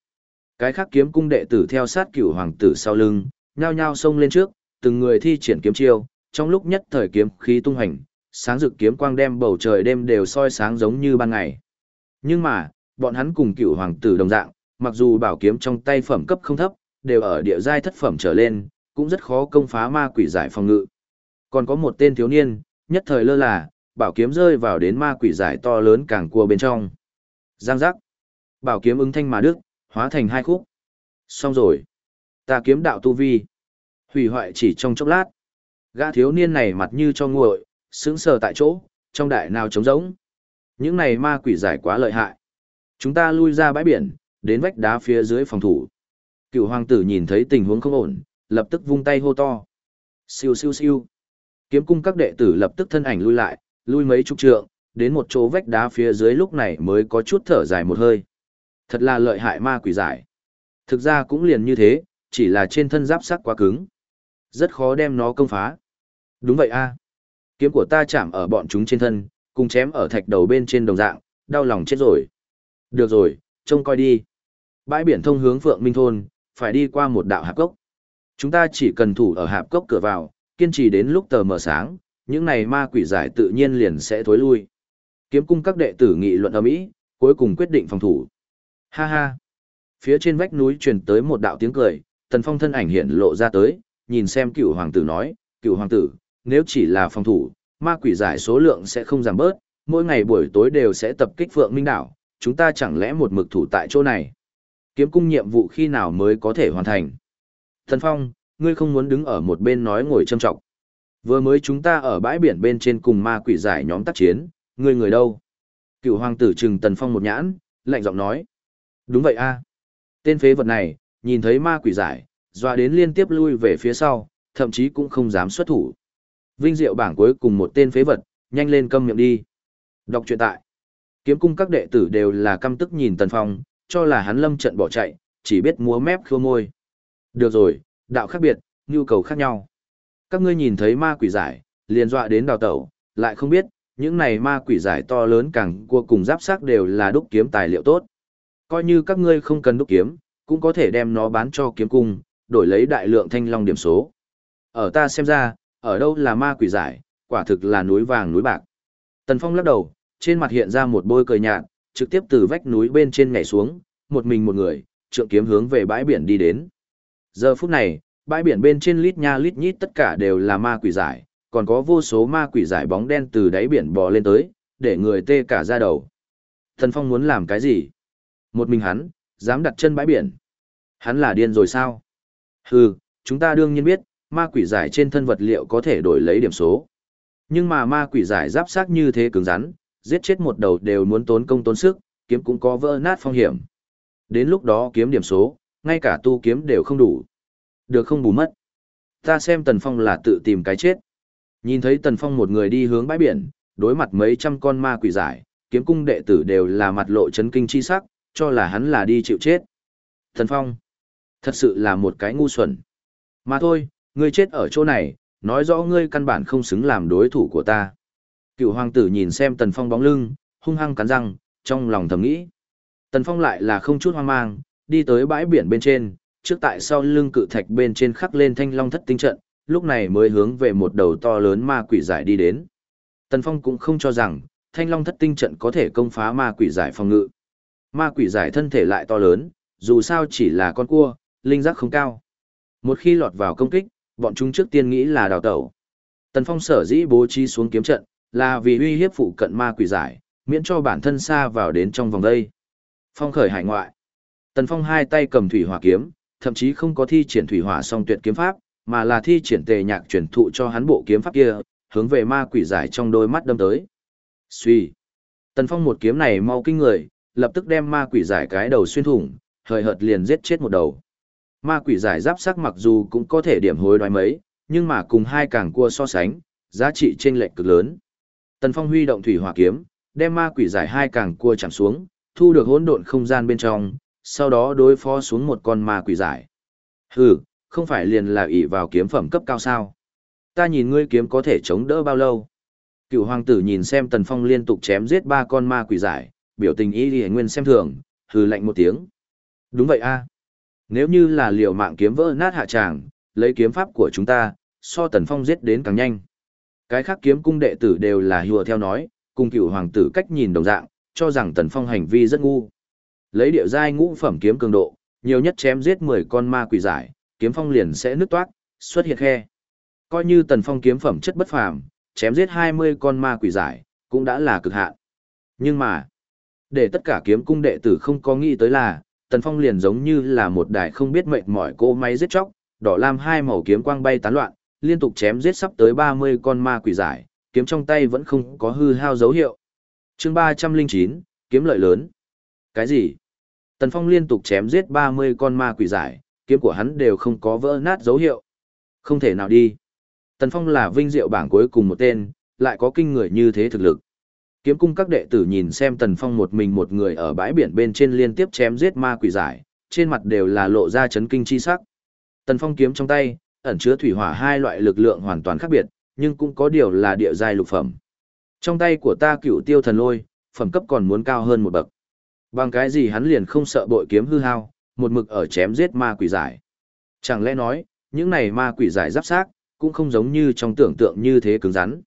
Cái khác kiếm cung đệ tử theo sát cửu hoàng tử sau lưng, nhao nhao xông lên trước, từng người thi triển kiếm chiêu, trong lúc nhất thời kiếm khí tung hành, sáng rực kiếm quang đem bầu trời đêm đều soi sáng giống như ban ngày. Nhưng mà, bọn hắn cùng cửu hoàng tử đồng dạng, mặc dù bảo kiếm trong tay phẩm cấp không thấp, đều ở địa giai thất phẩm trở lên, cũng rất khó công phá ma quỷ giải phòng ngự. Còn có một tên thiếu niên, nhất thời lơ là, bảo kiếm rơi vào đến ma quỷ giải to lớn càng cua bên trong. Giang giác. Bảo kiếm ứng thanh mà đức, hóa thành hai khúc. Xong rồi. Ta kiếm đạo tu vi. Hủy hoại chỉ trong chốc lát. Gã thiếu niên này mặt như cho nguội, sững sờ tại chỗ, trong đại nào trống rỗng. Những này ma quỷ giải quá lợi hại. Chúng ta lui ra bãi biển, đến vách đá phía dưới phòng thủ. Cựu hoàng tử nhìn thấy tình huống không ổn, lập tức vung tay hô to. Siêu siêu siêu. Kiếm cung các đệ tử lập tức thân ảnh lui lại, lui mấy chục trượng, đến một chỗ vách đá phía dưới lúc này mới có chút thở dài một hơi. Thật là lợi hại ma quỷ giải. Thực ra cũng liền như thế, chỉ là trên thân giáp sắc quá cứng. Rất khó đem nó công phá. Đúng vậy a Kiếm của ta chạm ở bọn chúng trên thân, cùng chém ở thạch đầu bên trên đồng dạng, đau lòng chết rồi. Được rồi, trông coi đi. Bãi biển thông hướng Phượng Minh Thôn, phải đi qua một đạo hạp cốc. Chúng ta chỉ cần thủ ở hạp cốc cửa vào, kiên trì đến lúc tờ mờ sáng, những này ma quỷ giải tự nhiên liền sẽ thối lui. Kiếm cung các đệ tử nghị luận ở mỹ, cuối cùng quyết định phòng thủ. Ha ha. Phía trên vách núi truyền tới một đạo tiếng cười, Tần Phong thân ảnh hiện lộ ra tới, nhìn xem cựu hoàng tử nói, cựu hoàng tử, nếu chỉ là phòng thủ, ma quỷ giải số lượng sẽ không giảm bớt, mỗi ngày buổi tối đều sẽ tập kích Phượng Minh Đảo, chúng ta chẳng lẽ một mực thủ tại chỗ này. Kiếm cung nhiệm vụ khi nào mới có thể hoàn thành. Thần Phong, ngươi không muốn đứng ở một bên nói ngồi châm trọng. Vừa mới chúng ta ở bãi biển bên trên cùng ma quỷ giải nhóm tác chiến, ngươi người đâu? Cựu hoàng tử trừng Tần Phong một nhãn, lạnh giọng nói. Đúng vậy a Tên phế vật này, nhìn thấy ma quỷ giải, dọa đến liên tiếp lui về phía sau, thậm chí cũng không dám xuất thủ. Vinh diệu bảng cuối cùng một tên phế vật, nhanh lên câm miệng đi. Đọc truyện tại. Kiếm cung các đệ tử đều là căm tức nhìn Tần Phong, cho là hắn lâm trận bỏ chạy, chỉ biết múa mép khua môi. Được rồi, đạo khác biệt, nhu cầu khác nhau. Các ngươi nhìn thấy ma quỷ giải, liền dọa đến đào tẩu, lại không biết, những này ma quỷ giải to lớn càng cua cùng giáp sắc đều là đúc kiếm tài liệu tốt. Coi như các ngươi không cần đúc kiếm, cũng có thể đem nó bán cho kiếm cung, đổi lấy đại lượng thanh long điểm số. Ở ta xem ra, ở đâu là ma quỷ giải, quả thực là núi vàng núi bạc. Tần Phong lắc đầu, trên mặt hiện ra một bôi cười nhạt, trực tiếp từ vách núi bên trên nhảy xuống, một mình một người, trượng kiếm hướng về bãi biển đi đến. Giờ phút này, bãi biển bên trên lít nha lít nhít tất cả đều là ma quỷ giải, còn có vô số ma quỷ giải bóng đen từ đáy biển bò lên tới, để người tê cả da đầu. Tần Phong muốn làm cái gì? Một mình hắn, dám đặt chân bãi biển. Hắn là điên rồi sao? Hừ, chúng ta đương nhiên biết, ma quỷ giải trên thân vật liệu có thể đổi lấy điểm số. Nhưng mà ma quỷ giải giáp xác như thế cứng rắn, giết chết một đầu đều muốn tốn công tốn sức, kiếm cũng có vỡ nát phong hiểm. Đến lúc đó kiếm điểm số, ngay cả tu kiếm đều không đủ. Được không bù mất. Ta xem Tần Phong là tự tìm cái chết. Nhìn thấy Tần Phong một người đi hướng bãi biển, đối mặt mấy trăm con ma quỷ giải, kiếm cung đệ tử đều là mặt lộ chấn kinh chi sắc, cho là hắn là đi chịu chết. Tần Phong, thật sự là một cái ngu xuẩn. Mà thôi, ngươi chết ở chỗ này, nói rõ ngươi căn bản không xứng làm đối thủ của ta. Cựu hoàng tử nhìn xem Tần Phong bóng lưng, hung hăng cắn răng, trong lòng thầm nghĩ. Tần Phong lại là không chút hoang mang, đi tới bãi biển bên trên, trước tại sau lưng cự thạch bên trên khắc lên thanh long thất tinh trận, lúc này mới hướng về một đầu to lớn ma quỷ giải đi đến. Tần Phong cũng không cho rằng, thanh long thất tinh trận có thể công phá ma quỷ giải phòng ngự. Ma quỷ giải thân thể lại to lớn, dù sao chỉ là con cua, linh giác không cao. Một khi lọt vào công kích, bọn chúng trước tiên nghĩ là đào tẩu. Tần Phong sở dĩ bố trí xuống kiếm trận, là vì uy hiếp phụ cận ma quỷ giải, miễn cho bản thân xa vào đến trong vòng đây. Phong khởi hải ngoại. Tần Phong hai tay cầm thủy hỏa kiếm, thậm chí không có thi triển thủy hỏa song tuyệt kiếm pháp, mà là thi triển tề nhạc truyền thụ cho hắn bộ kiếm pháp kia, hướng về ma quỷ giải trong đôi mắt đâm tới. Suy. Tần Phong một kiếm này mau kinh người, lập tức đem ma quỷ giải cái đầu xuyên thủng, hời hợt liền giết chết một đầu. Ma quỷ giải giáp sắc mặc dù cũng có thể điểm hối đoái mấy, nhưng mà cùng hai càng cua so sánh, giá trị chênh lệch cực lớn. Tần Phong huy động thủy hỏa kiếm, đem ma quỷ giải hai càng cua chạm xuống, thu được hỗn độn không gian bên trong, sau đó đối phó xuống một con ma quỷ giải. Hừ, không phải liền là ỷ vào kiếm phẩm cấp cao sao? Ta nhìn ngươi kiếm có thể chống đỡ bao lâu? Cựu hoàng tử nhìn xem Tần Phong liên tục chém giết ba con ma quỷ giải, biểu tình ý liễu nguyên xem thường, hừ lạnh một tiếng. Đúng vậy a. Nếu như là liều mạng kiếm vỡ nát hạ tràng, lấy kiếm pháp của chúng ta, so Tần Phong giết đến càng nhanh. Cái khác kiếm cung đệ tử đều là hùa theo nói, cùng cựu hoàng tử cách nhìn đồng dạng, cho rằng Tần Phong hành vi rất ngu. Lấy điệu giai ngũ phẩm kiếm cường độ, nhiều nhất chém giết 10 con ma quỷ giải, kiếm phong liền sẽ nứt toát, xuất hiện khe. Coi như Tần Phong kiếm phẩm chất bất phàm, chém giết 20 con ma quỷ giải, cũng đã là cực hạn. Nhưng mà, để tất cả kiếm cung đệ tử không có nghĩ tới là, Tần Phong liền giống như là một đài không biết mệt mỏi cô máy giết chóc, đỏ lam hai màu kiếm quang bay tán loạn, liên tục chém giết sắp tới 30 con ma quỷ giải, kiếm trong tay vẫn không có hư hao dấu hiệu. chương 309, kiếm lợi lớn. Cái gì? Tần Phong liên tục chém giết 30 con ma quỷ giải, kiếm của hắn đều không có vỡ nát dấu hiệu. Không thể nào đi. Tần Phong là vinh diệu bảng cuối cùng một tên, lại có kinh người như thế thực lực. Kiếm cung các đệ tử nhìn xem Tần Phong một mình một người ở bãi biển bên trên liên tiếp chém giết ma quỷ giải, trên mặt đều là lộ ra chấn kinh chi sắc. Tần Phong kiếm trong tay, ẩn chứa thủy hỏa hai loại lực lượng hoàn toàn khác biệt, nhưng cũng có điều là địa giai lục phẩm. Trong tay của ta cựu tiêu thần lôi, phẩm cấp còn muốn cao hơn một bậc. Bằng cái gì hắn liền không sợ bội kiếm hư hao, một mực ở chém giết ma quỷ giải. Chẳng lẽ nói, những này ma quỷ giải giáp xác, cũng không giống như trong tưởng tượng như thế cứng rắn.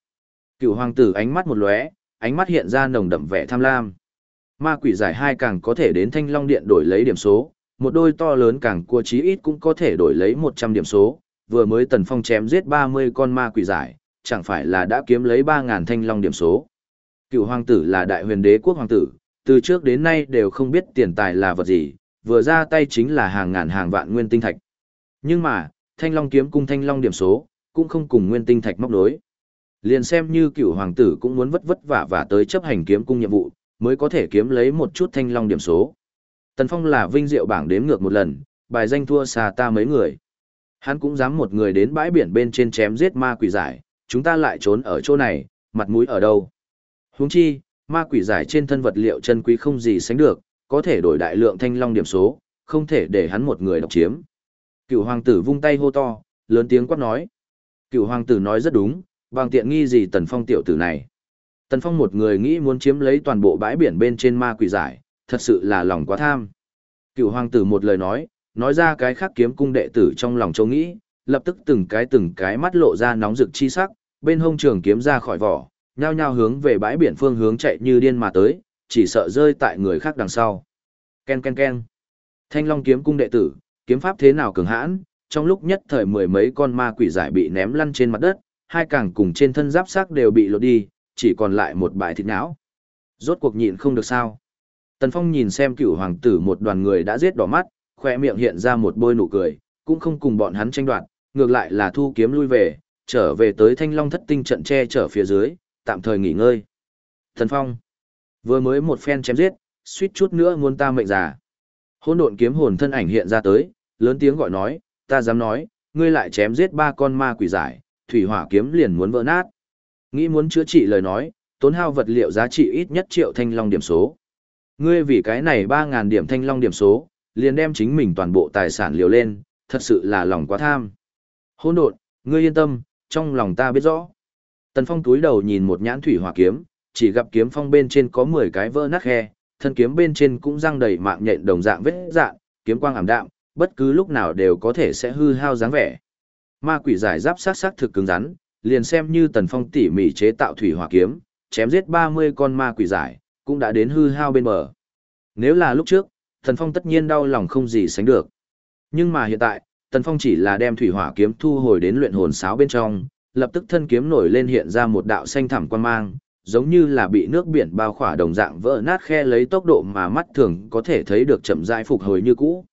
Cựu hoàng tử ánh mắt một lóe, ánh mắt hiện ra nồng đậm vẻ tham lam. Ma quỷ giải hai càng có thể đến thanh long điện đổi lấy điểm số, một đôi to lớn càng cua chí ít cũng có thể đổi lấy 100 điểm số, vừa mới Tần Phong chém giết 30 con ma quỷ giải, chẳng phải là đã kiếm lấy 3.000 thanh long điểm số. Cựu hoàng tử là đại huyền đế quốc hoàng tử, từ trước đến nay đều không biết tiền tài là vật gì, vừa ra tay chính là hàng ngàn hàng vạn nguyên tinh thạch. Nhưng mà, thanh long kiếm cung thanh long điểm số, cũng không cùng nguyên tinh thạch móc đối. Liền xem như cựu hoàng tử cũng muốn vất vất vả và tới chấp hành kiếm cung nhiệm vụ, mới có thể kiếm lấy một chút thanh long điểm số. Tần Phong là vinh diệu bảng đếm ngược một lần, bài danh thua xa ta mấy người. Hắn cũng dám một người đến bãi biển bên trên chém giết ma quỷ giải, chúng ta lại trốn ở chỗ này, mặt mũi ở đâu. Huống chi, ma quỷ giải trên thân vật liệu chân quý không gì sánh được, có thể đổi đại lượng thanh long điểm số, không thể để hắn một người độc chiếm. Cựu hoàng tử vung tay hô to, lớn tiếng quát nói. Cựu hoàng tử nói rất đúng, bằng tiện nghi gì tần phong tiểu tử này. Tần phong một người nghĩ muốn chiếm lấy toàn bộ bãi biển bên trên ma quỷ giải, thật sự là lòng quá tham. Cựu hoàng tử một lời nói, nói ra cái khác kiếm cung đệ tử trong lòng châu nghĩ, lập tức từng cái từng cái mắt lộ ra nóng rực chi sắc, bên hông trường kiếm ra khỏi vỏ, nhao nhao hướng về bãi biển phương hướng chạy như điên mà tới, chỉ sợ rơi tại người khác đằng sau. Ken ken ken. Thanh Long kiếm cung đệ tử, kiếm pháp thế nào cường hãn, trong lúc nhất thời mười mấy con ma quỷ giải bị ném lăn trên mặt đất, hai càng cùng trên thân giáp xác đều bị lột đi, chỉ còn lại một bãi thịt não. Rốt cuộc nhịn không được sao. Tần Phong nhìn xem cửu hoàng tử một đoàn người đã giết đỏ mắt, khoe miệng hiện ra một bôi nụ cười, cũng không cùng bọn hắn tranh đoạt, ngược lại là thu kiếm lui về, trở về tới thanh long thất tinh trận che chở phía dưới, tạm thời nghỉ ngơi. Tần Phong, vừa mới một phen chém giết, suýt chút nữa muốn ta mệnh già. Hôn độn kiếm hồn thân ảnh hiện ra tới, lớn tiếng gọi nói, ta dám nói, ngươi lại chém giết ba con ma quỷ giải, thủy hỏa kiếm liền muốn vỡ nát. Nghĩ muốn chữa trị lời nói, tốn hao vật liệu giá trị ít nhất triệu thanh long điểm số. Ngươi vì cái này 3.000 điểm thanh long điểm số, liền đem chính mình toàn bộ tài sản liều lên, thật sự là lòng quá tham. Hôn đột, ngươi yên tâm, trong lòng ta biết rõ. Tần Phong túi đầu nhìn một nhãn thủy hỏa kiếm, chỉ gặp kiếm phong bên trên có 10 cái vỡ nát khe, thân kiếm bên trên cũng răng đầy mạng nhện đồng dạng vết dạng, kiếm quang ảm đạm, bất cứ lúc nào đều có thể sẽ hư hao dáng vẻ. Ma quỷ giải giáp sát sát thực cứng rắn, liền xem như Tần Phong tỉ mỉ chế tạo thủy hỏa kiếm, chém giết 30 con ma quỷ giải, cũng đã đến hư hao bên bờ. Nếu là lúc trước, Tần Phong tất nhiên đau lòng không gì sánh được. Nhưng mà hiện tại, Tần Phong chỉ là đem thủy hỏa kiếm thu hồi đến luyện hồn sáo bên trong, lập tức thân kiếm nổi lên hiện ra một đạo xanh thẳm quan mang, giống như là bị nước biển bao khỏa đồng dạng vỡ nát khe lấy tốc độ mà mắt thường có thể thấy được chậm rãi phục hồi như cũ.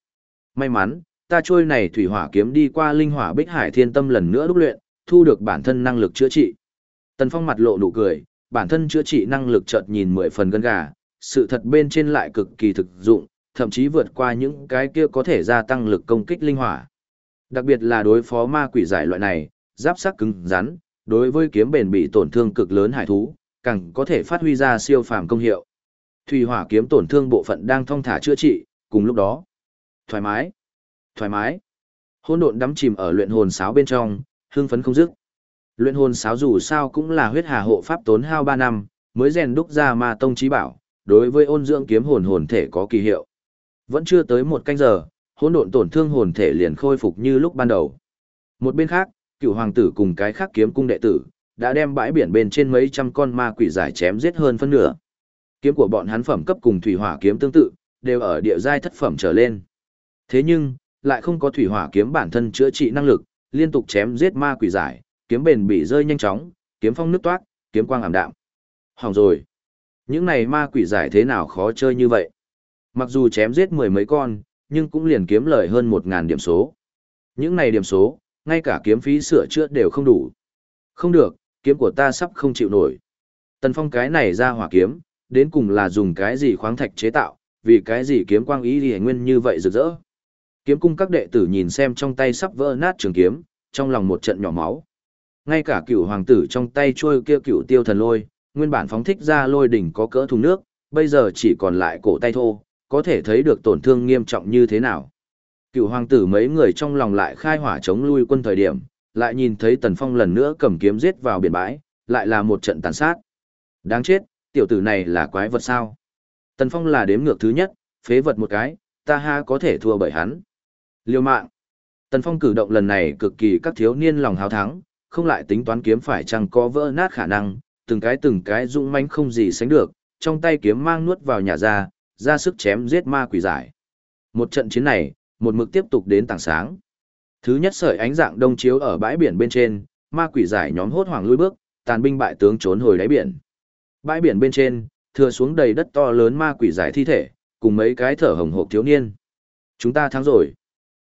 May mắn, ta trôi này thủy hỏa kiếm đi qua linh hỏa bích hải thiên tâm lần nữa đúc luyện, thu được bản thân năng lực chữa trị. Tần Phong mặt lộ nụ cười, bản thân chữa trị năng lực chợt nhìn mười phần gân gà, sự thật bên trên lại cực kỳ thực dụng, thậm chí vượt qua những cái kia có thể gia tăng lực công kích linh hỏa. Đặc biệt là đối phó ma quỷ giải loại này, giáp sắc cứng rắn, đối với kiếm bền bị tổn thương cực lớn hải thú, càng có thể phát huy ra siêu phàm công hiệu. Thủy hỏa kiếm tổn thương bộ phận đang thong thả chữa trị, cùng lúc đó, thoải mái, thoải mái. Hỗn độn đắm chìm ở luyện hồn sáo bên trong, hưng phấn không dứt. Luyện hồn sáo dù sao cũng là huyết hà hộ pháp tốn hao 3 năm, mới rèn đúc ra ma tông trí bảo, đối với ôn dưỡng kiếm hồn hồn thể có kỳ hiệu. Vẫn chưa tới một canh giờ, hỗn độn tổn thương hồn thể liền khôi phục như lúc ban đầu. Một bên khác, cựu hoàng tử cùng cái khác kiếm cung đệ tử, đã đem bãi biển bên trên mấy trăm con ma quỷ giải chém giết hơn phân nửa. Kiếm của bọn hắn phẩm cấp cùng thủy hỏa kiếm tương tự, đều ở địa giai thất phẩm trở lên. Thế nhưng, lại không có thủy hỏa kiếm bản thân chữa trị năng lực, liên tục chém giết ma quỷ giải, kiếm bền bị rơi nhanh chóng, kiếm phong nước toát, kiếm quang ảm đạm. Hỏng rồi. Những này ma quỷ giải thế nào khó chơi như vậy? Mặc dù chém giết mười mấy con, nhưng cũng liền kiếm lời hơn một ngàn điểm số. Những này điểm số, ngay cả kiếm phí sửa chữa đều không đủ. Không được, kiếm của ta sắp không chịu nổi. Tần Phong cái này ra hỏa kiếm, đến cùng là dùng cái gì khoáng thạch chế tạo, vì cái gì kiếm quang ý liễu nguyên như vậy rực rỡ. Kiếm cung các đệ tử nhìn xem trong tay sắp vỡ nát trường kiếm, trong lòng một trận nhỏ máu. Ngay cả cựu hoàng tử trong tay trôi kia cựu tiêu thần lôi, nguyên bản phóng thích ra lôi đỉnh có cỡ thùng nước, bây giờ chỉ còn lại cổ tay thô, có thể thấy được tổn thương nghiêm trọng như thế nào. Cựu hoàng tử mấy người trong lòng lại khai hỏa chống lui quân thời điểm, lại nhìn thấy Tần Phong lần nữa cầm kiếm giết vào biển bãi, lại là một trận tàn sát. Đáng chết, tiểu tử này là quái vật sao? Tần Phong là đếm ngược thứ nhất, phế vật một cái, ta ha có thể thua bởi hắn. Liêu mạng. Tần Phong cử động lần này cực kỳ các thiếu niên lòng hào thắng, không lại tính toán kiếm phải chăng có vỡ nát khả năng, từng cái từng cái dũng mãnh không gì sánh được, trong tay kiếm mang nuốt vào nhà ra, ra sức chém giết ma quỷ giải. Một trận chiến này, một mực tiếp tục đến tảng sáng. Thứ nhất sợi ánh dạng đông chiếu ở bãi biển bên trên, ma quỷ giải nhóm hốt hoảng lui bước, tàn binh bại tướng trốn hồi đáy biển. Bãi biển bên trên, thừa xuống đầy đất to lớn ma quỷ giải thi thể, cùng mấy cái thở hồng hộc thiếu niên. Chúng ta thắng rồi.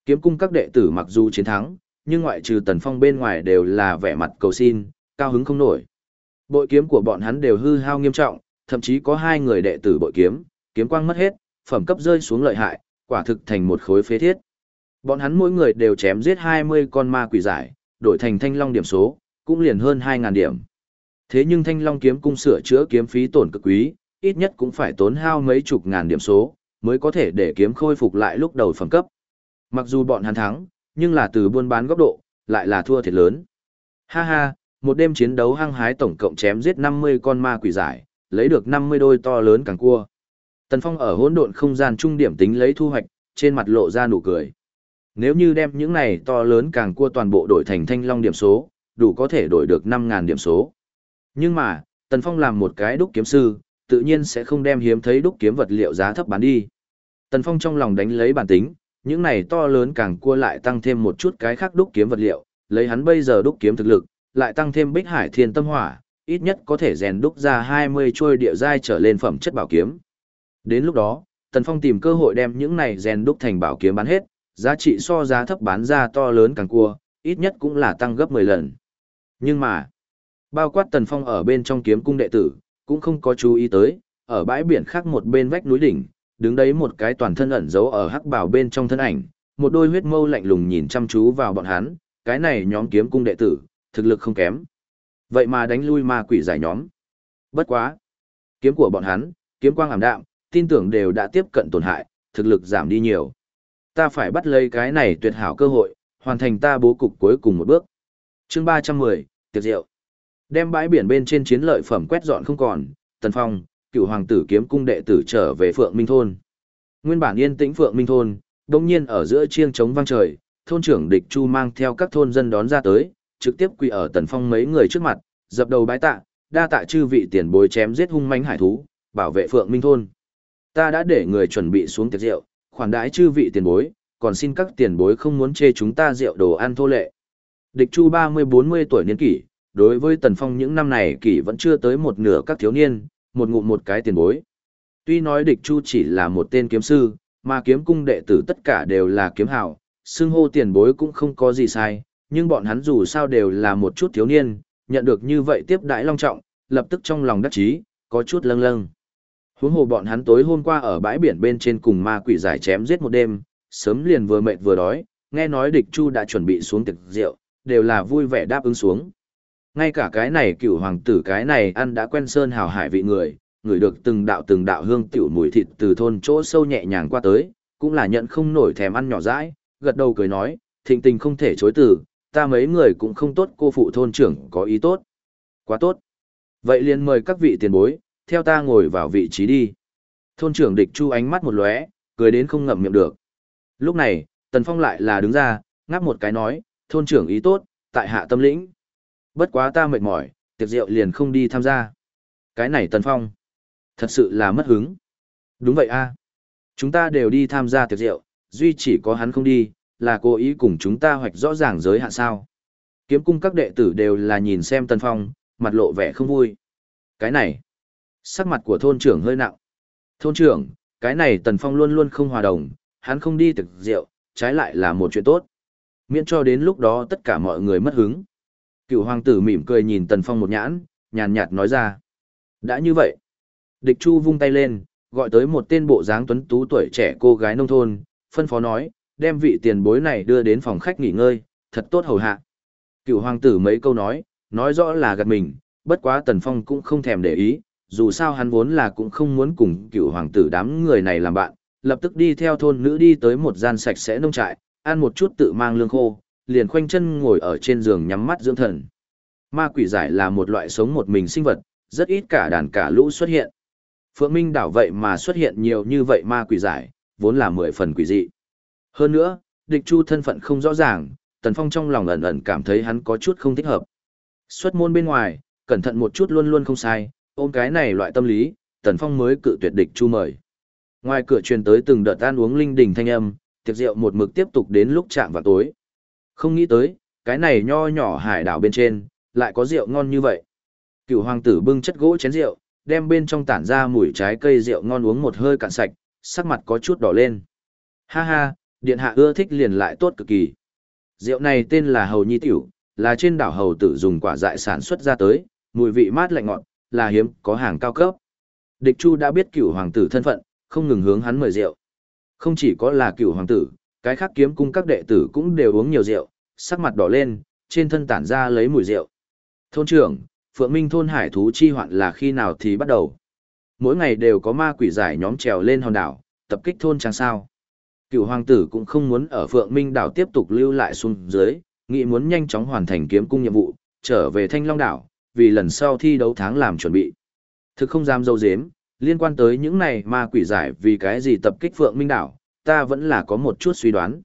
Kiếm cung các đệ tử mặc dù chiến thắng, nhưng ngoại trừ Tần Phong bên ngoài đều là vẻ mặt cầu xin, cao hứng không nổi. Bội kiếm của bọn hắn đều hư hao nghiêm trọng, thậm chí có hai người đệ tử bội kiếm, kiếm quang mất hết, phẩm cấp rơi xuống lợi hại, quả thực thành một khối phế thiết. Bọn hắn mỗi người đều chém giết 20 con ma quỷ giải, đổi thành thanh long điểm số, cũng liền hơn 2.000 điểm. Thế nhưng thanh long kiếm cung sửa chữa kiếm phí tổn cực quý, ít nhất cũng phải tốn hao mấy chục ngàn điểm số, mới có thể để kiếm khôi phục lại lúc đầu phẩm cấp. Mặc dù bọn hắn thắng, nhưng là từ buôn bán góc độ, lại là thua thiệt lớn. Ha ha, một đêm chiến đấu hăng hái tổng cộng chém giết 50 con ma quỷ giải, lấy được 50 đôi to lớn càng cua. Tần Phong ở hỗn độn không gian trung điểm tính lấy thu hoạch, trên mặt lộ ra nụ cười. Nếu như đem những này to lớn càng cua toàn bộ đổi thành thanh long điểm số, đủ có thể đổi được 5.000 điểm số. Nhưng mà, Tần Phong làm một cái đúc kiếm sư, tự nhiên sẽ không đem hiếm thấy đúc kiếm vật liệu giá thấp bán đi. Tần Phong trong lòng đánh lấy bản tính, những này to lớn càng cua lại tăng thêm một chút cái khác đúc kiếm vật liệu, lấy hắn bây giờ đúc kiếm thực lực, lại tăng thêm bích hải thiên tâm hỏa, ít nhất có thể rèn đúc ra 20 chuôi địa giai trở lên phẩm chất bảo kiếm. Đến lúc đó, Tần Phong tìm cơ hội đem những này rèn đúc thành bảo kiếm bán hết, giá trị so giá thấp bán ra to lớn càng cua, ít nhất cũng là tăng gấp 10 lần. Nhưng mà, bao quát Tần Phong ở bên trong kiếm cung đệ tử, cũng không có chú ý tới, ở bãi biển khác một bên vách núi đỉnh, đứng đấy một cái toàn thân ẩn giấu ở hắc bảo bên trong thân ảnh, một đôi huyết mâu lạnh lùng nhìn chăm chú vào bọn hắn, cái này nhóm kiếm cung đệ tử, thực lực không kém. Vậy mà đánh lui ma quỷ giải nhóm. Bất quá. Kiếm của bọn hắn, kiếm quang ảm đạm, tin tưởng đều đã tiếp cận tổn hại, thực lực giảm đi nhiều. Ta phải bắt lấy cái này tuyệt hảo cơ hội, hoàn thành ta bố cục cuối cùng một bước. chương 310, tiệc rượu. Đem bãi biển bên trên chiến lợi phẩm quét dọn không còn, Tần Phong, cựu hoàng tử kiếm cung đệ tử trở về Phượng Minh Thôn. Nguyên bản yên tĩnh Phượng Minh Thôn, đồng nhiên ở giữa chiêng trống vang trời, thôn trưởng địch Chu mang theo các thôn dân đón ra tới, trực tiếp quỳ ở Tần Phong mấy người trước mặt, dập đầu bái tạ, đa tạ chư vị tiền bối chém giết hung manh hải thú, bảo vệ Phượng Minh Thôn. Ta đã để người chuẩn bị xuống tiệc rượu, khoản đãi chư vị tiền bối, còn xin các tiền bối không muốn chê chúng ta rượu đồ ăn thô lệ. Địch Chu 30-40 tuổi niên kỷ, đối với Tần Phong những năm này kỷ vẫn chưa tới một nửa các thiếu niên, một ngụm một cái tiền bối. Tuy nói địch chu chỉ là một tên kiếm sư, mà kiếm cung đệ tử tất cả đều là kiếm hảo, xưng hô tiền bối cũng không có gì sai, nhưng bọn hắn dù sao đều là một chút thiếu niên, nhận được như vậy tiếp đãi long trọng, lập tức trong lòng đắc chí, có chút lâng lâng. Huống hồ bọn hắn tối hôm qua ở bãi biển bên trên cùng ma quỷ giải chém giết một đêm, sớm liền vừa mệt vừa đói, nghe nói địch chu đã chuẩn bị xuống tiệc rượu, đều là vui vẻ đáp ứng xuống. Ngay cả cái này cựu hoàng tử cái này ăn đã quen sơn hào hải vị người, người được từng đạo từng đạo hương tiểu mùi thịt từ thôn chỗ sâu nhẹ nhàng qua tới, cũng là nhận không nổi thèm ăn nhỏ dãi, gật đầu cười nói, thịnh tình không thể chối từ, ta mấy người cũng không tốt cô phụ thôn trưởng có ý tốt. Quá tốt. Vậy liền mời các vị tiền bối, theo ta ngồi vào vị trí đi. Thôn trưởng địch chu ánh mắt một lóe, cười đến không ngậm miệng được. Lúc này, Tần Phong lại là đứng ra, ngáp một cái nói, thôn trưởng ý tốt, tại hạ tâm lĩnh. Bất quá ta mệt mỏi, tiệc rượu liền không đi tham gia. Cái này Tần Phong. Thật sự là mất hứng. Đúng vậy a Chúng ta đều đi tham gia tiệc rượu, duy chỉ có hắn không đi, là cố ý cùng chúng ta hoạch rõ ràng giới hạn sao. Kiếm cung các đệ tử đều là nhìn xem Tần Phong, mặt lộ vẻ không vui. Cái này, sắc mặt của thôn trưởng hơi nặng. Thôn trưởng, cái này Tần Phong luôn luôn không hòa đồng, hắn không đi tiệc rượu, trái lại là một chuyện tốt. Miễn cho đến lúc đó tất cả mọi người mất hứng. Cựu hoàng tử mỉm cười nhìn Tần Phong một nhãn, nhàn nhạt nói ra. Đã như vậy. Địch Chu vung tay lên, gọi tới một tên bộ dáng tuấn tú tuổi trẻ cô gái nông thôn, phân phó nói, đem vị tiền bối này đưa đến phòng khách nghỉ ngơi, thật tốt hầu hạ. Cựu hoàng tử mấy câu nói, nói rõ là gạt mình, bất quá Tần Phong cũng không thèm để ý, dù sao hắn vốn là cũng không muốn cùng cựu hoàng tử đám người này làm bạn, lập tức đi theo thôn nữ đi tới một gian sạch sẽ nông trại, ăn một chút tự mang lương khô, liền khoanh chân ngồi ở trên giường nhắm mắt dưỡng thần. Ma quỷ giải là một loại sống một mình sinh vật, rất ít cả đàn cả lũ xuất hiện. Phượng Minh đảo vậy mà xuất hiện nhiều như vậy ma quỷ giải, vốn là mười phần quỷ dị. Hơn nữa, địch chu thân phận không rõ ràng, Tần Phong trong lòng ẩn ẩn cảm thấy hắn có chút không thích hợp. Xuất môn bên ngoài, cẩn thận một chút luôn luôn không sai, ôm cái này loại tâm lý, Tần Phong mới cự tuyệt địch chu mời. Ngoài cửa truyền tới từng đợt ăn uống linh đình thanh âm, tiệc rượu một mực tiếp tục đến lúc chạm vào tối. Không nghĩ tới, cái này nho nhỏ hải đảo bên trên, lại có rượu ngon như vậy. Cựu hoàng tử bưng chất gỗ chén rượu, đem bên trong tản ra mùi trái cây rượu ngon uống một hơi cạn sạch, sắc mặt có chút đỏ lên. Ha ha, điện hạ ưa thích liền lại tốt cực kỳ. Rượu này tên là hầu nhi tiểu, là trên đảo hầu tử dùng quả dại sản xuất ra tới, mùi vị mát lạnh ngọt, là hiếm có hàng cao cấp. Địch Chu đã biết cửu hoàng tử thân phận, không ngừng hướng hắn mời rượu. Không chỉ có là cửu hoàng tử, cái khác kiếm cung các đệ tử cũng đều uống nhiều rượu, sắc mặt đỏ lên, trên thân tản ra lấy mùi rượu. Thôn trưởng, Phượng Minh thôn hải thú chi hoạn là khi nào thì bắt đầu. Mỗi ngày đều có ma quỷ giải nhóm trèo lên hòn đảo, tập kích thôn chẳng sao. Cựu hoàng tử cũng không muốn ở Phượng Minh đảo tiếp tục lưu lại xuống dưới, nghĩ muốn nhanh chóng hoàn thành kiếm cung nhiệm vụ, trở về Thanh Long đảo, vì lần sau thi đấu tháng làm chuẩn bị. Thực không dám dâu dếm, liên quan tới những này ma quỷ giải vì cái gì tập kích Phượng Minh đảo, ta vẫn là có một chút suy đoán.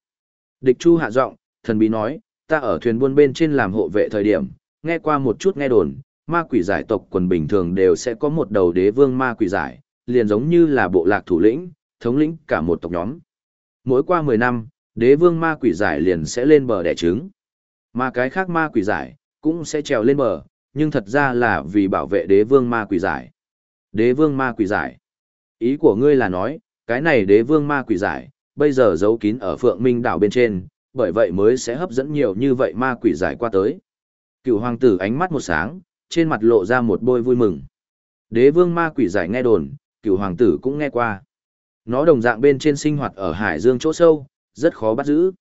Địch Chu hạ giọng, thần bí nói, ta ở thuyền buôn bên trên làm hộ vệ thời điểm, nghe qua một chút nghe đồn, ma quỷ giải tộc quần bình thường đều sẽ có một đầu đế vương ma quỷ giải, liền giống như là bộ lạc thủ lĩnh, thống lĩnh cả một tộc nhóm. Mỗi qua 10 năm, đế vương ma quỷ giải liền sẽ lên bờ đẻ trứng. Mà cái khác ma quỷ giải, cũng sẽ trèo lên bờ, nhưng thật ra là vì bảo vệ đế vương ma quỷ giải. Đế vương ma quỷ giải. Ý của ngươi là nói, cái này đế vương ma quỷ giải, bây giờ giấu kín ở phượng minh đảo bên trên, bởi vậy mới sẽ hấp dẫn nhiều như vậy ma quỷ giải qua tới. Cựu hoàng tử ánh mắt một sáng, trên mặt lộ ra một bôi vui mừng. Đế vương ma quỷ giải nghe đồn, cựu hoàng tử cũng nghe qua. Nó đồng dạng bên trên sinh hoạt ở hải dương chỗ sâu, rất khó bắt giữ.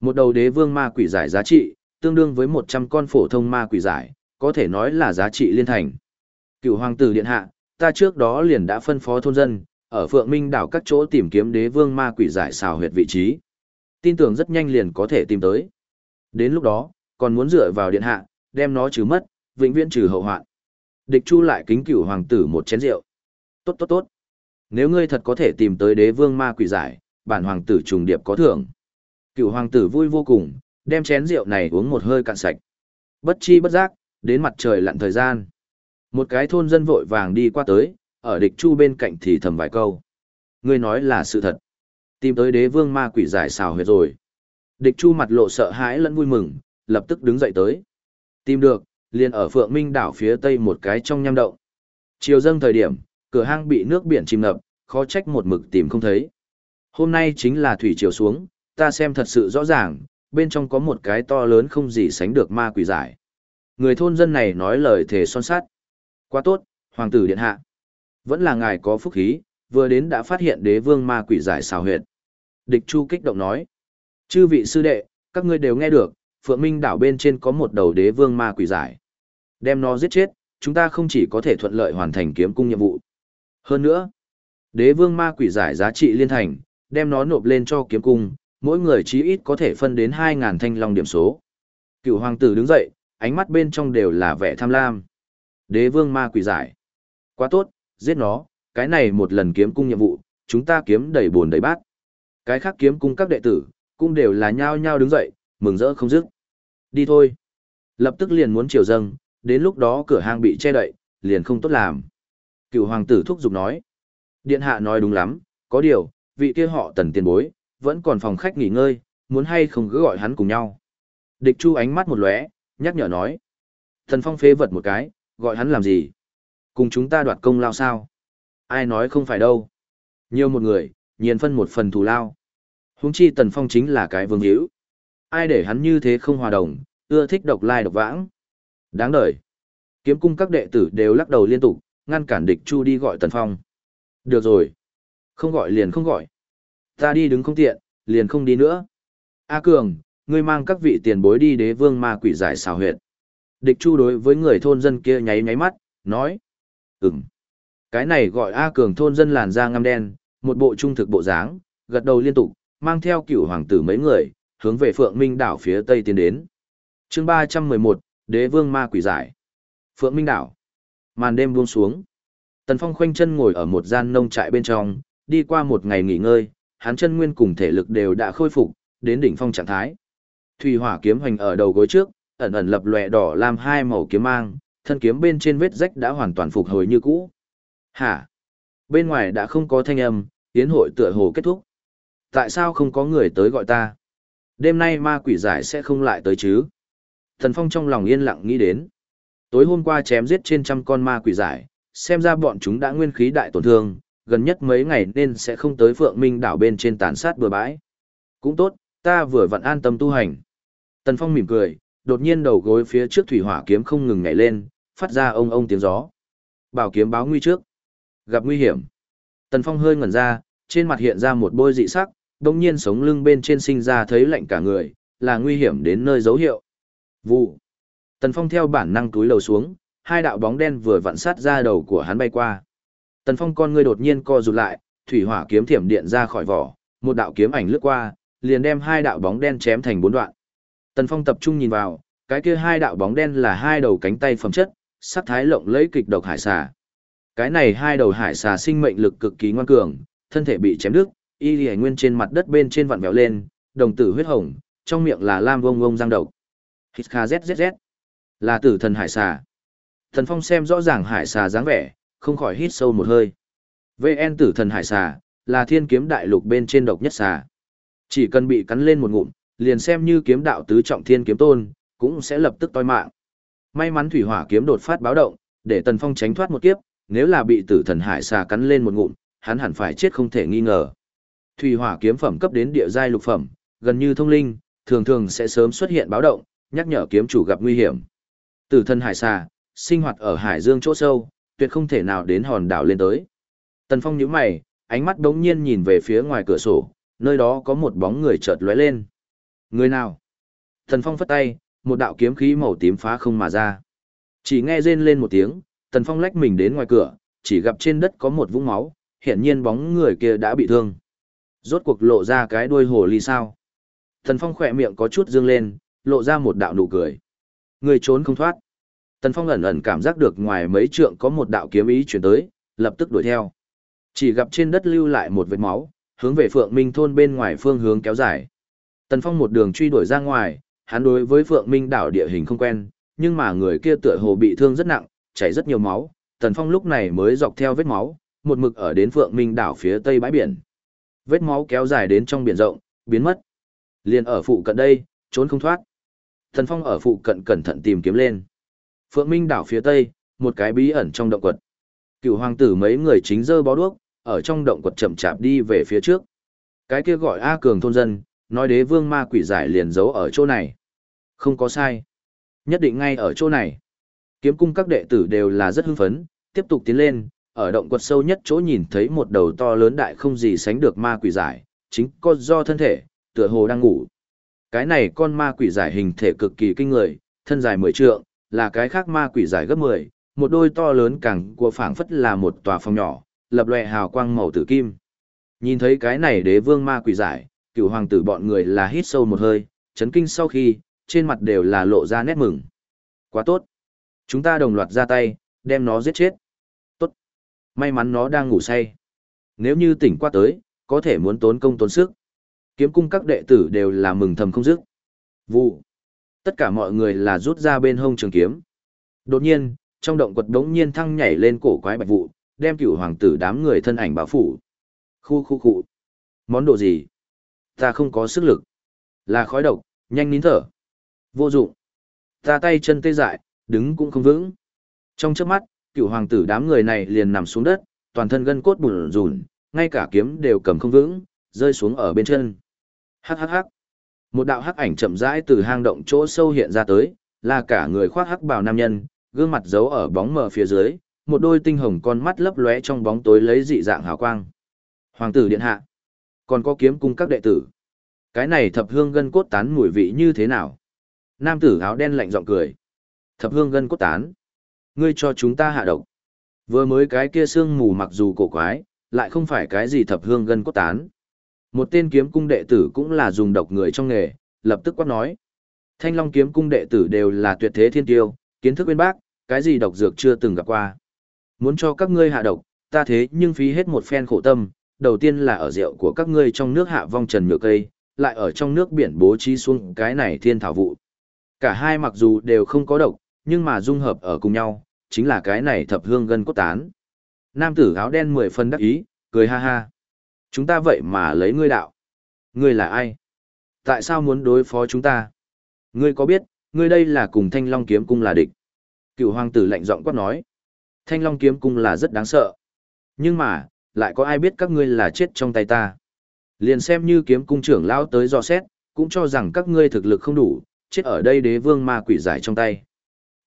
Một đầu đế vương ma quỷ giải giá trị, tương đương với 100 con phổ thông ma quỷ giải, có thể nói là giá trị liên thành. Cựu hoàng tử điện hạ, ta trước đó liền đã phân phó thôn dân, ở Phượng Minh đảo các chỗ tìm kiếm đế vương ma quỷ giải xào huyệt vị trí. Tin tưởng rất nhanh liền có thể tìm tới. Đến lúc đó, còn muốn dựa vào điện hạ, đem nó trừ mất, vĩnh viễn trừ hậu hoạn. Địch Chu lại kính cửu hoàng tử một chén rượu. Tốt tốt tốt. Nếu ngươi thật có thể tìm tới đế vương ma quỷ giải, bản hoàng tử trùng điệp có thưởng. Cửu hoàng tử vui vô cùng, đem chén rượu này uống một hơi cạn sạch. Bất chi bất giác, đến mặt trời lặn thời gian. Một cái thôn dân vội vàng đi qua tới, ở địch chu bên cạnh thì thầm vài câu. Ngươi nói là sự thật. Tìm tới đế vương ma quỷ giải xào huyệt rồi. Địch chu mặt lộ sợ hãi lẫn vui mừng, lập tức đứng dậy tới. Tìm được, liền ở Phượng Minh đảo phía tây một cái trong nham động. Chiều dâng thời điểm, cửa hang bị nước biển chìm ngập, khó trách một mực tìm không thấy. Hôm nay chính là thủy chiều xuống, ta xem thật sự rõ ràng, bên trong có một cái to lớn không gì sánh được ma quỷ giải. Người thôn dân này nói lời thề son sát. Quá tốt, hoàng tử điện hạ. Vẫn là ngài có phúc khí, vừa đến đã phát hiện đế vương ma quỷ giải xào huyệt. Địch Chu kích động nói. Chư vị sư đệ, các ngươi đều nghe được, Phượng Minh đảo bên trên có một đầu đế vương ma quỷ giải. Đem nó giết chết, chúng ta không chỉ có thể thuận lợi hoàn thành kiếm cung nhiệm vụ. Hơn nữa, đế vương ma quỷ giải giá trị liên thành, đem nó nộp lên cho kiếm cung, mỗi người chí ít có thể phân đến 2.000 thanh long điểm số. Cựu hoàng tử đứng dậy, ánh mắt bên trong đều là vẻ tham lam. Đế vương ma quỷ giải. Quá tốt, giết nó, cái này một lần kiếm cung nhiệm vụ, chúng ta kiếm đầy buồn đầy bát. Cái khác kiếm cung các đệ tử, cũng đều là nhao nhao đứng dậy, mừng rỡ không dứt. Đi thôi. Lập tức liền muốn chiều dâng, đến lúc đó cửa hàng bị che đậy, liền không tốt làm. Cựu hoàng tử thúc giục nói. Điện hạ nói đúng lắm, có điều, vị kia họ tần tiền bối, vẫn còn phòng khách nghỉ ngơi, muốn hay không cứ gọi hắn cùng nhau. Địch chu ánh mắt một lóe, nhắc nhở nói. Thần phong phế vật một cái, gọi hắn làm gì? Cùng chúng ta đoạt công lao sao? Ai nói không phải đâu. Nhiều một người, nhiên phân một phần thù lao. Húng chi tần phong chính là cái vương hữu. Ai để hắn như thế không hòa đồng, ưa thích độc lai độc vãng. Đáng đời. Kiếm cung các đệ tử đều lắc đầu liên tục, ngăn cản địch chu đi gọi tần phong. Được rồi. Không gọi liền không gọi. Ta đi đứng không tiện, liền không đi nữa. A Cường, ngươi mang các vị tiền bối đi đế vương ma quỷ giải xào huyệt. Địch chu đối với người thôn dân kia nháy nháy mắt, nói. Ừm. Cái này gọi A Cường thôn dân làn da ngăm đen, một bộ trung thực bộ dáng, gật đầu liên tục, mang theo cựu hoàng tử mấy người, hướng về Phượng Minh đảo phía tây tiến đến. chương 311, Đế vương ma quỷ giải. Phượng Minh đảo. Màn đêm buông xuống. Tần Phong khoanh chân ngồi ở một gian nông trại bên trong, đi qua một ngày nghỉ ngơi, hắn chân nguyên cùng thể lực đều đã khôi phục, đến đỉnh phong trạng thái. Thủy hỏa kiếm hoành ở đầu gối trước, ẩn ẩn lập lòe đỏ làm hai màu kiếm mang, thân kiếm bên trên vết rách đã hoàn toàn phục hồi như cũ. Hả? Bên ngoài đã không có thanh âm, tiến hội tựa hồ kết thúc. Tại sao không có người tới gọi ta? Đêm nay ma quỷ giải sẽ không lại tới chứ? Thần Phong trong lòng yên lặng nghĩ đến. Tối hôm qua chém giết trên trăm con ma quỷ giải, xem ra bọn chúng đã nguyên khí đại tổn thương, gần nhất mấy ngày nên sẽ không tới Phượng Minh đảo bên trên tàn sát bừa bãi. Cũng tốt, ta vừa vặn an tâm tu hành. Tần Phong mỉm cười, đột nhiên đầu gối phía trước thủy hỏa kiếm không ngừng nhảy lên, phát ra ông ông tiếng gió. Bảo kiếm báo nguy trước. Gặp nguy hiểm. Tần Phong hơi ngẩn ra, trên mặt hiện ra một bôi dị sắc, đồng nhiên sống lưng bên trên sinh ra thấy lạnh cả người, là nguy hiểm đến nơi dấu hiệu. Vụ. Tần Phong theo bản năng túi lầu xuống, hai đạo bóng đen vừa vặn sát ra đầu của hắn bay qua. Tần Phong con ngươi đột nhiên co rụt lại, thủy hỏa kiếm thiểm điện ra khỏi vỏ, một đạo kiếm ảnh lướt qua, liền đem hai đạo bóng đen chém thành bốn đoạn. Tần Phong tập trung nhìn vào, cái kia hai đạo bóng đen là hai đầu cánh tay phẩm chất, sắc thái lộng lẫy kịch độc hải xà. Cái này hai đầu hải xà sinh mệnh lực cực kỳ ngoan cường, thân thể bị chém đứt, y liễu nguyên trên mặt đất bên trên vặn vẹo lên, đồng tử huyết hồng, trong miệng là lam vông vông răng độc. Hít kha zzz. Là tử thần hải xà. Thần Phong xem rõ ràng hải xà dáng vẻ, không khỏi hít sâu một hơi. VN tử thần hải xà, là thiên kiếm đại lục bên trên độc nhất xà. Chỉ cần bị cắn lên một ngụm, liền xem như kiếm đạo tứ trọng thiên kiếm tôn, cũng sẽ lập tức toi mạng. May mắn thủy hỏa kiếm đột phát báo động, để Tần Phong tránh thoát một kiếp, nếu là bị tử thần hải xà cắn lên một ngụm, hắn hẳn phải chết không thể nghi ngờ. Thủy hỏa kiếm phẩm cấp đến địa giai lục phẩm, gần như thông linh, thường thường sẽ sớm xuất hiện báo động, nhắc nhở kiếm chủ gặp nguy hiểm. Tử thần hải xà, sinh hoạt ở hải dương chỗ sâu, tuyệt không thể nào đến hòn đảo lên tới. Tần Phong nhíu mày, ánh mắt đống nhiên nhìn về phía ngoài cửa sổ, nơi đó có một bóng người chợt lóe lên. Người nào? Tần Phong phất tay, một đạo kiếm khí màu tím phá không mà ra. Chỉ nghe rên lên một tiếng, Tần Phong lách mình đến ngoài cửa, chỉ gặp trên đất có một vũng máu, hiển nhiên bóng người kia đã bị thương. Rốt cuộc lộ ra cái đuôi hồ ly sao. Tần Phong khỏe miệng có chút dương lên, lộ ra một đạo nụ cười. Người trốn không thoát. Tần Phong ẩn ẩn cảm giác được ngoài mấy trượng có một đạo kiếm ý chuyển tới, lập tức đuổi theo. Chỉ gặp trên đất lưu lại một vết máu, hướng về Phượng Minh thôn bên ngoài phương hướng kéo dài. Tần Phong một đường truy đuổi ra ngoài, hắn đối với Phượng Minh đảo địa hình không quen, nhưng mà người kia tựa hồ bị thương rất nặng, chảy rất nhiều máu. Tần Phong lúc này mới dọc theo vết máu, một mực ở đến Phượng Minh đảo phía tây bãi biển. Vết máu kéo dài đến trong biển rộng, biến mất. Liền ở phụ cận đây, trốn không thoát. Tần Phong ở phụ cận cẩn thận tìm kiếm lên. Phượng Minh đảo phía tây, một cái bí ẩn trong động quật. Cựu hoàng tử mấy người chính dơ bó đuốc, ở trong động quật chậm chạp đi về phía trước. Cái kia gọi A Cường thôn dân, nói đế vương ma quỷ giải liền giấu ở chỗ này. Không có sai. Nhất định ngay ở chỗ này. Kiếm cung các đệ tử đều là rất hưng phấn, tiếp tục tiến lên, ở động quật sâu nhất chỗ nhìn thấy một đầu to lớn đại không gì sánh được ma quỷ giải, chính có do thân thể, tựa hồ đang ngủ. Cái này con ma quỷ giải hình thể cực kỳ kinh người, thân dài mười trượng, là cái khác ma quỷ giải gấp 10, một đôi to lớn càng của phảng phất là một tòa phòng nhỏ, lập lòe hào quang màu tử kim. Nhìn thấy cái này đế vương ma quỷ giải, cựu hoàng tử bọn người là hít sâu một hơi, chấn kinh sau khi, trên mặt đều là lộ ra nét mừng. Quá tốt. Chúng ta đồng loạt ra tay, đem nó giết chết. Tốt. May mắn nó đang ngủ say. Nếu như tỉnh qua tới, có thể muốn tốn công tốn sức. Kiếm cung các đệ tử đều là mừng thầm không dứt. Vụ. Tất cả mọi người là rút ra bên hông trường kiếm. Đột nhiên, trong động quật đống nhiên thăng nhảy lên cổ quái bạch vụ, đem cửu hoàng tử đám người thân ảnh bảo phủ. Khu khu khu. Món đồ gì? Ta không có sức lực. Là khói độc, nhanh nín thở. Vô dụng. Ta tay chân tê dại, đứng cũng không vững. Trong chớp mắt, cựu hoàng tử đám người này liền nằm xuống đất, toàn thân gân cốt bùn rùn, ngay cả kiếm đều cầm không vững, rơi xuống ở bên chân. Hắc hắc hắc. Một đạo hắc ảnh chậm rãi từ hang động chỗ sâu hiện ra tới, là cả người khoác hắc bào nam nhân, gương mặt giấu ở bóng mờ phía dưới, một đôi tinh hồng con mắt lấp lóe trong bóng tối lấy dị dạng hào quang. Hoàng tử điện hạ, còn có kiếm cung các đệ tử. Cái này thập hương gân cốt tán mùi vị như thế nào? Nam tử áo đen lạnh giọng cười. Thập hương gân cốt tán. Ngươi cho chúng ta hạ độc. Vừa mới cái kia xương mù mặc dù cổ quái, lại không phải cái gì thập hương gân cốt tán. Một tên kiếm cung đệ tử cũng là dùng độc người trong nghề, lập tức quát nói. Thanh Long kiếm cung đệ tử đều là tuyệt thế thiên tiêu, kiến thức bên bác, cái gì độc dược chưa từng gặp qua. Muốn cho các ngươi hạ độc, ta thế nhưng phí hết một phen khổ tâm, đầu tiên là ở rượu của các ngươi trong nước hạ vong trần nhựa cây, lại ở trong nước biển bố trí xuống cái này thiên thảo vụ. Cả hai mặc dù đều không có độc, nhưng mà dung hợp ở cùng nhau, chính là cái này thập hương gân cốt tán. Nam tử áo đen mười phân đắc ý, cười ha ha. Chúng ta vậy mà lấy ngươi đạo. Ngươi là ai? Tại sao muốn đối phó chúng ta? Ngươi có biết, ngươi đây là cùng Thanh Long kiếm cung là địch. Cựu hoàng tử lạnh giọng quát nói. Thanh Long kiếm cung là rất đáng sợ. Nhưng mà, lại có ai biết các ngươi là chết trong tay ta? Liền xem như kiếm cung trưởng lão tới dò xét, cũng cho rằng các ngươi thực lực không đủ, chết ở đây đế vương ma quỷ giải trong tay.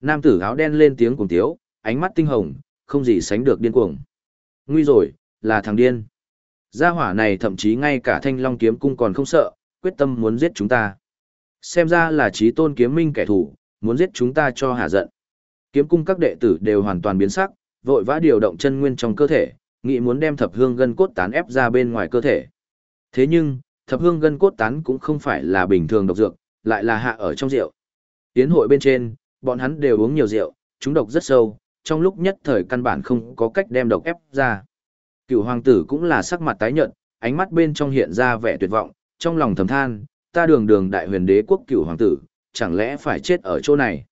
Nam tử áo đen lên tiếng cùng tiếu, ánh mắt tinh hồng, không gì sánh được điên cuồng. Nguy rồi, là thằng điên. Gia hỏa này thậm chí ngay cả thanh long kiếm cung còn không sợ, quyết tâm muốn giết chúng ta. Xem ra là trí tôn kiếm minh kẻ thù, muốn giết chúng ta cho hạ giận. Kiếm cung các đệ tử đều hoàn toàn biến sắc, vội vã điều động chân nguyên trong cơ thể, nghĩ muốn đem thập hương gân cốt tán ép ra bên ngoài cơ thể. Thế nhưng, thập hương gân cốt tán cũng không phải là bình thường độc dược, lại là hạ ở trong rượu. Tiến hội bên trên, bọn hắn đều uống nhiều rượu, chúng độc rất sâu, trong lúc nhất thời căn bản không có cách đem độc ép ra. Cựu hoàng tử cũng là sắc mặt tái nhợt, ánh mắt bên trong hiện ra vẻ tuyệt vọng, trong lòng thầm than, ta đường đường đại huyền đế quốc cựu hoàng tử, chẳng lẽ phải chết ở chỗ này.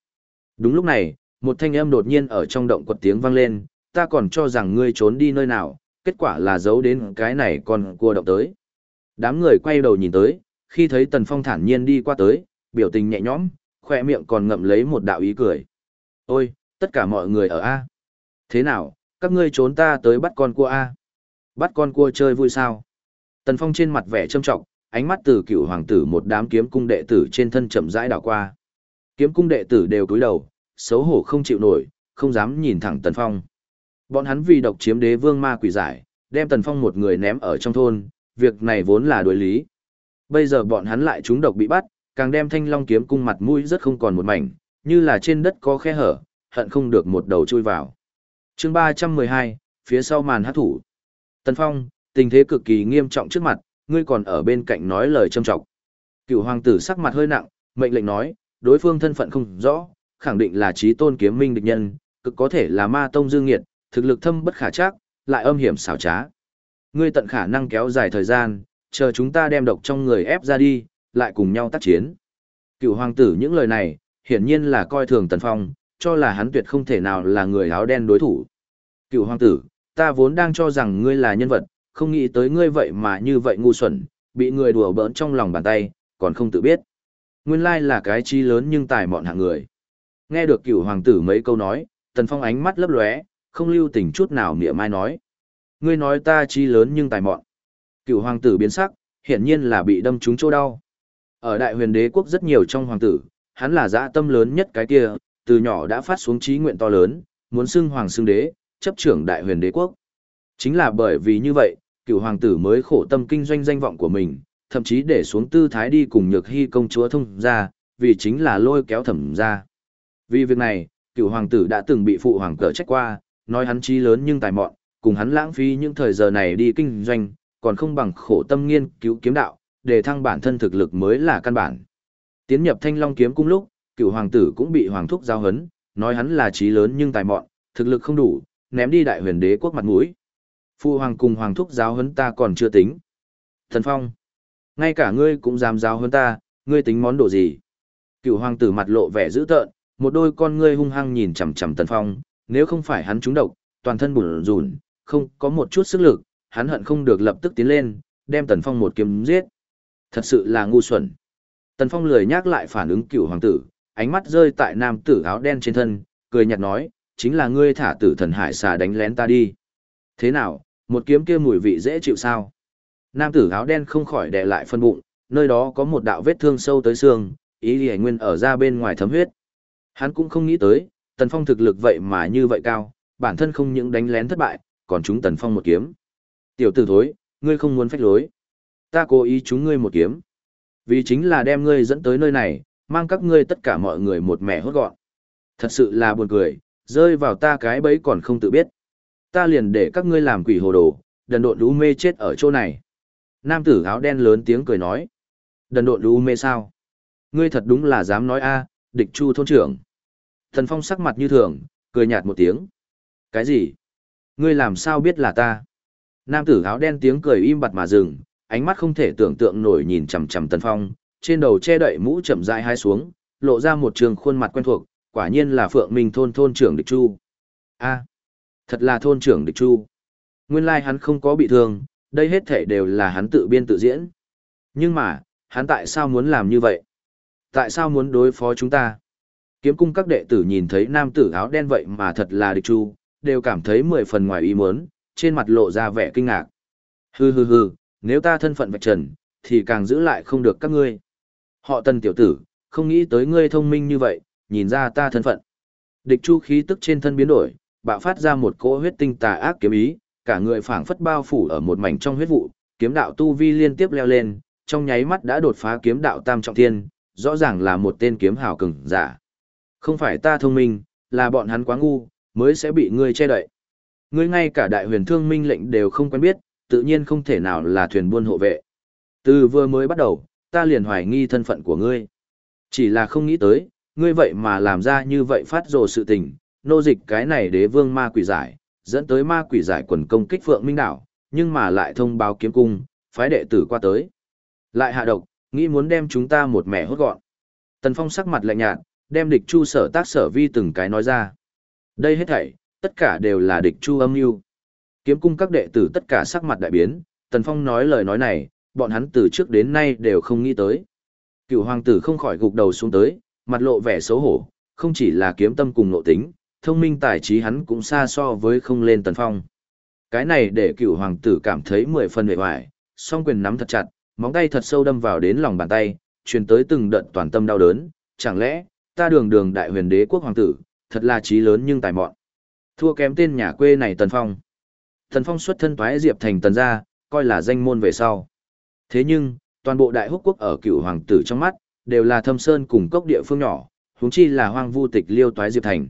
Đúng lúc này, một thanh âm đột nhiên ở trong động quật tiếng vang lên, ta còn cho rằng ngươi trốn đi nơi nào, kết quả là giấu đến cái này còn cua động tới. Đám người quay đầu nhìn tới, khi thấy Tần Phong thản nhiên đi qua tới, biểu tình nhẹ nhõm, khoe miệng còn ngậm lấy một đạo ý cười. Ôi, tất cả mọi người ở A. Thế nào, các ngươi trốn ta tới bắt con cua A. Bắt con cua chơi vui sao? Tần Phong trên mặt vẻ trâm trọng, ánh mắt từ cựu hoàng tử một đám kiếm cung đệ tử trên thân chậm rãi đảo qua. Kiếm cung đệ tử đều cúi đầu, xấu hổ không chịu nổi, không dám nhìn thẳng Tần Phong. Bọn hắn vì độc chiếm đế vương ma quỷ giải, đem Tần Phong một người ném ở trong thôn, việc này vốn là đối lý. Bây giờ bọn hắn lại trúng độc bị bắt, càng đem thanh long kiếm cung mặt mũi rất không còn một mảnh, như là trên đất có khe hở, hận không được một đầu chui vào. chương 312, phía sau màn hát thủ. Tần Phong, tình thế cực kỳ nghiêm trọng trước mặt, ngươi còn ở bên cạnh nói lời châm trọng. Cựu hoàng tử sắc mặt hơi nặng, mệnh lệnh nói, đối phương thân phận không rõ, khẳng định là trí tôn kiếm minh địch nhân, cực có thể là ma tông dương nghiệt, thực lực thâm bất khả chắc, lại âm hiểm xảo trá. Ngươi tận khả năng kéo dài thời gian, chờ chúng ta đem độc trong người ép ra đi, lại cùng nhau tác chiến. Cựu hoàng tử những lời này, hiển nhiên là coi thường Tần Phong, cho là hắn tuyệt không thể nào là người áo đen đối thủ. Cựu hoàng tử, ta vốn đang cho rằng ngươi là nhân vật, không nghĩ tới ngươi vậy mà như vậy ngu xuẩn, bị người đùa bỡn trong lòng bàn tay, còn không tự biết. Nguyên lai là cái chi lớn nhưng tài mọn hạng người. Nghe được cựu hoàng tử mấy câu nói, Tần Phong ánh mắt lấp lóe, không lưu tình chút nào mỉa mai nói. Ngươi nói ta chi lớn nhưng tài mọn. Cựu hoàng tử biến sắc, hiển nhiên là bị đâm trúng chỗ đau. Ở đại huyền đế quốc rất nhiều trong hoàng tử, hắn là dã tâm lớn nhất cái kia, từ nhỏ đã phát xuống trí nguyện to lớn, muốn xưng hoàng xưng đế, chấp trưởng đại huyền đế quốc. Chính là bởi vì như vậy, cựu hoàng tử mới khổ tâm kinh doanh danh vọng của mình, thậm chí để xuống tư thái đi cùng nhược hy công chúa thông ra, vì chính là lôi kéo thẩm ra. Vì việc này, cựu hoàng tử đã từng bị phụ hoàng cờ trách qua, nói hắn trí lớn nhưng tài mọn, cùng hắn lãng phí những thời giờ này đi kinh doanh, còn không bằng khổ tâm nghiên cứu kiếm đạo, để thăng bản thân thực lực mới là căn bản. Tiến nhập Thanh Long kiếm cung lúc, cựu hoàng tử cũng bị hoàng thúc giao hấn, nói hắn là trí lớn nhưng tài mọn, thực lực không đủ, ném đi đại huyền đế quốc mặt mũi. Phu hoàng cùng hoàng thúc giáo hấn ta còn chưa tính. Thần Phong, ngay cả ngươi cũng dám giáo hấn ta, ngươi tính món đồ gì? Cựu hoàng tử mặt lộ vẻ dữ tợn, một đôi con ngươi hung hăng nhìn chằm chằm Tần Phong, nếu không phải hắn trúng độc, toàn thân bùn rùn, không có một chút sức lực, hắn hận không được lập tức tiến lên, đem Tần Phong một kiếm giết. Thật sự là ngu xuẩn. Tần Phong lười nhắc lại phản ứng cựu hoàng tử, ánh mắt rơi tại nam tử áo đen trên thân, cười nhạt nói, chính là ngươi thả tử thần hải xà đánh lén ta đi. Thế nào, một kiếm kia mùi vị dễ chịu sao? Nam tử áo đen không khỏi đè lại phân bụng, nơi đó có một đạo vết thương sâu tới xương, ý lì nguyên ở ra bên ngoài thấm huyết. Hắn cũng không nghĩ tới, Tần Phong thực lực vậy mà như vậy cao, bản thân không những đánh lén thất bại, còn chúng Tần Phong một kiếm. Tiểu tử thối, ngươi không muốn phách lối. Ta cố ý chúng ngươi một kiếm. Vì chính là đem ngươi dẫn tới nơi này, mang các ngươi tất cả mọi người một mẻ hốt gọn. Thật sự là buồn cười, rơi vào ta cái bẫy còn không tự biết. Ta liền để các ngươi làm quỷ hồ đồ, đần độn đú mê chết ở chỗ này. Nam tử áo đen lớn tiếng cười nói. Đần độn đú mê sao? Ngươi thật đúng là dám nói a, địch chu thôn trưởng. Thần Phong sắc mặt như thường, cười nhạt một tiếng. Cái gì? Ngươi làm sao biết là ta? Nam tử áo đen tiếng cười im bặt mà dừng, ánh mắt không thể tưởng tượng nổi nhìn chằm chằm Tần Phong, trên đầu che đậy mũ chậm rãi hai xuống, lộ ra một trường khuôn mặt quen thuộc, quả nhiên là Phượng Minh thôn thôn trưởng Địch Chu. A, thật là thôn trưởng Địch Chu. Nguyên lai hắn không có bị thương, đây hết thể đều là hắn tự biên tự diễn. Nhưng mà, hắn tại sao muốn làm như vậy? Tại sao muốn đối phó chúng ta? Kiếm cung các đệ tử nhìn thấy nam tử áo đen vậy mà thật là địch chu, đều cảm thấy mười phần ngoài ý muốn, trên mặt lộ ra vẻ kinh ngạc. Hừ hừ hừ, nếu ta thân phận vạch trần, thì càng giữ lại không được các ngươi. Họ tần tiểu tử, không nghĩ tới ngươi thông minh như vậy, nhìn ra ta thân phận. Địch chu khí tức trên thân biến đổi, bạo phát ra một cỗ huyết tinh tà ác kiếm ý, cả người phảng phất bao phủ ở một mảnh trong huyết vụ, kiếm đạo tu vi liên tiếp leo lên, trong nháy mắt đã đột phá kiếm đạo tam trọng thiên, rõ ràng là một tên kiếm hào cường giả. Không phải ta thông minh, là bọn hắn quá ngu, mới sẽ bị ngươi che đậy. Ngươi ngay cả đại huyền thương minh lệnh đều không quen biết, tự nhiên không thể nào là thuyền buôn hộ vệ. Từ vừa mới bắt đầu, ta liền hoài nghi thân phận của ngươi. Chỉ là không nghĩ tới, ngươi vậy mà làm ra như vậy phát rồ sự tình, nô dịch cái này đế vương ma quỷ giải, dẫn tới ma quỷ giải quần công kích phượng minh đảo, nhưng mà lại thông báo kiếm cung, phái đệ tử qua tới. Lại hạ độc, nghĩ muốn đem chúng ta một mẻ hốt gọn. Tần Phong sắc mặt lạnh nhạt, đem địch chu sở tác sở vi từng cái nói ra. Đây hết thảy, tất cả đều là địch chu âm mưu. Kiếm cung các đệ tử tất cả sắc mặt đại biến, Tần Phong nói lời nói này, bọn hắn từ trước đến nay đều không nghĩ tới. Cựu hoàng tử không khỏi gục đầu xuống tới, mặt lộ vẻ xấu hổ, không chỉ là kiếm tâm cùng nội tính, thông minh tài trí hắn cũng xa so với không lên Tần Phong. Cái này để cựu hoàng tử cảm thấy mười phần vệ hoài, song quyền nắm thật chặt, móng tay thật sâu đâm vào đến lòng bàn tay, truyền tới từng đợt toàn tâm đau đớn, chẳng lẽ, ta đường đường đại huyền đế quốc hoàng tử, thật là trí lớn nhưng tài mọn. Thua kém tên nhà quê này Tần Phong. Tần Phong xuất thân toái diệp thành tần gia, coi là danh môn về sau. Thế nhưng, toàn bộ đại húc quốc ở cựu hoàng tử trong mắt, đều là thâm sơn cùng cốc địa phương nhỏ, huống chi là hoang vu tịch liêu toái diệp thành.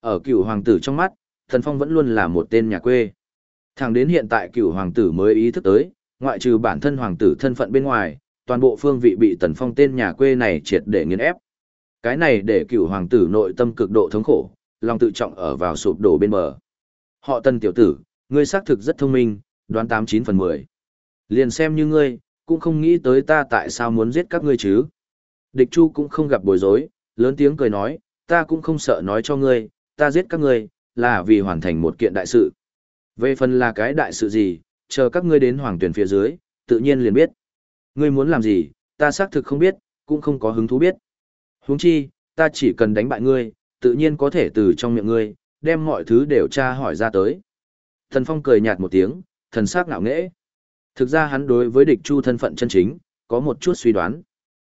Ở cựu hoàng tử trong mắt, Tần Phong vẫn luôn là một tên nhà quê. Thẳng đến hiện tại cựu hoàng tử mới ý thức tới, ngoại trừ bản thân hoàng tử thân phận bên ngoài, toàn bộ phương vị bị Tần Phong tên nhà quê này triệt để nghiền ép. Cái này để cựu hoàng tử nội tâm cực độ thống khổ, lòng tự trọng ở vào sụp đổ bên bờ. Họ Tần tiểu tử, ngươi xác thực rất thông minh, đoán tám chín phần mười. Liền xem như ngươi, cũng không nghĩ tới ta tại sao muốn giết các ngươi chứ. Địch Chu cũng không gặp bối rối, lớn tiếng cười nói, ta cũng không sợ nói cho ngươi, ta giết các ngươi, là vì hoàn thành một kiện đại sự. Về phần là cái đại sự gì, chờ các ngươi đến hoàng tuyển phía dưới, tự nhiên liền biết. Ngươi muốn làm gì, ta xác thực không biết, cũng không có hứng thú biết. Huống chi, ta chỉ cần đánh bại ngươi, tự nhiên có thể từ trong miệng ngươi, đem mọi thứ đều tra hỏi ra tới. Thần Phong cười nhạt một tiếng, thần sắc ngạo nghễ. Thực ra hắn đối với địch chu thân phận chân chính, có một chút suy đoán.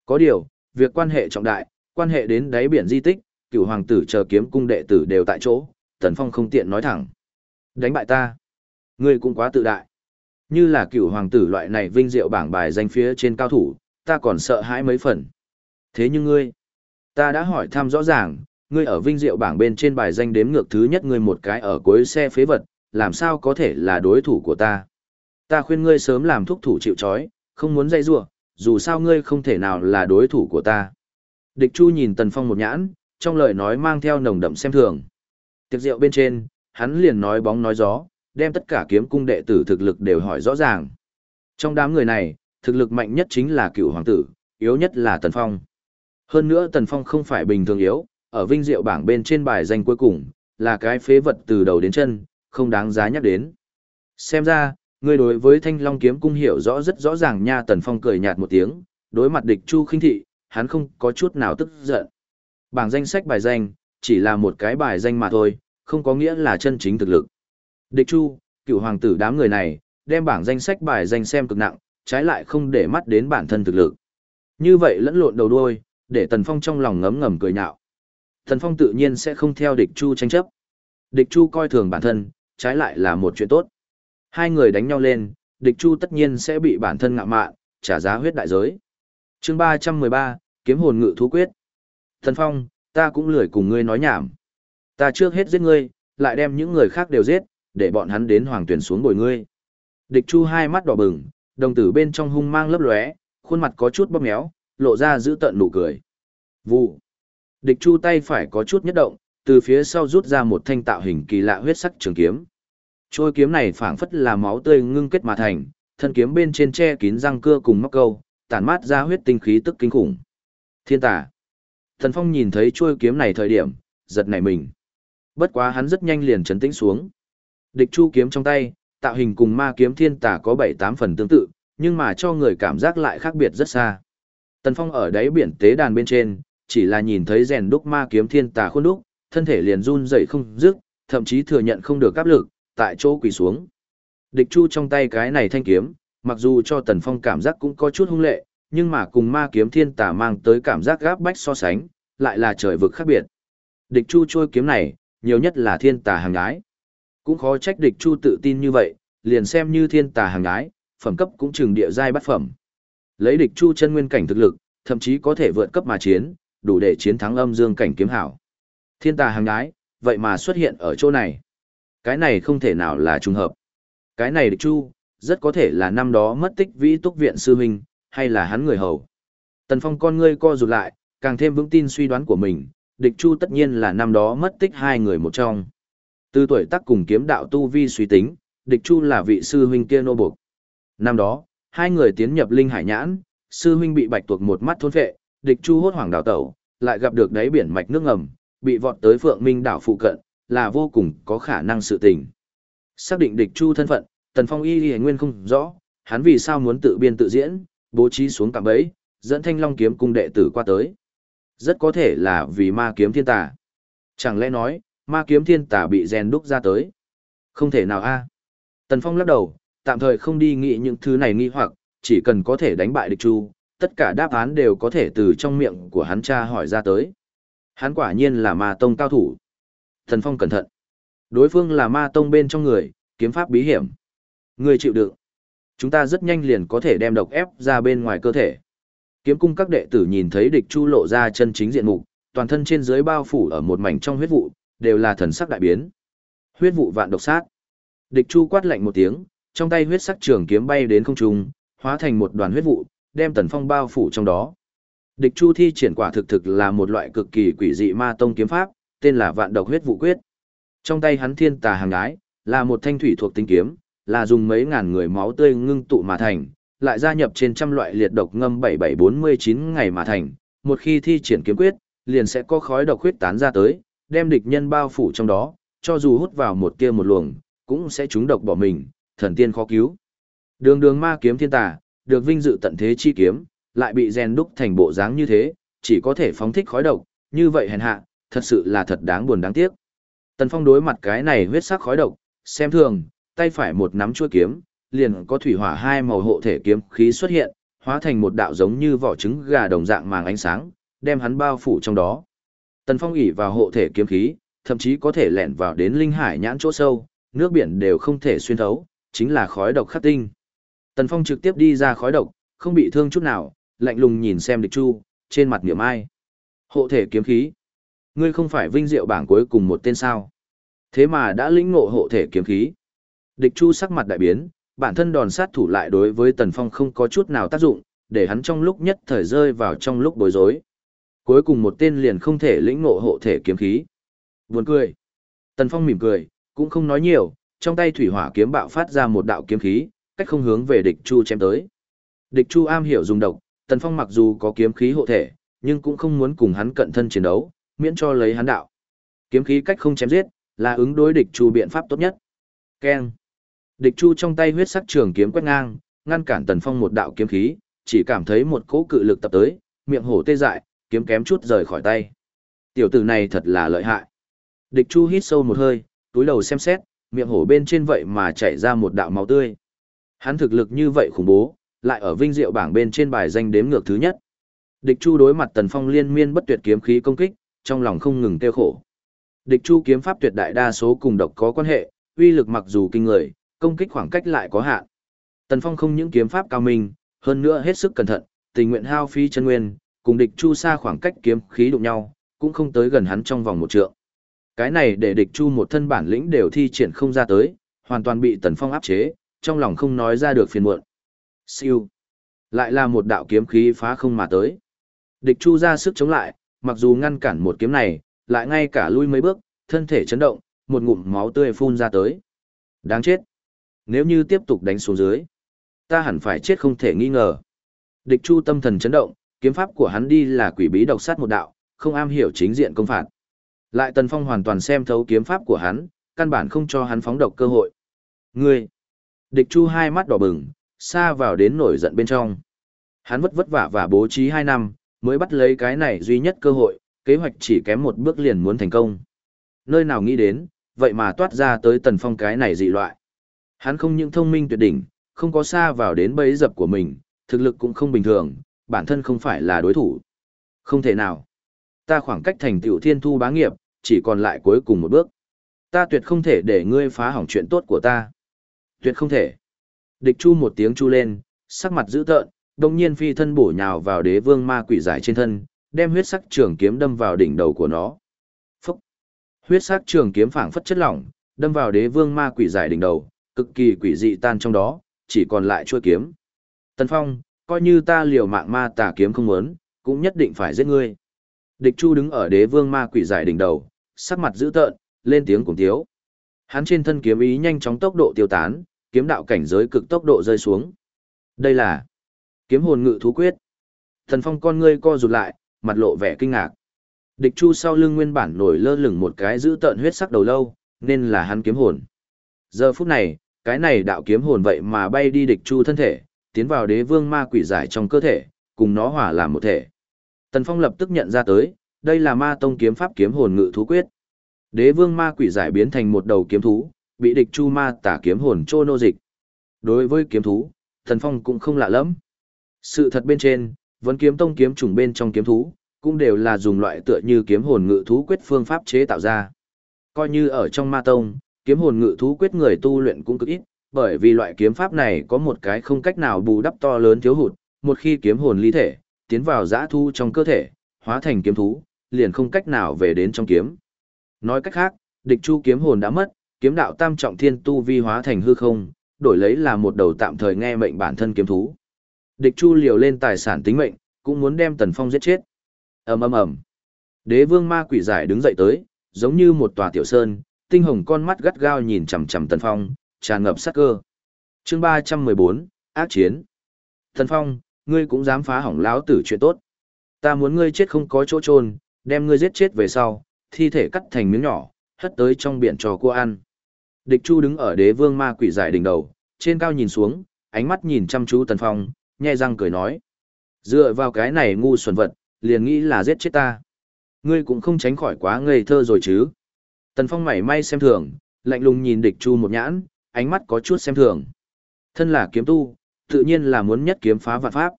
Có điều, việc quan hệ trọng đại, quan hệ đến đáy biển di tích, cửu hoàng tử chờ kiếm cung đệ tử đều tại chỗ, Thần Phong không tiện nói thẳng. Đánh bại ta. Ngươi cũng quá tự đại. Như là cửu hoàng tử loại này vinh diệu bảng bài danh phía trên cao thủ, ta còn sợ hãi mấy phần. Thế nhưng ngươi, ta đã hỏi thăm rõ ràng, ngươi ở vinh diệu bảng bên trên bài danh đếm ngược thứ nhất ngươi một cái ở cuối xe phế vật, làm sao có thể là đối thủ của ta. Ta khuyên ngươi sớm làm thúc thủ chịu chói, không muốn dây rua, dù sao ngươi không thể nào là đối thủ của ta. Địch Chu nhìn Tần Phong một nhãn, trong lời nói mang theo nồng đậm xem thường. Tiệc rượu bên trên, hắn liền nói bóng nói gió, đem tất cả kiếm cung đệ tử thực lực đều hỏi rõ ràng. Trong đám người này, thực lực mạnh nhất chính là cựu hoàng tử, yếu nhất là Tần Phong. Hơn nữa Tần Phong không phải bình thường yếu, ở vinh diệu bảng bên trên bài danh cuối cùng, là cái phế vật từ đầu đến chân, không đáng giá nhắc đến. Xem ra, ngươi đối với thanh long kiếm cung hiểu rõ rất rõ ràng nha Tần Phong cười nhạt một tiếng, đối mặt địch chu khinh thị, hắn không có chút nào tức giận. Bảng danh sách bài danh, chỉ là một cái bài danh mà thôi, không có nghĩa là chân chính thực lực. Địch chu, cựu hoàng tử đám người này, đem bảng danh sách bài danh xem cực nặng, trái lại không để mắt đến bản thân thực lực. Như vậy lẫn lộn đầu đuôi, để Tần Phong trong lòng ngấm ngầm cười nhạo. Tần Phong tự nhiên sẽ không theo địch chu tranh chấp. Địch chu coi thường bản thân, trái lại là một chuyện tốt. Hai người đánh nhau lên, địch chu tất nhiên sẽ bị bản thân ngạo mạn, trả giá huyết đại giới. chương ba trăm mười ba, kiếm hồn ngự thú quyết. Tần Phong, ta cũng lười cùng ngươi nói nhảm. Ta trước hết giết ngươi, lại đem những người khác đều giết, để bọn hắn đến hoàng tuyển xuống bồi ngươi. Địch Chu hai mắt đỏ bừng, đồng tử bên trong hung mang lấp lóe, khuôn mặt có chút bóp méo, lộ ra giữ tận nụ cười. Vụ. Địch Chu tay phải có chút nhất động, từ phía sau rút ra một thanh tạo hình kỳ lạ huyết sắc trường kiếm. Trôi kiếm này phảng phất là máu tươi ngưng kết mà thành, thân kiếm bên trên che kín răng cưa cùng móc câu, tản mát ra huyết tinh khí tức kinh khủng. Thiên tả. Thần Phong nhìn thấy trôi kiếm này thời điểm, giật nảy mình. Bất quá hắn rất nhanh liền trấn tĩnh xuống. Địch chu kiếm trong tay, tạo hình cùng ma kiếm thiên tà có 7-8 phần tương tự, nhưng mà cho người cảm giác lại khác biệt rất xa. Tần Phong ở đáy biển tế đàn bên trên, chỉ là nhìn thấy rèn đúc ma kiếm thiên tà khuôn đúc, thân thể liền run dậy không dứt, thậm chí thừa nhận không được áp lực, tại chỗ quỳ xuống. Địch chu trong tay cái này thanh kiếm, mặc dù cho Tần Phong cảm giác cũng có chút hung lệ, nhưng mà cùng ma kiếm thiên tà mang tới cảm giác gáp bách so sánh, lại là trời vực khác biệt. Địch chu trôi kiếm này, nhiều nhất là thiên tà hàng ái. Cũng khó trách địch chu tự tin như vậy, liền xem như thiên tà hàng ái, phẩm cấp cũng chừng địa giai bắt phẩm. Lấy địch chu chân nguyên cảnh thực lực, thậm chí có thể vượt cấp mà chiến, đủ để chiến thắng âm dương cảnh kiếm hảo. Thiên tà hàng ái, vậy mà xuất hiện ở chỗ này. Cái này không thể nào là trùng hợp. Cái này địch chu, rất có thể là năm đó mất tích vĩ túc viện sư huynh, hay là hắn người hầu. Tần Phong con ngươi co rụt lại, càng thêm vững tin suy đoán của mình, địch chu tất nhiên là năm đó mất tích hai người một trong. Từ tuổi tác cùng kiếm đạo tu vi suy tính, địch chu là vị sư huynh kia nô buộc. Năm đó, hai người tiến nhập linh hải nhãn, sư huynh bị bạch tuộc một mắt thôn phệ, địch chu hốt hoảng đào tẩu, lại gặp được đáy biển mạch nước ngầm, bị vọt tới phượng minh đảo phụ cận, là vô cùng có khả năng sự tình. Xác định địch chu thân phận, tần phong y y nguyên không rõ, hắn vì sao muốn tự biên tự diễn, bố trí xuống cạm bẫy, dẫn thanh long kiếm cung đệ tử qua tới. Rất có thể là vì ma kiếm thiên tà. Chẳng lẽ nói, ma kiếm thiên tà bị rèn đúc ra tới? Không thể nào a. Tần Phong lắc đầu, tạm thời không đi nghĩ những thứ này nghi hoặc, chỉ cần có thể đánh bại địch chu, tất cả đáp án đều có thể từ trong miệng của hắn cha hỏi ra tới. Hắn quả nhiên là ma tông cao thủ. thần Phong cẩn thận. Đối phương là ma tông bên trong người, kiếm pháp bí hiểm. Người chịu đựng. Chúng ta rất nhanh liền có thể đem độc ép ra bên ngoài cơ thể. Kiếm cung các đệ tử nhìn thấy địch chu lộ ra chân chính diện mục, toàn thân trên dưới bao phủ ở một mảnh trong huyết vụ, đều là thần sắc đại biến. Huyết vụ vạn độc sát. Địch chu quát lạnh một tiếng, trong tay huyết sắc trường kiếm bay đến không trung, hóa thành một đoàn huyết vụ, đem Tần Phong bao phủ trong đó. Địch chu thi triển quả thực thực là một loại cực kỳ quỷ dị ma tông kiếm pháp, tên là vạn độc huyết vụ quyết. Trong tay hắn thiên tà hàng ái, là một thanh thủy thuộc tinh kiếm, là dùng mấy ngàn người máu tươi ngưng tụ mà thành, lại gia nhập trên trăm loại liệt độc ngâm 7749 ngày mà thành, một khi thi triển kiếm quyết, liền sẽ có khói độc huyết tán ra tới, đem địch nhân bao phủ trong đó, cho dù hút vào một tia một luồng, cũng sẽ trúng độc bỏ mình, thần tiên khó cứu. Đường đường ma kiếm thiên tà, được vinh dự tận thế chi kiếm, lại bị rèn đúc thành bộ dáng như thế, chỉ có thể phóng thích khói độc, như vậy hèn hạ, thật sự là thật đáng buồn đáng tiếc. Tần Phong đối mặt cái này huyết sắc khói độc, xem thường, tay phải một nắm chuôi kiếm, liền có thủy hỏa hai màu hộ thể kiếm khí xuất hiện, hóa thành một đạo giống như vỏ trứng gà đồng dạng màng ánh sáng, đem hắn bao phủ trong đó. Tần Phong ỉ vào hộ thể kiếm khí, thậm chí có thể lẻn vào đến linh hải nhãn chỗ sâu, nước biển đều không thể xuyên thấu, chính là khói độc khắc tinh. Tần Phong trực tiếp đi ra khói độc, không bị thương chút nào, lạnh lùng nhìn xem địch chu, trên mặt niệm ai. Hộ thể kiếm khí. Ngươi không phải vinh diệu bảng cuối cùng một tên sao. Thế mà đã lĩnh ngộ hộ thể kiếm khí. Địch chu sắc mặt đại biến, bản thân đòn sát thủ lại đối với Tần Phong không có chút nào tác dụng, để hắn trong lúc nhất thời rơi vào trong lúc bối rối. Cuối cùng một tên liền không thể lĩnh ngộ hộ thể kiếm khí. Buồn cười. Tần Phong mỉm cười, cũng không nói nhiều, trong tay thủy hỏa kiếm bạo phát ra một đạo kiếm khí, cách không hướng về địch chu chém tới. Địch chu am hiểu dùng độc, Tần Phong mặc dù có kiếm khí hộ thể, nhưng cũng không muốn cùng hắn cận thân chiến đấu, miễn cho lấy hắn đạo. Kiếm khí cách không chém giết, là ứng đối địch chu biện pháp tốt nhất. Keng. Địch chu trong tay huyết sắc trường kiếm quét ngang, ngăn cản Tần Phong một đạo kiếm khí, chỉ cảm thấy một cỗ cự lực tập tới, miệng hổ tê dại, kiếm kém chút rời khỏi tay. Tiểu tử này thật là lợi hại. Địch chu hít sâu một hơi, túi đầu xem xét, miệng hổ bên trên vậy mà chảy ra một đạo máu tươi. Hắn thực lực như vậy khủng bố, lại ở vinh diệu bảng bên trên bài danh đếm ngược thứ nhất. Địch Chu đối mặt Tần Phong liên miên bất tuyệt kiếm khí công kích, trong lòng không ngừng tiêu khổ. Địch Chu kiếm pháp tuyệt đại đa số cùng độc có quan hệ, uy lực mặc dù kinh người, công kích khoảng cách lại có hạn. Tần Phong không những kiếm pháp cao minh, hơn nữa hết sức cẩn thận, tình nguyện hao phí chân nguyên, cùng địch Chu xa khoảng cách kiếm khí đụng nhau, cũng không tới gần hắn trong vòng một trượng. Cái này để địch chu một thân bản lĩnh đều thi triển không ra tới, hoàn toàn bị tần phong áp chế, trong lòng không nói ra được phiền muộn. Siêu. Lại là một đạo kiếm khí phá không mà tới. Địch chu ra sức chống lại, mặc dù ngăn cản một kiếm này, lại ngay cả lui mấy bước, thân thể chấn động, một ngụm máu tươi phun ra tới. Đáng chết. Nếu như tiếp tục đánh xuống dưới, ta hẳn phải chết không thể nghi ngờ. Địch chu tâm thần chấn động, kiếm pháp của hắn đi là quỷ bí độc sát một đạo, không am hiểu chính diện công phạt. Lại Tần Phong hoàn toàn xem thấu kiếm pháp của hắn, căn bản không cho hắn phóng độc cơ hội. Ngươi, Địch Chu hai mắt đỏ bừng, xa vào đến nổi giận bên trong. Hắn vất vất vả và bố trí hai năm, mới bắt lấy cái này duy nhất cơ hội, kế hoạch chỉ kém một bước liền muốn thành công. Nơi nào nghĩ đến, vậy mà toát ra tới tần phong cái này dị loại. Hắn không những thông minh tuyệt đỉnh, không có xa vào đến bẫy dập của mình, thực lực cũng không bình thường, bản thân không phải là đối thủ. Không thể nào. Ta khoảng cách thành tựu thiên thu bá nghiệp, chỉ còn lại cuối cùng một bước. Ta tuyệt không thể để ngươi phá hỏng chuyện tốt của ta. Tuyệt không thể. Địch chu một tiếng chu lên, sắc mặt dữ tợn, đồng nhiên phi thân bổ nhào vào đế vương ma quỷ giải trên thân, đem huyết sắc trường kiếm đâm vào đỉnh đầu của nó. Phúc! Huyết sắc trường kiếm phảng phất chất lỏng, đâm vào đế vương ma quỷ giải đỉnh đầu, cực kỳ quỷ dị tan trong đó, chỉ còn lại chuôi kiếm. Tần Phong, coi như ta liều mạng ma tà kiếm không muốn, cũng nhất định phải giết ngươi. Địch Chu đứng ở đế vương ma quỷ giải đỉnh đầu, sắc mặt dữ tợn, lên tiếng cùng thiếu. Hắn trên thân kiếm ý nhanh chóng tốc độ tiêu tán, kiếm đạo cảnh giới cực tốc độ rơi xuống. Đây là kiếm hồn ngự thú quyết. Thần Phong con ngươi co rụt lại, mặt lộ vẻ kinh ngạc. Địch Chu sau lưng nguyên bản nổi lơ lửng một cái dữ tợn huyết sắc đầu lâu, nên là hắn kiếm hồn. Giờ phút này, cái này đạo kiếm hồn vậy mà bay đi địch Chu thân thể, tiến vào đế vương ma quỷ giải trong cơ thể, cùng nó hòa làm một thể. Tần Phong lập tức nhận ra tới, đây là ma tông kiếm pháp kiếm hồn ngự thú quyết. Đế vương ma quỷ giải biến thành một đầu kiếm thú, bị địch Chu ma tả kiếm hồn trô nô dịch. Đối với kiếm thú, Tần Phong cũng không lạ lắm. Sự thật bên trên, vẫn kiếm tông kiếm trùng bên trong kiếm thú, cũng đều là dùng loại tựa như kiếm hồn ngự thú quyết phương pháp chế tạo ra. Coi như ở trong ma tông, kiếm hồn ngự thú quyết người tu luyện cũng cực ít, bởi vì loại kiếm pháp này có một cái không cách nào bù đắp to lớn thiếu hụt, một khi kiếm hồn ly thể, tiến vào giã thu trong cơ thể, hóa thành kiếm thú, liền không cách nào về đến trong kiếm. Nói cách khác, địch chu kiếm hồn đã mất, kiếm đạo tam trọng thiên tu vi hóa thành hư không, đổi lấy là một đầu tạm thời nghe mệnh bản thân kiếm thú. Địch Chu liều lên tài sản tính mệnh, cũng muốn đem Tần Phong giết chết. Ầm ầm ầm. Đế Vương Ma Quỷ Giải đứng dậy tới, giống như một tòa tiểu sơn, tinh hồng con mắt gắt gao nhìn chằm chằm Tần Phong, tràn ngập sát cơ. Chương ba trăm mười bốn, ác chiến. Tần Phong, ngươi cũng dám phá hỏng lão tử chuyện tốt. Ta muốn ngươi chết không có chỗ trôn, đem ngươi giết chết về sau, thi thể cắt thành miếng nhỏ, hất tới trong biển trò cua ăn. Địch Chu đứng ở Đế Vương Ma Quỷ Giải đỉnh đầu, trên cao nhìn xuống, ánh mắt nhìn chăm chú Tần Phong, nhe răng cười nói. Dựa vào cái này ngu xuẩn vật, liền nghĩ là giết chết ta. Ngươi cũng không tránh khỏi quá ngây thơ rồi chứ. Tần Phong mảy may xem thường, lạnh lùng nhìn địch chu một nhãn, ánh mắt có chút xem thường. Thân là kiếm tu, tự nhiên là muốn nhất kiếm phá vạn pháp.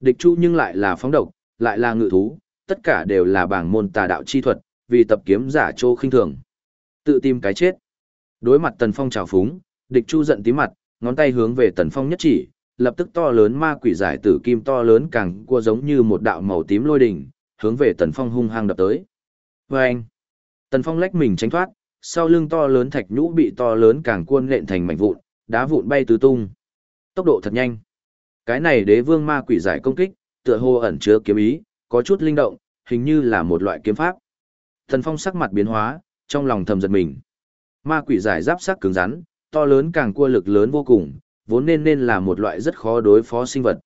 Địch chu nhưng lại là phóng độc, lại là ngự thú, tất cả đều là bảng môn tà đạo chi thuật, vì tập kiếm giả trô khinh thường. Tự tìm cái chết. Đối mặt Tần Phong trào phúng, địch chu giận tím mặt, ngón tay hướng về Tần Phong nhất chỉ, lập tức to lớn ma quỷ giải tử kim to lớn càng cua giống như một đạo màu tím lôi đỉnh, hướng về Tần Phong hung hăng đập tới. Và anh, Tần Phong lách mình tránh thoát, sau lưng to lớn thạch nhũ bị to lớn càng cuôn lện thành mảnh vụn, đá vụn bay tứ tung. Tốc độ thật nhanh. Cái này đế vương ma quỷ giải công kích, tựa hồ ẩn chứa kiếm ý, có chút linh động, hình như là một loại kiếm pháp. Thần Phong sắc mặt biến hóa, trong lòng thầm giật mình. Ma quỷ giải giáp sắc cứng rắn, to lớn càng cua lực lớn vô cùng, vốn nên nên là một loại rất khó đối phó sinh vật.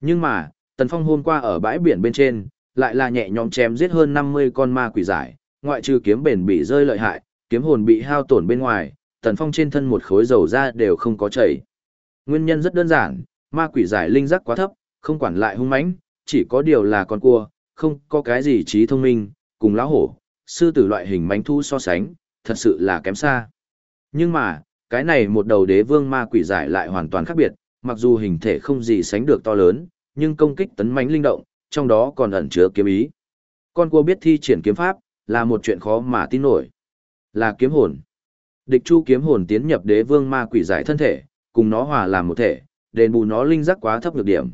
Nhưng mà, Tần Phong hôm qua ở bãi biển bên trên, lại là nhẹ nhõm chém giết hơn 50 con ma quỷ giải, ngoại trừ kiếm bền bị rơi lợi hại, kiếm hồn bị hao tổn bên ngoài, Tần Phong trên thân một khối dầu da đều không có chảy. Nguyên nhân rất đơn giản, ma quỷ giải linh giác quá thấp, không quản lại hung mãnh, chỉ có điều là con cua, không có cái gì trí thông minh, cùng lão hổ, sư tử loại hình mánh thu so sánh, thật sự là kém xa. Nhưng mà, cái này một đầu đế vương ma quỷ giải lại hoàn toàn khác biệt, mặc dù hình thể không gì sánh được to lớn, nhưng công kích tấn mãnh linh động, trong đó còn ẩn chứa kiếm ý. Con cua biết thi triển kiếm pháp, là một chuyện khó mà tin nổi. Là kiếm hồn. Địch chu kiếm hồn tiến nhập đế vương ma quỷ giải thân thể, cùng nó hòa làm một thể, đền bù nó linh giác quá thấp nhược điểm.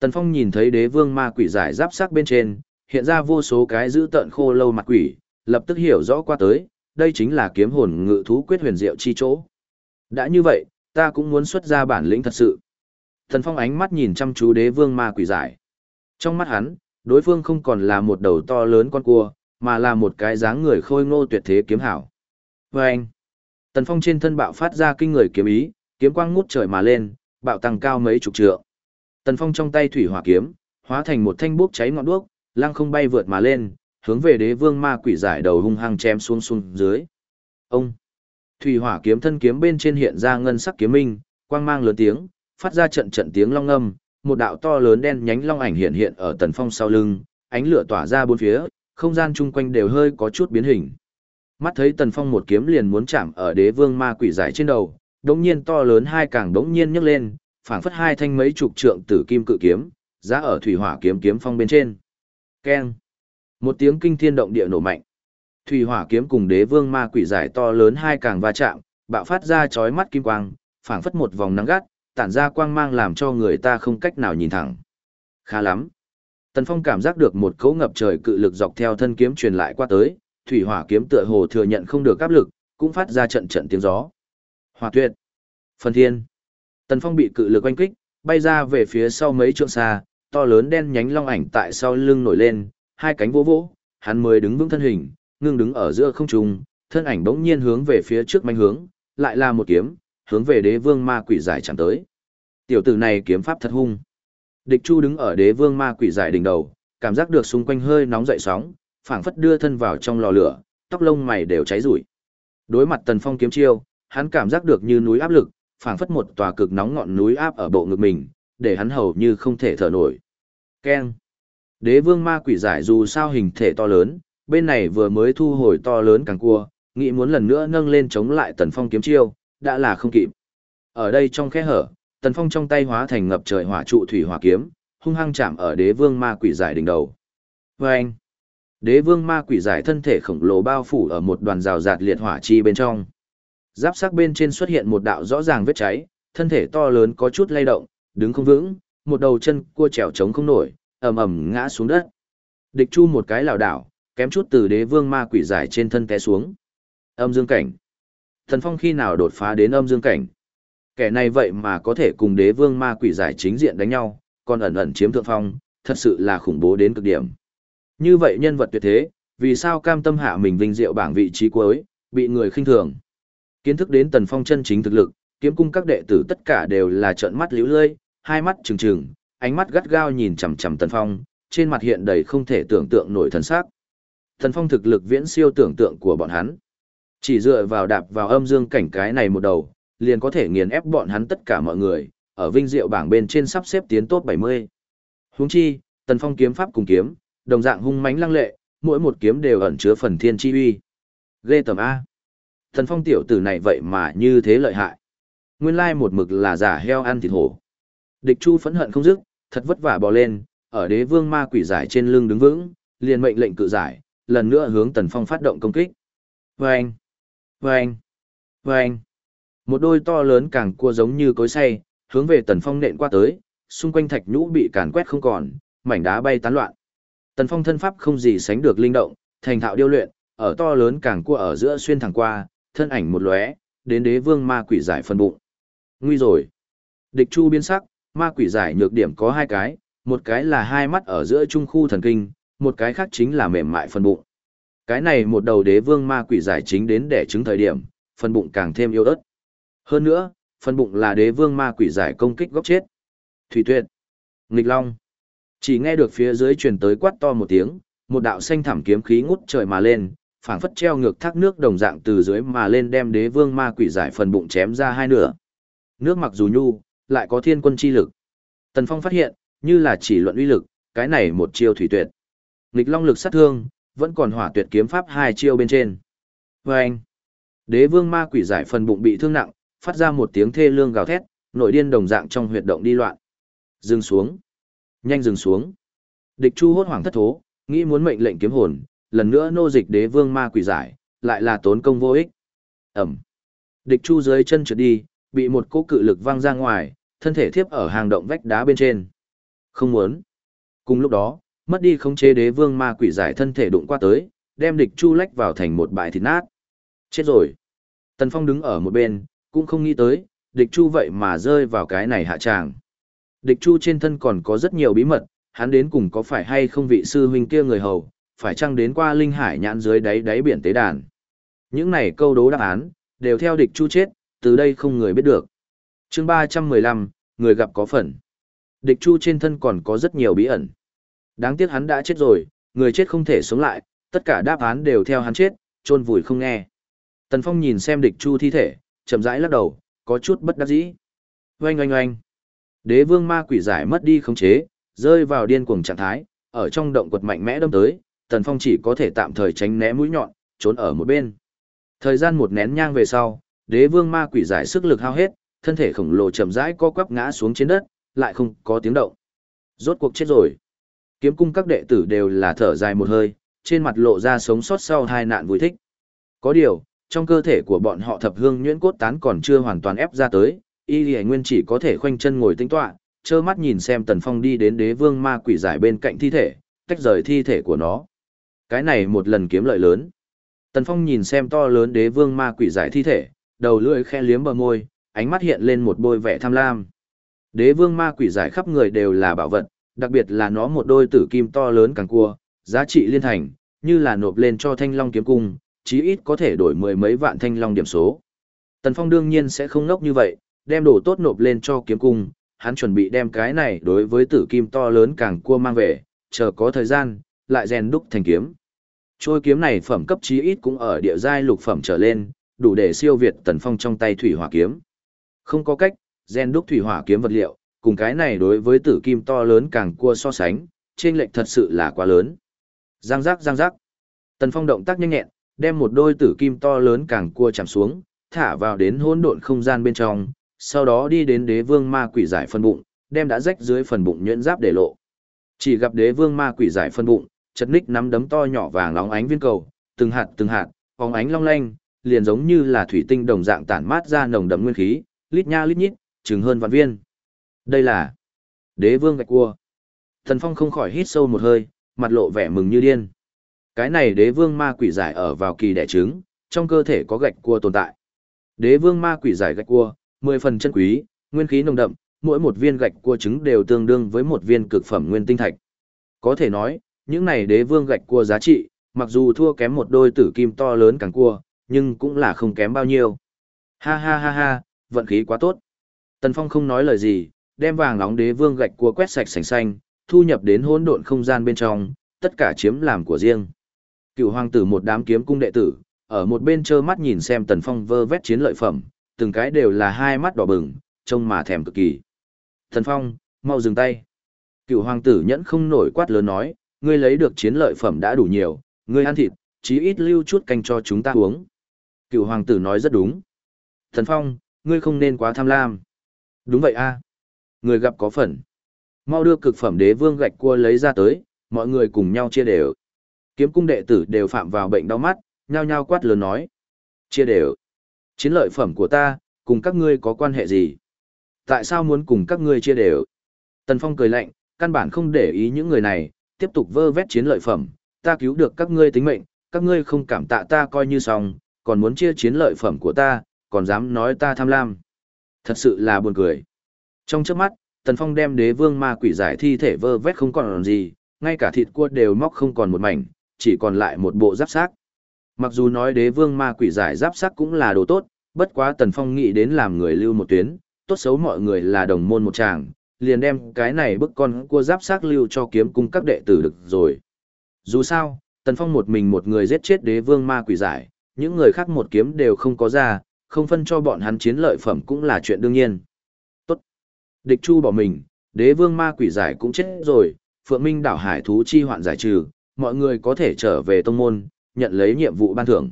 Tần Phong nhìn thấy đế vương ma quỷ giải giáp sắc bên trên, hiện ra vô số cái giữ tận khô lâu mặt quỷ, lập tức hiểu rõ qua tới, đây chính là kiếm hồn ngự thú quyết huyền diệu chi chỗ. Đã như vậy, ta cũng muốn xuất ra bản lĩnh thật sự. Tần Phong ánh mắt nhìn chăm chú đế vương ma quỷ giải. Trong mắt hắn, đối phương không còn là một đầu to lớn con cua, mà là một cái dáng người khôi ngô tuyệt thế kiếm hảo. Và anh, Tần Phong trên thân bạo phát ra kinh người kiếm ý, kiếm quang ngút trời mà lên, bạo tăng cao mấy chục trượng. Tần Phong trong tay thủy hỏa kiếm, hóa thành một thanh bốc cháy ngọn đuốc, lăng không bay vượt mà lên, hướng về đế vương ma quỷ giải đầu hung hăng chém xuống xuống dưới. Ông Thủy hỏa kiếm thân kiếm bên trên hiện ra ngân sắc kiếm minh, quang mang lớn tiếng, phát ra trận trận tiếng long ngâm, một đạo to lớn đen nhánh long ảnh hiện hiện ở Tần Phong sau lưng, ánh lửa tỏa ra bốn phía, không gian chung quanh đều hơi có chút biến hình. Mắt thấy Tần Phong một kiếm liền muốn chạm ở đế vương ma quỷ giải trên đầu, đống nhiên to lớn hai càng đống nhiên nhấc lên, phảng phất hai thanh mấy chục trượng tử kim cự kiếm, giá ở thủy hỏa kiếm kiếm phong bên trên. Keng. Một tiếng kinh thiên động địa nổ mạnh. Thủy hỏa kiếm cùng đế vương ma quỷ giải to lớn hai càng va chạm, bạo phát ra chói mắt kim quang, phảng phất một vòng nắng gắt, tản ra quang mang làm cho người ta không cách nào nhìn thẳng. Khá lắm. Tần Phong cảm giác được một cỗ ngập trời cự lực dọc theo thân kiếm truyền lại qua tới, thủy hỏa kiếm tựa hồ thừa nhận không được áp lực, cũng phát ra trận trận tiếng gió. Hỏa tuyệt. Phần thiên. Tần Phong bị cự lực oanh kích, bay ra về phía sau mấy trượng xa, to lớn đen nhánh long ảnh tại sau lưng nổi lên, hai cánh vỗ vỗ, hắn mới đứng vững thân hình, ngưng đứng ở giữa không trung, thân ảnh bỗng nhiên hướng về phía trước manh hướng, lại là một kiếm, hướng về đế vương ma quỷ giải chẳng tới. Tiểu tử này kiếm pháp thật hung. Địch Chu đứng ở đế vương ma quỷ giải đỉnh đầu, cảm giác được xung quanh hơi nóng dậy sóng, phảng phất đưa thân vào trong lò lửa, tóc lông mày đều cháy rủi. Đối mặt Tần Phong kiếm chiêu, hắn cảm giác được như núi áp lực, phảng phất một tòa cực nóng ngọn núi áp ở bộ ngực mình, để hắn hầu như không thể thở nổi. Keng. Đế vương ma quỷ giải dù sao hình thể to lớn, bên này vừa mới thu hồi to lớn càng cua, nghĩ muốn lần nữa nâng lên chống lại Tần Phong kiếm chiêu, đã là không kịp. Ở đây trong khe hở, Tần Phong trong tay hóa thành ngập trời hỏa trụ thủy hỏa kiếm, hung hăng chạm ở đế vương ma quỷ giải đỉnh đầu. Và anh, đế vương ma quỷ giải thân thể khổng lồ bao phủ ở một đoàn rào rạt liệt hỏa chi bên trong. Giáp sắc bên trên xuất hiện một đạo rõ ràng vết cháy, thân thể to lớn có chút lay động, đứng không vững, một đầu chân cua trèo trống không nổi, ầm ầm ngã xuống đất. Địch Chu một cái lảo đảo, kém chút từ đế vương ma quỷ giải trên thân té xuống. Âm dương cảnh. Thần Phong khi nào đột phá đến âm dương cảnh? Kẻ này vậy mà có thể cùng đế vương ma quỷ giải chính diện đánh nhau, còn ẩn ẩn chiếm thượng phong, thật sự là khủng bố đến cực điểm. Như vậy nhân vật tuyệt thế, vì sao cam tâm hạ mình vinh diệu bảng vị trí cuối, bị người khinh thường. Kiến thức đến Tần Phong chân chính thực lực, kiếm cung các đệ tử tất cả đều là trợn mắt liễu lơi, hai mắt trừng trừng, ánh mắt gắt gao nhìn chằm chằm Tần Phong, trên mặt hiện đầy không thể tưởng tượng nổi thần sắc. Tần Phong thực lực viễn siêu tưởng tượng của bọn hắn. Chỉ dựa vào đạp vào âm dương cảnh cái này một đầu, liền có thể nghiền ép bọn hắn tất cả mọi người, ở vinh diệu bảng bên trên sắp xếp tiến top 70. Huống chi, Tần Phong kiếm pháp cùng kiếm, đồng dạng hung mãnh lăng lệ, mỗi một kiếm đều ẩn chứa phần thiên chi uy. Ghê tầm a. Tần Phong tiểu tử này vậy mà như thế lợi hại. Nguyên lai một mực là giả heo ăn thịt hổ. Địch Chu phẫn hận không dứt, thật vất vả bò lên, ở đế vương ma quỷ giải trên lưng đứng vững, liền mệnh lệnh cự giải, lần nữa hướng Tần Phong phát động công kích. Vâng! Vâng! Vâng! Một đôi to lớn càng cua giống như cối xay, hướng về Tần Phong nện qua tới, xung quanh thạch nhũ bị càn quét không còn, mảnh đá bay tán loạn. Tần Phong thân pháp không gì sánh được linh động, thành thạo điêu luyện, ở to lớn càng cua ở giữa xuyên thẳng qua, thân ảnh một lóe, đến đế vương ma quỷ giải phân bụng. Nguy rồi. Địch chu biến sắc, ma quỷ giải nhược điểm có hai cái, một cái là hai mắt ở giữa trung khu thần kinh, một cái khác chính là mềm mại phân bụng. Cái này một đầu đế vương ma quỷ giải chính đến để chứng thời điểm, phân bụng càng thêm yếu ớt. Hơn nữa, phân bụng là đế vương ma quỷ giải công kích góc chết. Thủy tuyệt. Nghịch long. Chỉ nghe được phía dưới truyền tới quát to một tiếng, một đạo xanh thảm kiếm khí ngút trời mà lên, phảng phất treo ngược thác nước đồng dạng từ dưới mà lên đem đế vương ma quỷ giải phần bụng chém ra hai nửa. Nước mặc dù nhu, lại có thiên quân chi lực. Tần Phong phát hiện, như là chỉ luận uy lực, cái này một chiêu thủy tuyệt. Nghịch long lực sát thương, vẫn còn hỏa tuyệt kiếm pháp hai chiêu bên trên. Và anh, đế vương ma quỷ giải phần bụng bị thương nặng, phát ra một tiếng thê lương gào thét, nội điên đồng dạng trong huyệt động đi loạn. Dừng xuống. Nhanh dừng xuống. Địch chu hốt hoảng thất thố, nghĩ muốn mệnh lệnh kiếm hồn, lần nữa nô dịch đế vương ma quỷ giải, lại là tốn công vô ích. Ẩm. Địch chu dưới chân trượt đi, bị một cỗ cự lực văng ra ngoài, thân thể thiếp ở hàng động vách đá bên trên. Không muốn. Cùng lúc đó, mất đi khống chế đế vương ma quỷ giải thân thể đụng qua tới, đem địch chu lách vào thành một bãi thịt nát. Chết rồi. Tần Phong đứng ở một bên, cũng không nghĩ tới, địch chu vậy mà rơi vào cái này hạ tràng. Địch chu trên thân còn có rất nhiều bí mật, hắn đến cùng có phải hay không vị sư huynh kia người hầu, phải chăng đến qua linh hải nhãn dưới đáy đáy biển tế đàn. Những này câu đố đáp án, đều theo địch chu chết, từ đây không người biết được. chương 315, người gặp có phần. Địch chu trên thân còn có rất nhiều bí ẩn. Đáng tiếc hắn đã chết rồi, người chết không thể sống lại, tất cả đáp án đều theo hắn chết, chôn vùi không nghe. Tần Phong nhìn xem địch chu thi thể, chậm rãi lắc đầu, có chút bất đắc dĩ. Oanh oanh oanh. Đế vương ma quỷ giải mất đi khống chế, rơi vào điên cuồng trạng thái, ở trong động quật mạnh mẽ đâm tới, Tần Phong chỉ có thể tạm thời tránh né mũi nhọn, trốn ở một bên. Thời gian một nén nhang về sau, đế vương ma quỷ giải sức lực hao hết, thân thể khổng lồ chậm rãi co quắp ngã xuống trên đất, lại không có tiếng động. Rốt cuộc chết rồi. Kiếm cung các đệ tử đều là thở dài một hơi, trên mặt lộ ra sống sót sau hai nạn vui thích. Có điều, trong cơ thể của bọn họ thập hương nhuyễn cốt tán còn chưa hoàn toàn ép ra tới, y lì nguyên chỉ có thể khoanh chân ngồi tĩnh tọa, trơ mắt nhìn xem tần phong đi đến đế vương ma quỷ giải bên cạnh thi thể, tách rời thi thể của nó. Cái này một lần kiếm lợi lớn. Tần phong nhìn xem to lớn đế vương ma quỷ giải thi thể, đầu lưỡi khe liếm bờ môi, ánh mắt hiện lên một bôi vẻ tham lam. Đế vương ma quỷ giải khắp người đều là bảo vật, đặc biệt là nó một đôi tử kim to lớn càng cua, giá trị liên thành, như là nộp lên cho thanh long kiếm cung, chí ít có thể đổi mười mấy vạn thanh long điểm số. Tần Phong đương nhiên sẽ không ngốc như vậy, đem đồ tốt nộp lên cho kiếm cung, hắn chuẩn bị đem cái này đối với tử kim to lớn càng cua mang về, chờ có thời gian, lại rèn đúc thành kiếm. Trôi kiếm này phẩm cấp chí ít cũng ở địa giai lục phẩm trở lên, đủ để siêu việt Tần Phong trong tay thủy hỏa kiếm. Không có cách, rèn đúc thủy hỏa kiếm vật liệu, cùng cái này đối với tử kim to lớn càng cua so sánh, trên lệch thật sự là quá lớn. Giang giác giang giác. Tần Phong động tác nhanh nhẹn, đem một đôi tử kim to lớn càng cua chạm xuống, thả vào đến hỗn độn không gian bên trong, sau đó đi đến đế vương ma quỷ giải phân bụng, đem đã rách dưới phần bụng nhuyễn giáp để lộ. Chỉ gặp đế vương ma quỷ giải phân bụng, chật ních nắm đấm to nhỏ vàng óng ánh viên cầu, từng hạt từng hạt, phóng ánh long lanh, liền giống như là thủy tinh đồng dạng tản mát ra nồng đậm nguyên khí, lít nha lít nhít, chừng hơn vạn viên. Đây là đế vương gạch cua. Thần Phong không khỏi hít sâu một hơi, mặt lộ vẻ mừng như điên. Cái này đế vương ma quỷ giải ở vào kỳ đẻ trứng, trong cơ thể có gạch cua tồn tại. Đế vương ma quỷ giải gạch cua, mười phần chân quý, nguyên khí nồng đậm, mỗi một viên gạch cua trứng đều tương đương với một viên cực phẩm nguyên tinh thạch. Có thể nói, những này đế vương gạch cua giá trị, mặc dù thua kém một đôi tử kim to lớn càng cua, nhưng cũng là không kém bao nhiêu. Ha ha ha ha, vận khí quá tốt. Tần Phong không nói lời gì, đem vàng nóng đế vương gạch cua quét sạch sành xanh, thu nhập đến hỗn độn không gian bên trong, tất cả chiếm làm của riêng. Cựu hoàng tử một đám kiếm cung đệ tử, ở một bên trơ mắt nhìn xem Tần Phong vơ vét chiến lợi phẩm, từng cái đều là hai mắt đỏ bừng, trông mà thèm cực kỳ. Tần Phong, mau dừng tay. Cựu hoàng tử nhẫn không nổi quát lớn nói, ngươi lấy được chiến lợi phẩm đã đủ nhiều, ngươi ăn thịt, chí ít lưu chút canh cho chúng ta uống. Cựu hoàng tử nói rất đúng. Thần Phong, ngươi không nên quá tham lam. Đúng vậy a, à. Người gặp có phần. Mau đưa cực phẩm đế vương gạch cua lấy ra tới, mọi người cùng nhau chia đều. Kiếm cung đệ tử đều phạm vào bệnh đau mắt, nhao nhao quát lớn nói. Chia đều. Chiến lợi phẩm của ta, cùng các ngươi có quan hệ gì? Tại sao muốn cùng các ngươi chia đều? Tần Phong cười lạnh, căn bản không để ý những người này, tiếp tục vơ vét chiến lợi phẩm, ta cứu được các ngươi tính mệnh, các ngươi không cảm tạ ta coi như xong, còn muốn chia chiến lợi phẩm của ta, còn dám nói ta tham lam. Thật sự là buồn cười. Trong chớp mắt, Tần Phong đem đế vương ma quỷ giải thi thể vơ vét không còn gì, ngay cả thịt cua đều móc không còn một mảnh, chỉ còn lại một bộ giáp xác. Mặc dù nói đế vương ma quỷ giải giáp xác cũng là đồ tốt, bất quá Tần Phong nghĩ đến làm người lưu một tuyến, tốt xấu mọi người là đồng môn một chàng, liền đem cái này bức con cua giáp xác lưu cho kiếm cung các đệ tử được rồi. Dù sao, Tần Phong một mình một người giết chết đế vương ma quỷ giải, những người khác một kiếm đều không có ra, không phân cho bọn hắn chiến lợi phẩm cũng là chuyện đương nhiên. Tốt. Địch Chu bỏ mình, đế vương ma quỷ giải cũng chết rồi, Phượng Minh đảo hải thú chi hoạn giải trừ, mọi người có thể trở về tông môn, nhận lấy nhiệm vụ ban thưởng.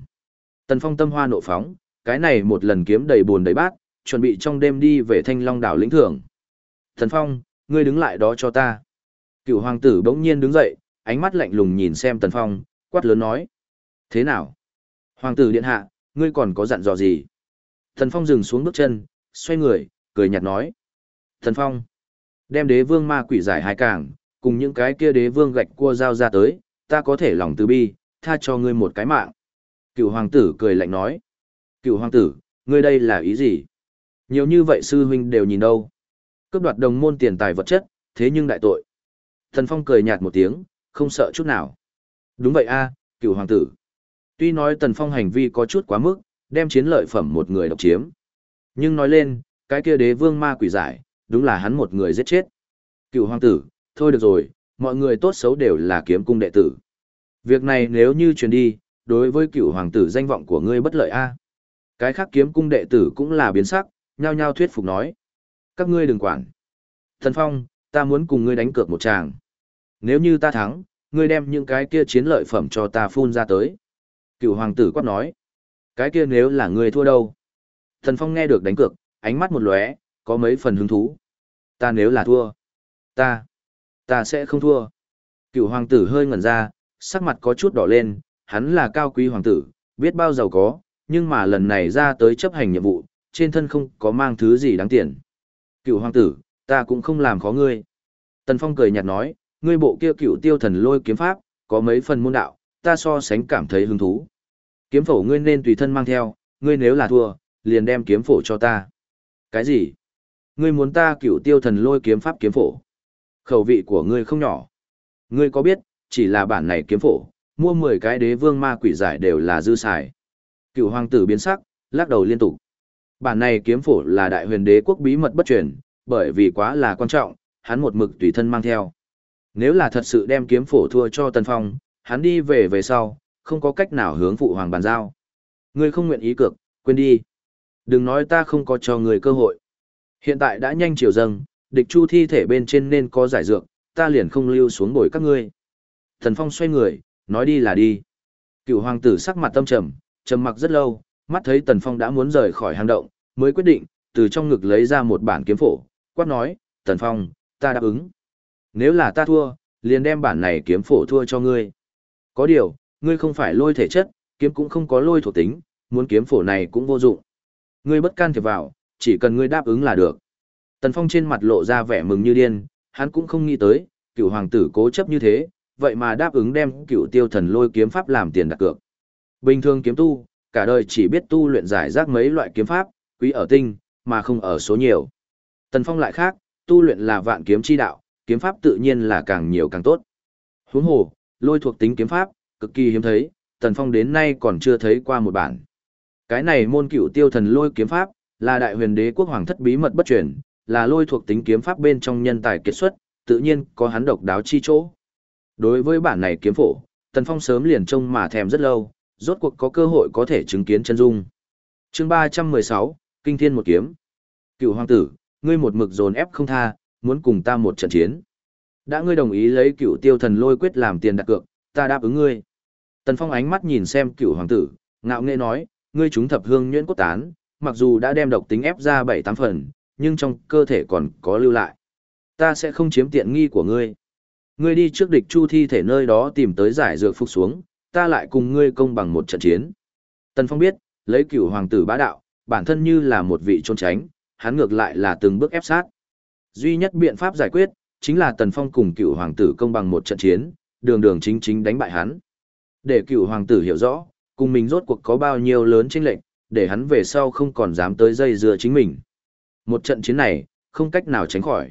Tần Phong tâm hoa nộ phóng, cái này một lần kiếm đầy buồn đầy bát, chuẩn bị trong đêm đi về Thanh Long đảo lĩnh thưởng. Tần Phong, ngươi đứng lại đó cho ta. Cựu hoàng tử bỗng nhiên đứng dậy, ánh mắt lạnh lùng nhìn xem Tần Phong, quát lớn nói. Thế nào? Hoàng tử điện hạ, ngươi còn có dặn dò gì? Tần Phong dừng xuống bước chân, xoay người, cười nhạt nói. Tần Phong, đem đế vương ma quỷ giải hai càng, cùng những cái kia đế vương gạch cua giao ra tới, ta có thể lòng từ bi, tha cho ngươi một cái mạng. Cựu hoàng tử cười lạnh nói. Cựu hoàng tử, ngươi đây là ý gì? Nhiều như vậy sư huynh đều nhìn đâu. Cướp đoạt đồng môn tiền tài vật chất, thế nhưng đại tội. Thần Phong cười nhạt một tiếng, không sợ chút nào. Đúng vậy a, cựu hoàng tử. Tuy nói Tần Phong hành vi có chút quá mức, đem chiến lợi phẩm một người độc chiếm. Nhưng nói lên, cái kia đế vương ma quỷ giải, đúng là hắn một người giết chết. Cựu hoàng tử, thôi được rồi, mọi người tốt xấu đều là kiếm cung đệ tử. Việc này nếu như truyền đi, đối với cựu hoàng tử danh vọng của ngươi bất lợi a. Cái khác kiếm cung đệ tử cũng là biến sắc, nhao nhao thuyết phục nói. Các ngươi đừng quản. Thần Phong, ta muốn cùng ngươi đánh cược một tràng. Nếu như ta thắng, ngươi đem những cái kia chiến lợi phẩm cho ta phun ra tới. Cựu hoàng tử quát nói. Cái kia nếu là ngươi thua đâu? Thần Phong nghe được đánh cược, ánh mắt một lóe, có mấy phần hứng thú. Ta nếu là thua, ta, ta sẽ không thua. Cựu hoàng tử hơi ngẩn ra, sắc mặt có chút đỏ lên, hắn là cao quý hoàng tử, biết bao giàu có, nhưng mà lần này ra tới chấp hành nhiệm vụ, trên thân không có mang thứ gì đáng tiền. Cựu hoàng tử, ta cũng không làm khó ngươi. Tần Phong cười nhạt nói, ngươi bộ kia cựu tiêu thần lôi kiếm pháp, có mấy phần môn đạo, ta so sánh cảm thấy hứng thú. Kiếm phổ ngươi nên tùy thân mang theo, ngươi nếu là thua, liền đem kiếm phổ cho ta. Cái gì? Ngươi muốn ta cựu tiêu thần lôi kiếm pháp kiếm phổ? Khẩu vị của ngươi không nhỏ. Ngươi có biết, chỉ là bản này kiếm phổ, mua 10 cái đế vương ma quỷ giải đều là dư xài. Cựu hoàng tử biến sắc, lắc đầu liên tục. Bản này kiếm phổ là đại huyền đế quốc bí mật bất truyền, bởi vì quá là quan trọng, hắn một mực tùy thân mang theo. Nếu là thật sự đem kiếm phổ thua cho Tần Phong, hắn đi về về sau, không có cách nào hướng phụ hoàng bàn giao. Ngươi không nguyện ý cược, quên đi. Đừng nói ta không có cho người cơ hội. Hiện tại đã nhanh chiều dâng, địch chu thi thể bên trên nên có giải dược, ta liền không lưu xuống bồi các ngươi. Thần Phong xoay người, nói đi là đi. Cựu hoàng tử sắc mặt tâm trầm, trầm mặc rất lâu, mắt thấy Tần Phong đã muốn rời khỏi hang động, mới quyết định, từ trong ngực lấy ra một bản kiếm phổ, quát nói, Tần Phong, ta đáp ứng. Nếu là ta thua, liền đem bản này kiếm phổ thua cho ngươi. Có điều, ngươi không phải lôi thể chất, kiếm cũng không có lôi thuộc tính, muốn kiếm phổ này cũng vô dụng. Ngươi bất can thiệp vào, chỉ cần ngươi đáp ứng là được. Tần Phong trên mặt lộ ra vẻ mừng như điên, hắn cũng không nghĩ tới, cựu hoàng tử cố chấp như thế, vậy mà đáp ứng đem cựu tiêu thần lôi kiếm pháp làm tiền đặt cược. Bình thường kiếm tu, cả đời chỉ biết tu luyện giải rác mấy loại kiếm pháp, quý ở tinh, mà không ở số nhiều. Tần Phong lại khác, tu luyện là vạn kiếm chi đạo, kiếm pháp tự nhiên là càng nhiều càng tốt. Huống hồ, lôi thuộc tính kiếm pháp, cực kỳ hiếm thấy, Tần Phong đến nay còn chưa thấy qua một bản. Cái này môn cựu tiêu thần lôi kiếm pháp, là đại huyền đế quốc hoàng thất bí mật bất truyền, là lôi thuộc tính kiếm pháp bên trong nhân tài kiệt xuất, tự nhiên có hắn độc đáo chi chỗ. Đối với bản này kiếm phổ, Tần Phong sớm liền trông mà thèm rất lâu, rốt cuộc có cơ hội có thể chứng kiến chân dung. Chương 316, Kinh Thiên một kiếm. Cựu hoàng tử, ngươi một mực dồn ép không tha, muốn cùng ta một trận chiến. Đã ngươi đồng ý lấy cựu tiêu thần lôi quyết làm tiền đặt cược, ta đáp ứng ngươi. Tần Phong ánh mắt nhìn xem cựu hoàng tử, ngạo nghễ nói, ngươi chúng thập hương nhuyễn cốt tán, mặc dù đã đem độc tính ép ra bảy tám phần, nhưng trong cơ thể còn có lưu lại. Ta sẽ không chiếm tiện nghi của ngươi. Ngươi đi trước địch chu thi thể nơi đó tìm tới giải dược phục xuống, ta lại cùng ngươi công bằng một trận chiến. Tần Phong biết, lấy cửu hoàng tử bá đạo, bản thân như là một vị trốn tránh, hắn ngược lại là từng bước ép sát. Duy nhất biện pháp giải quyết, chính là Tần Phong cùng cựu hoàng tử công bằng một trận chiến, đường đường chính chính đánh bại hắn. Để cựu hoàng tử hiểu rõ, cùng mình rốt cuộc có bao nhiêu lớn chênh lệnh, để hắn về sau không còn dám tới dây dưa chính mình. Một trận chiến này, không cách nào tránh khỏi.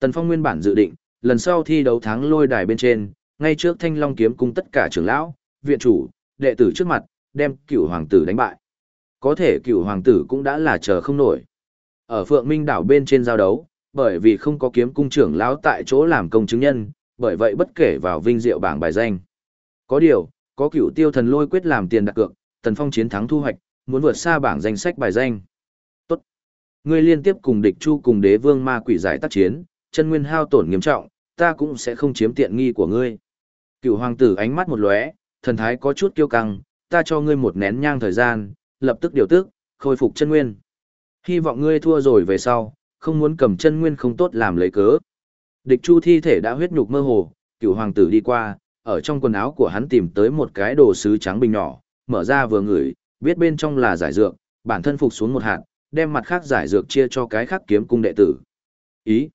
Tần Phong nguyên bản dự định, lần sau thi đấu thắng lôi đài bên trên, ngay trước Thanh Long kiếm cung tất cả trưởng lão, viện chủ, đệ tử trước mặt, đem cựu hoàng tử đánh bại. Có thể cựu hoàng tử cũng đã là chờ không nổi. Ở Phượng Minh đảo bên trên giao đấu, bởi vì không có kiếm cung trưởng lão tại chỗ làm công chứng nhân, bởi vậy bất kể vào vinh diệu bảng bài danh. Có điều, có cựu tiêu thần lôi quyết làm tiền đặt cược, Tần Phong chiến thắng thu hoạch, muốn vượt xa bảng danh sách bài danh. Tốt. Ngươi liên tiếp cùng địch chu cùng đế vương ma quỷ giải tác chiến, chân nguyên hao tổn nghiêm trọng, ta cũng sẽ không chiếm tiện nghi của ngươi. Cựu hoàng tử ánh mắt một lóe, thần thái có chút kiêu căng, ta cho ngươi một nén nhang thời gian, lập tức điều tức, khôi phục chân nguyên. Hy vọng ngươi thua rồi về sau, không muốn cầm chân nguyên không tốt làm lấy cớ. Địch chu thi thể đã huyết nhục mơ hồ, cựu hoàng tử đi qua, ở trong quần áo của hắn tìm tới một cái đồ sứ trắng bình nhỏ, mở ra vừa ngửi, biết bên trong là giải dược, bản thân phục xuống một hạt, đem mặt khác giải dược chia cho cái khác kiếm cung đệ tử. Ý.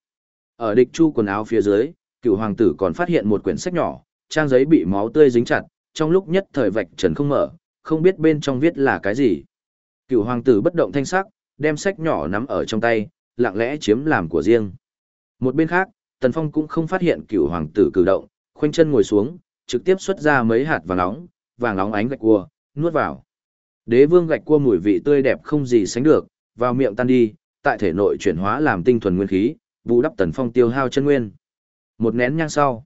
Ở địch chu quần áo phía dưới, cựu hoàng tử còn phát hiện một quyển sách nhỏ, trang giấy bị máu tươi dính chặt, trong lúc nhất thời vạch trần không mở, không biết bên trong viết là cái gì. Cựu hoàng tử bất động thanh sắc, đem sách nhỏ nắm ở trong tay, lặng lẽ chiếm làm của riêng. Một bên khác, Tần Phong cũng không phát hiện cựu hoàng tử cử động, khoanh chân ngồi xuống, trực tiếp xuất ra mấy hạt vàng nóng, vàng nóng ánh gạch cua, nuốt vào. Đế vương gạch cua mùi vị tươi đẹp không gì sánh được, vào miệng tan đi, tại thể nội chuyển hóa làm tinh thuần nguyên khí, bù đắp Tần Phong tiêu hao chân nguyên. Một nén nhang sau,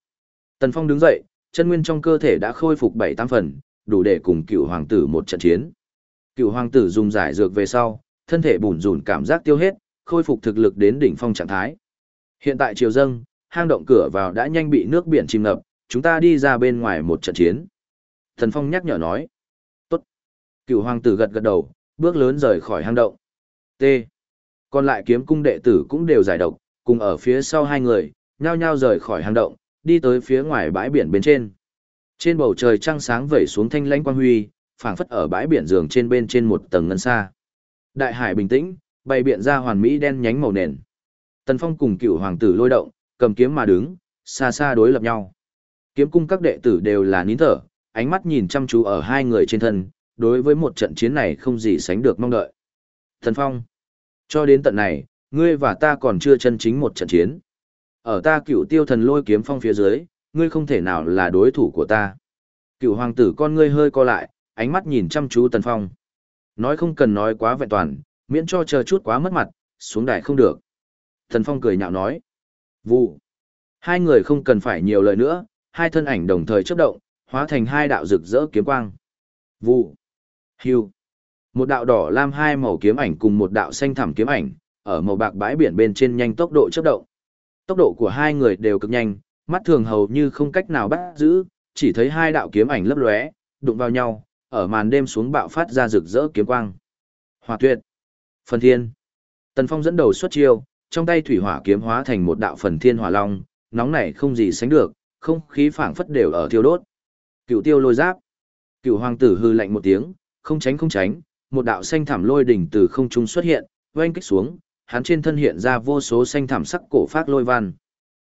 Tần Phong đứng dậy, chân nguyên trong cơ thể đã khôi phục bảy tám phần, đủ để cùng cựu hoàng tử một trận chiến. Cựu hoàng tử dùng giải dược về sau, thân thể bùn rùn cảm giác tiêu hết, khôi phục thực lực đến đỉnh phong trạng thái. Hiện tại chiều dâng, hang động cửa vào đã nhanh bị nước biển chìm ngập, chúng ta đi ra bên ngoài một trận chiến. Thần Phong nhắc nhở nói. Tốt. Cựu hoàng tử gật gật đầu, bước lớn rời khỏi hang động. T. Còn lại kiếm cung đệ tử cũng đều giải độc, cùng ở phía sau hai người, nhao nhao rời khỏi hang động, đi tới phía ngoài bãi biển bên trên. Trên bầu trời trăng sáng vẩy xuống thanh lãnh quang huy, phảng phất ở bãi biển giường trên bên trên một tầng ngân xa. Đại hải bình tĩnh, bày biện ra hoàn mỹ đen nhánh màu nền. Tần Phong cùng cựu hoàng tử lôi động, cầm kiếm mà đứng, xa xa đối lập nhau. Kiếm cung các đệ tử đều là nín thở, ánh mắt nhìn chăm chú ở hai người trên thân, đối với một trận chiến này không gì sánh được mong đợi. Thần Phong, cho đến tận này, ngươi và ta còn chưa chân chính một trận chiến. Ở ta cựu tiêu thần lôi kiếm phong phía dưới, ngươi không thể nào là đối thủ của ta. Cựu hoàng tử con ngươi hơi co lại, ánh mắt nhìn chăm chú Tần Phong. Nói không cần nói quá vẹn toàn, miễn cho chờ chút quá mất mặt, xuống đài không được. Tần Phong cười nhạo nói. Vụ. Hai người không cần phải nhiều lời nữa, hai thân ảnh đồng thời chấp động, hóa thành hai đạo rực rỡ kiếm quang. Vụ. Hưu. Một đạo đỏ lam hai màu kiếm ảnh cùng một đạo xanh thẳm kiếm ảnh, ở màu bạc bãi biển bên trên nhanh tốc độ chấp động. Tốc độ của hai người đều cực nhanh, mắt thường hầu như không cách nào bắt giữ, chỉ thấy hai đạo kiếm ảnh lấp lóe, đụng vào nhau, ở màn đêm xuống bạo phát ra rực rỡ kiếm quang. Hỏa tuyệt. Phần thiên. Tần Phong dẫn đầu xuất chiêu, trong tay thủy hỏa kiếm hóa thành một đạo phần thiên hỏa long, nóng nảy không gì sánh được, không khí phảng phất đều ở thiêu đốt. Cựu tiêu lôi giáp. Cựu hoàng tử hư lạnh một tiếng, không tránh không tránh, một đạo xanh thảm lôi đỉnh từ không trung xuất hiện, oanh kích xuống, hắn trên thân hiện ra vô số xanh thảm sắc cổ phát lôi văn.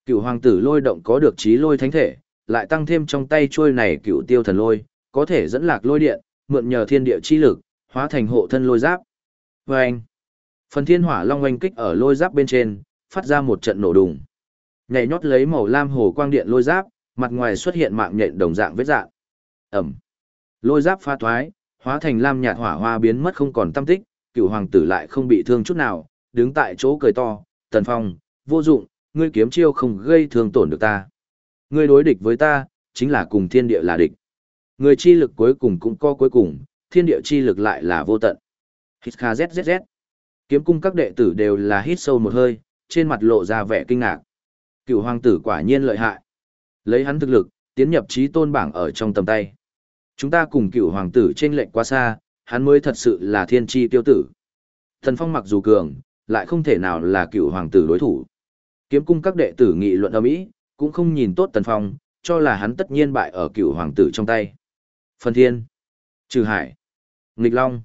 Cựu hoàng tử lôi động có được trí lôi thánh thể, lại tăng thêm trong tay trôi này cựu tiêu thần lôi, có thể dẫn lạc lôi điện, mượn nhờ thiên địa chi lực, hóa thành hộ thân lôi giáp. Vâng! Phần thiên hỏa long oanh kích ở lôi giáp bên trên, phát ra một trận nổ đùng. Nhảy nhót lấy màu lam hồ quang điện lôi giáp, mặt ngoài xuất hiện mạng nhện đồng dạng vết dạng. Ẩm. Lôi giáp pha thoái, hóa thành lam nhạt hỏa hoa biến mất không còn tâm tích, cựu hoàng tử lại không bị thương chút nào, đứng tại chỗ cười to, "Tần Phong, vô dụng, ngươi kiếm chiêu không gây thương tổn được ta. Ngươi đối địch với ta, chính là cùng thiên địa là địch. Người chi lực cuối cùng cũng co cuối cùng, thiên địa chi lực lại là vô tận." Hít kha zzz. Kiếm cung các đệ tử đều là hít sâu một hơi, trên mặt lộ ra vẻ kinh ngạc. Cựu hoàng tử quả nhiên lợi hại. Lấy hắn thực lực, tiến nhập trí tôn bảng ở trong tầm tay. Chúng ta cùng cựu hoàng tử trên lệnh quá xa, hắn mới thật sự là thiên chi tiêu tử. Thần phong mặc dù cường, lại không thể nào là cựu hoàng tử đối thủ. Kiếm cung các đệ tử nghị luận âm Mỹ cũng không nhìn tốt tần phong, cho là hắn tất nhiên bại ở cựu hoàng tử trong tay. Phần thiên, trừ hải, nghịch long.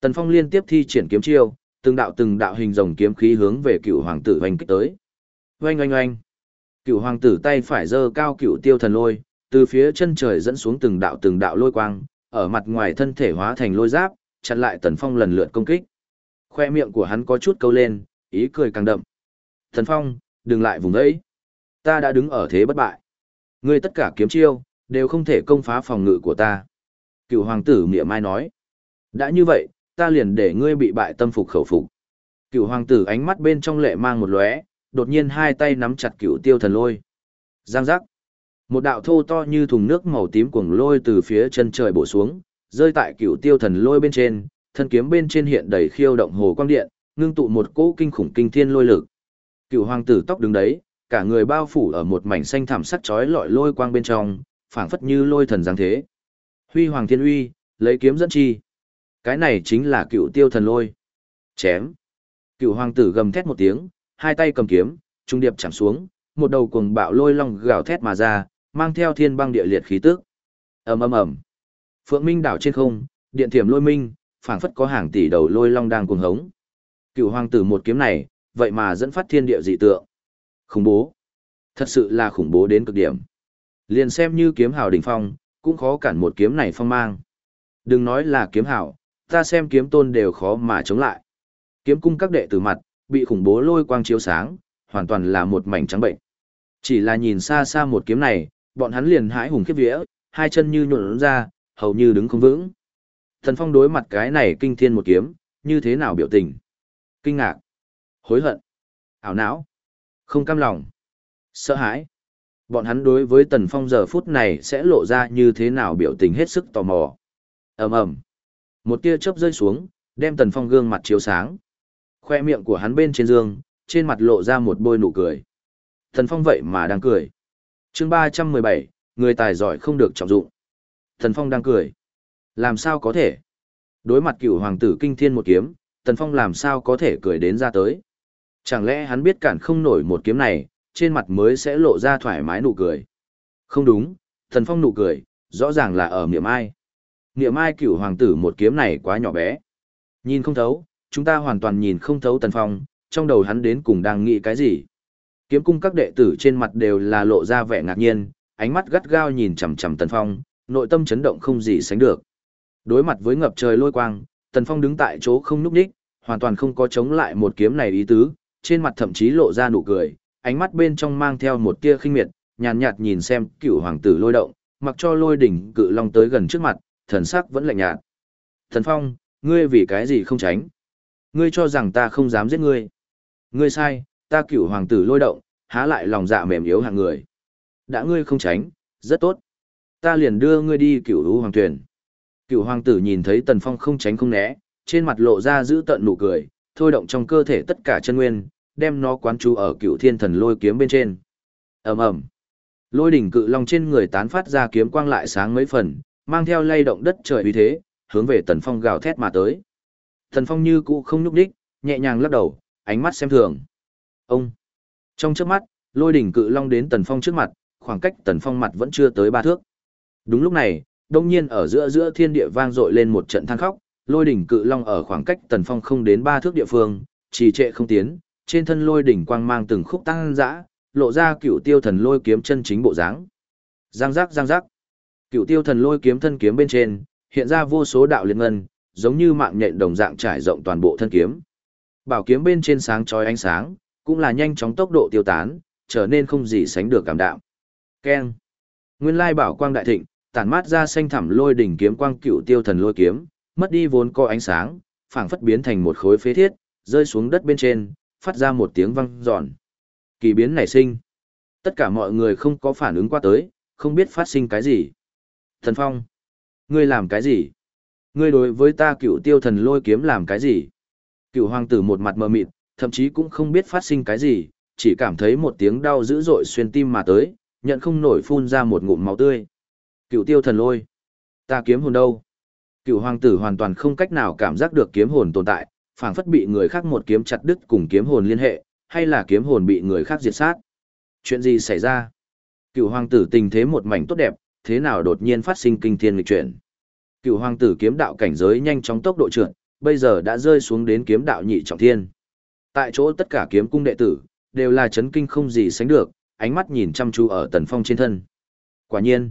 Tần phong liên tiếp thi triển kiếm chiêu, từng đạo từng đạo hình rồng kiếm khí hướng về cựu hoàng tử hoành kích tới. Oanh oanh oanh. Cựu hoàng tử tay phải giơ cao cựu tiêu thần lôi, từ phía chân trời dẫn xuống từng đạo từng đạo lôi quang, ở mặt ngoài thân thể hóa thành lôi giáp, chặn lại Tần Phong lần lượt công kích. Khoe miệng của hắn có chút câu lên, ý cười càng đậm. Tần Phong, đừng lại vùng ấy. Ta đã đứng ở thế bất bại. Ngươi tất cả kiếm chiêu, đều không thể công phá phòng ngự của ta. Cựu hoàng tử mỉa mai nói. Đã như vậy, ta liền để ngươi bị bại tâm phục khẩu phục. Cựu hoàng tử ánh mắt bên trong lệ mang một lóe, đột nhiên hai tay nắm chặt cựu tiêu thần lôi. Giang giác. Một đạo thô to như thùng nước màu tím cuồng lôi từ phía chân trời bổ xuống, rơi tại cựu tiêu thần lôi bên trên, thân kiếm bên trên hiện đầy khiêu động hồ quang điện, ngưng tụ một cỗ kinh khủng kinh thiên lôi lực. Cựu hoàng tử tóc đứng đấy, cả người bao phủ ở một mảnh xanh thảm sắc chói lọi lôi quang bên trong, phảng phất như lôi thần giáng thế. Huy hoàng thiên uy, lấy kiếm dẫn chi. Cái này chính là cựu tiêu thần lôi. Chém. Cựu hoàng tử gầm thét một tiếng, hai tay cầm kiếm, trung điệp chạm xuống, một đầu cuồng bạo lôi long gào thét mà ra, mang theo thiên băng địa liệt khí tức. Ầm ầm ầm. Phượng Minh đảo trên không, điện thiểm lôi minh, phảng phất có hàng tỷ đầu lôi long đang cuồng hống. Cựu hoàng tử một kiếm này, vậy mà dẫn phát thiên địa dị tượng. Khủng bố. Thật sự là khủng bố đến cực điểm. Liền xem như kiếm hào đỉnh phong, cũng khó cản một kiếm này phong mang. Đừng nói là kiếm hào, ta xem kiếm tôn đều khó mà chống lại. Kiếm cung các đệ tử mặt, bị khủng bố lôi quang chiếu sáng, hoàn toàn là một mảnh trắng bệnh. Chỉ là nhìn xa xa một kiếm này, bọn hắn liền hãi hùng khiếp vía, hai chân như nhuộn ra, hầu như đứng không vững. Thần Phong đối mặt cái này kinh thiên một kiếm, như thế nào biểu tình? Kinh ngạc, hối hận, ảo não, không cam lòng, sợ hãi. Bọn hắn đối với Tần Phong giờ phút này sẽ lộ ra như thế nào biểu tình hết sức tò mò. ầm ầm, một tia chớp rơi xuống, đem Tần Phong gương mặt chiếu sáng. Khoe miệng của hắn bên trên giường, trên mặt lộ ra một bôi nụ cười. tần Phong vậy mà đang cười. chương 317, người tài giỏi không được trọng dụng. tần Phong đang cười. Làm sao có thể? Đối mặt cựu hoàng tử kinh thiên một kiếm, tần Phong làm sao có thể cười đến ra tới? Chẳng lẽ hắn biết cản không nổi một kiếm này, trên mặt mới sẽ lộ ra thoải mái nụ cười? Không đúng, Thần Phong nụ cười, rõ ràng là ở niệm ai. Niệm ai cửu hoàng tử một kiếm này quá nhỏ bé. Nhìn không thấu, chúng ta hoàn toàn nhìn không thấu Tần Phong, trong đầu hắn đến cùng đang nghĩ cái gì. Kiếm cung các đệ tử trên mặt đều là lộ ra vẻ ngạc nhiên, ánh mắt gắt gao nhìn chằm chằm Tần Phong, nội tâm chấn động không gì sánh được. Đối mặt với ngập trời lôi quang, Tần Phong đứng tại chỗ không núp đích, hoàn toàn không có chống lại một kiếm này ý tứ, trên mặt thậm chí lộ ra nụ cười, ánh mắt bên trong mang theo một tia khinh miệt, nhàn nhạt, nhạt nhìn xem cửu hoàng tử lôi động, mặc cho lôi đỉnh cự long tới gần trước mặt, thần sắc vẫn lạnh nhạt. Thần Phong, ngươi vì cái gì không tránh? Ngươi cho rằng ta không dám giết ngươi. Ngươi sai, ta cửu hoàng tử lôi động, há lại lòng dạ mềm yếu hạng người. Đã ngươi không tránh, rất tốt. Ta liền đưa ngươi đi cựu lũ hoàng tuyển. Cửu hoàng tử nhìn thấy Tần Phong không tránh không né, trên mặt lộ ra giữ tận nụ cười, thôi động trong cơ thể tất cả chân nguyên, đem nó quán chú ở cựu thiên thần lôi kiếm bên trên. ầm ầm, lôi đỉnh cự long trên người tán phát ra kiếm quang lại sáng mấy phần, mang theo lay động đất trời uy thế, hướng về Tần Phong gào thét mà tới. Tần Phong như cũ không nhúc đích, nhẹ nhàng lắc đầu, ánh mắt xem thường. Ông! Trong trước mắt, lôi đỉnh cự long đến Tần Phong trước mặt, khoảng cách Tần Phong mặt vẫn chưa tới ba thước. Đúng lúc này, đông nhiên ở giữa giữa thiên địa vang dội lên một trận than khóc, lôi đỉnh cự long ở khoảng cách Tần Phong không đến ba thước địa phương, trì trệ không tiến, trên thân lôi đỉnh quang mang từng khúc tăng dã, lộ ra cựu tiêu thần lôi kiếm chân chính bộ dáng. Giang giác giang giác. Cựu tiêu thần lôi kiếm thân kiếm bên trên, hiện ra vô số đạo liên ngân, giống như mạng nhện đồng dạng trải rộng toàn bộ thân kiếm. Bảo kiếm bên trên sáng chói ánh sáng, cũng là nhanh chóng tốc độ tiêu tán, trở nên không gì sánh được cảm đạm. Keng. Nguyên lai bảo quang đại thịnh, tản mát ra xanh thẳm lôi đỉnh kiếm quang cựu tiêu thần lôi kiếm, mất đi vốn có ánh sáng, phảng phất biến thành một khối phế thiết, rơi xuống đất bên trên, phát ra một tiếng vang giòn. Kỳ biến nảy sinh. Tất cả mọi người không có phản ứng qua tới, không biết phát sinh cái gì. Thần Phong, ngươi làm cái gì? Ngươi đối với ta cựu tiêu thần lôi kiếm làm cái gì? Cựu hoàng tử một mặt mờ mịt, thậm chí cũng không biết phát sinh cái gì, chỉ cảm thấy một tiếng đau dữ dội xuyên tim mà tới, nhận không nổi phun ra một ngụm máu tươi. Cựu tiêu thần lôi, ta kiếm hồn đâu? Cựu hoàng tử hoàn toàn không cách nào cảm giác được kiếm hồn tồn tại, phảng phất bị người khác một kiếm chặt đứt cùng kiếm hồn liên hệ, hay là kiếm hồn bị người khác diệt sát. Chuyện gì xảy ra? Cựu hoàng tử tình thế một mảnh tốt đẹp, thế nào đột nhiên phát sinh kinh thiên nghịch chuyển. Cựu hoàng tử kiếm đạo cảnh giới nhanh chóng tốc độ trượt, bây giờ đã rơi xuống đến kiếm đạo nhị trọng thiên. Tại chỗ tất cả kiếm cung đệ tử đều là chấn kinh không gì sánh được, ánh mắt nhìn chăm chú ở Tần Phong trên thân. Quả nhiên,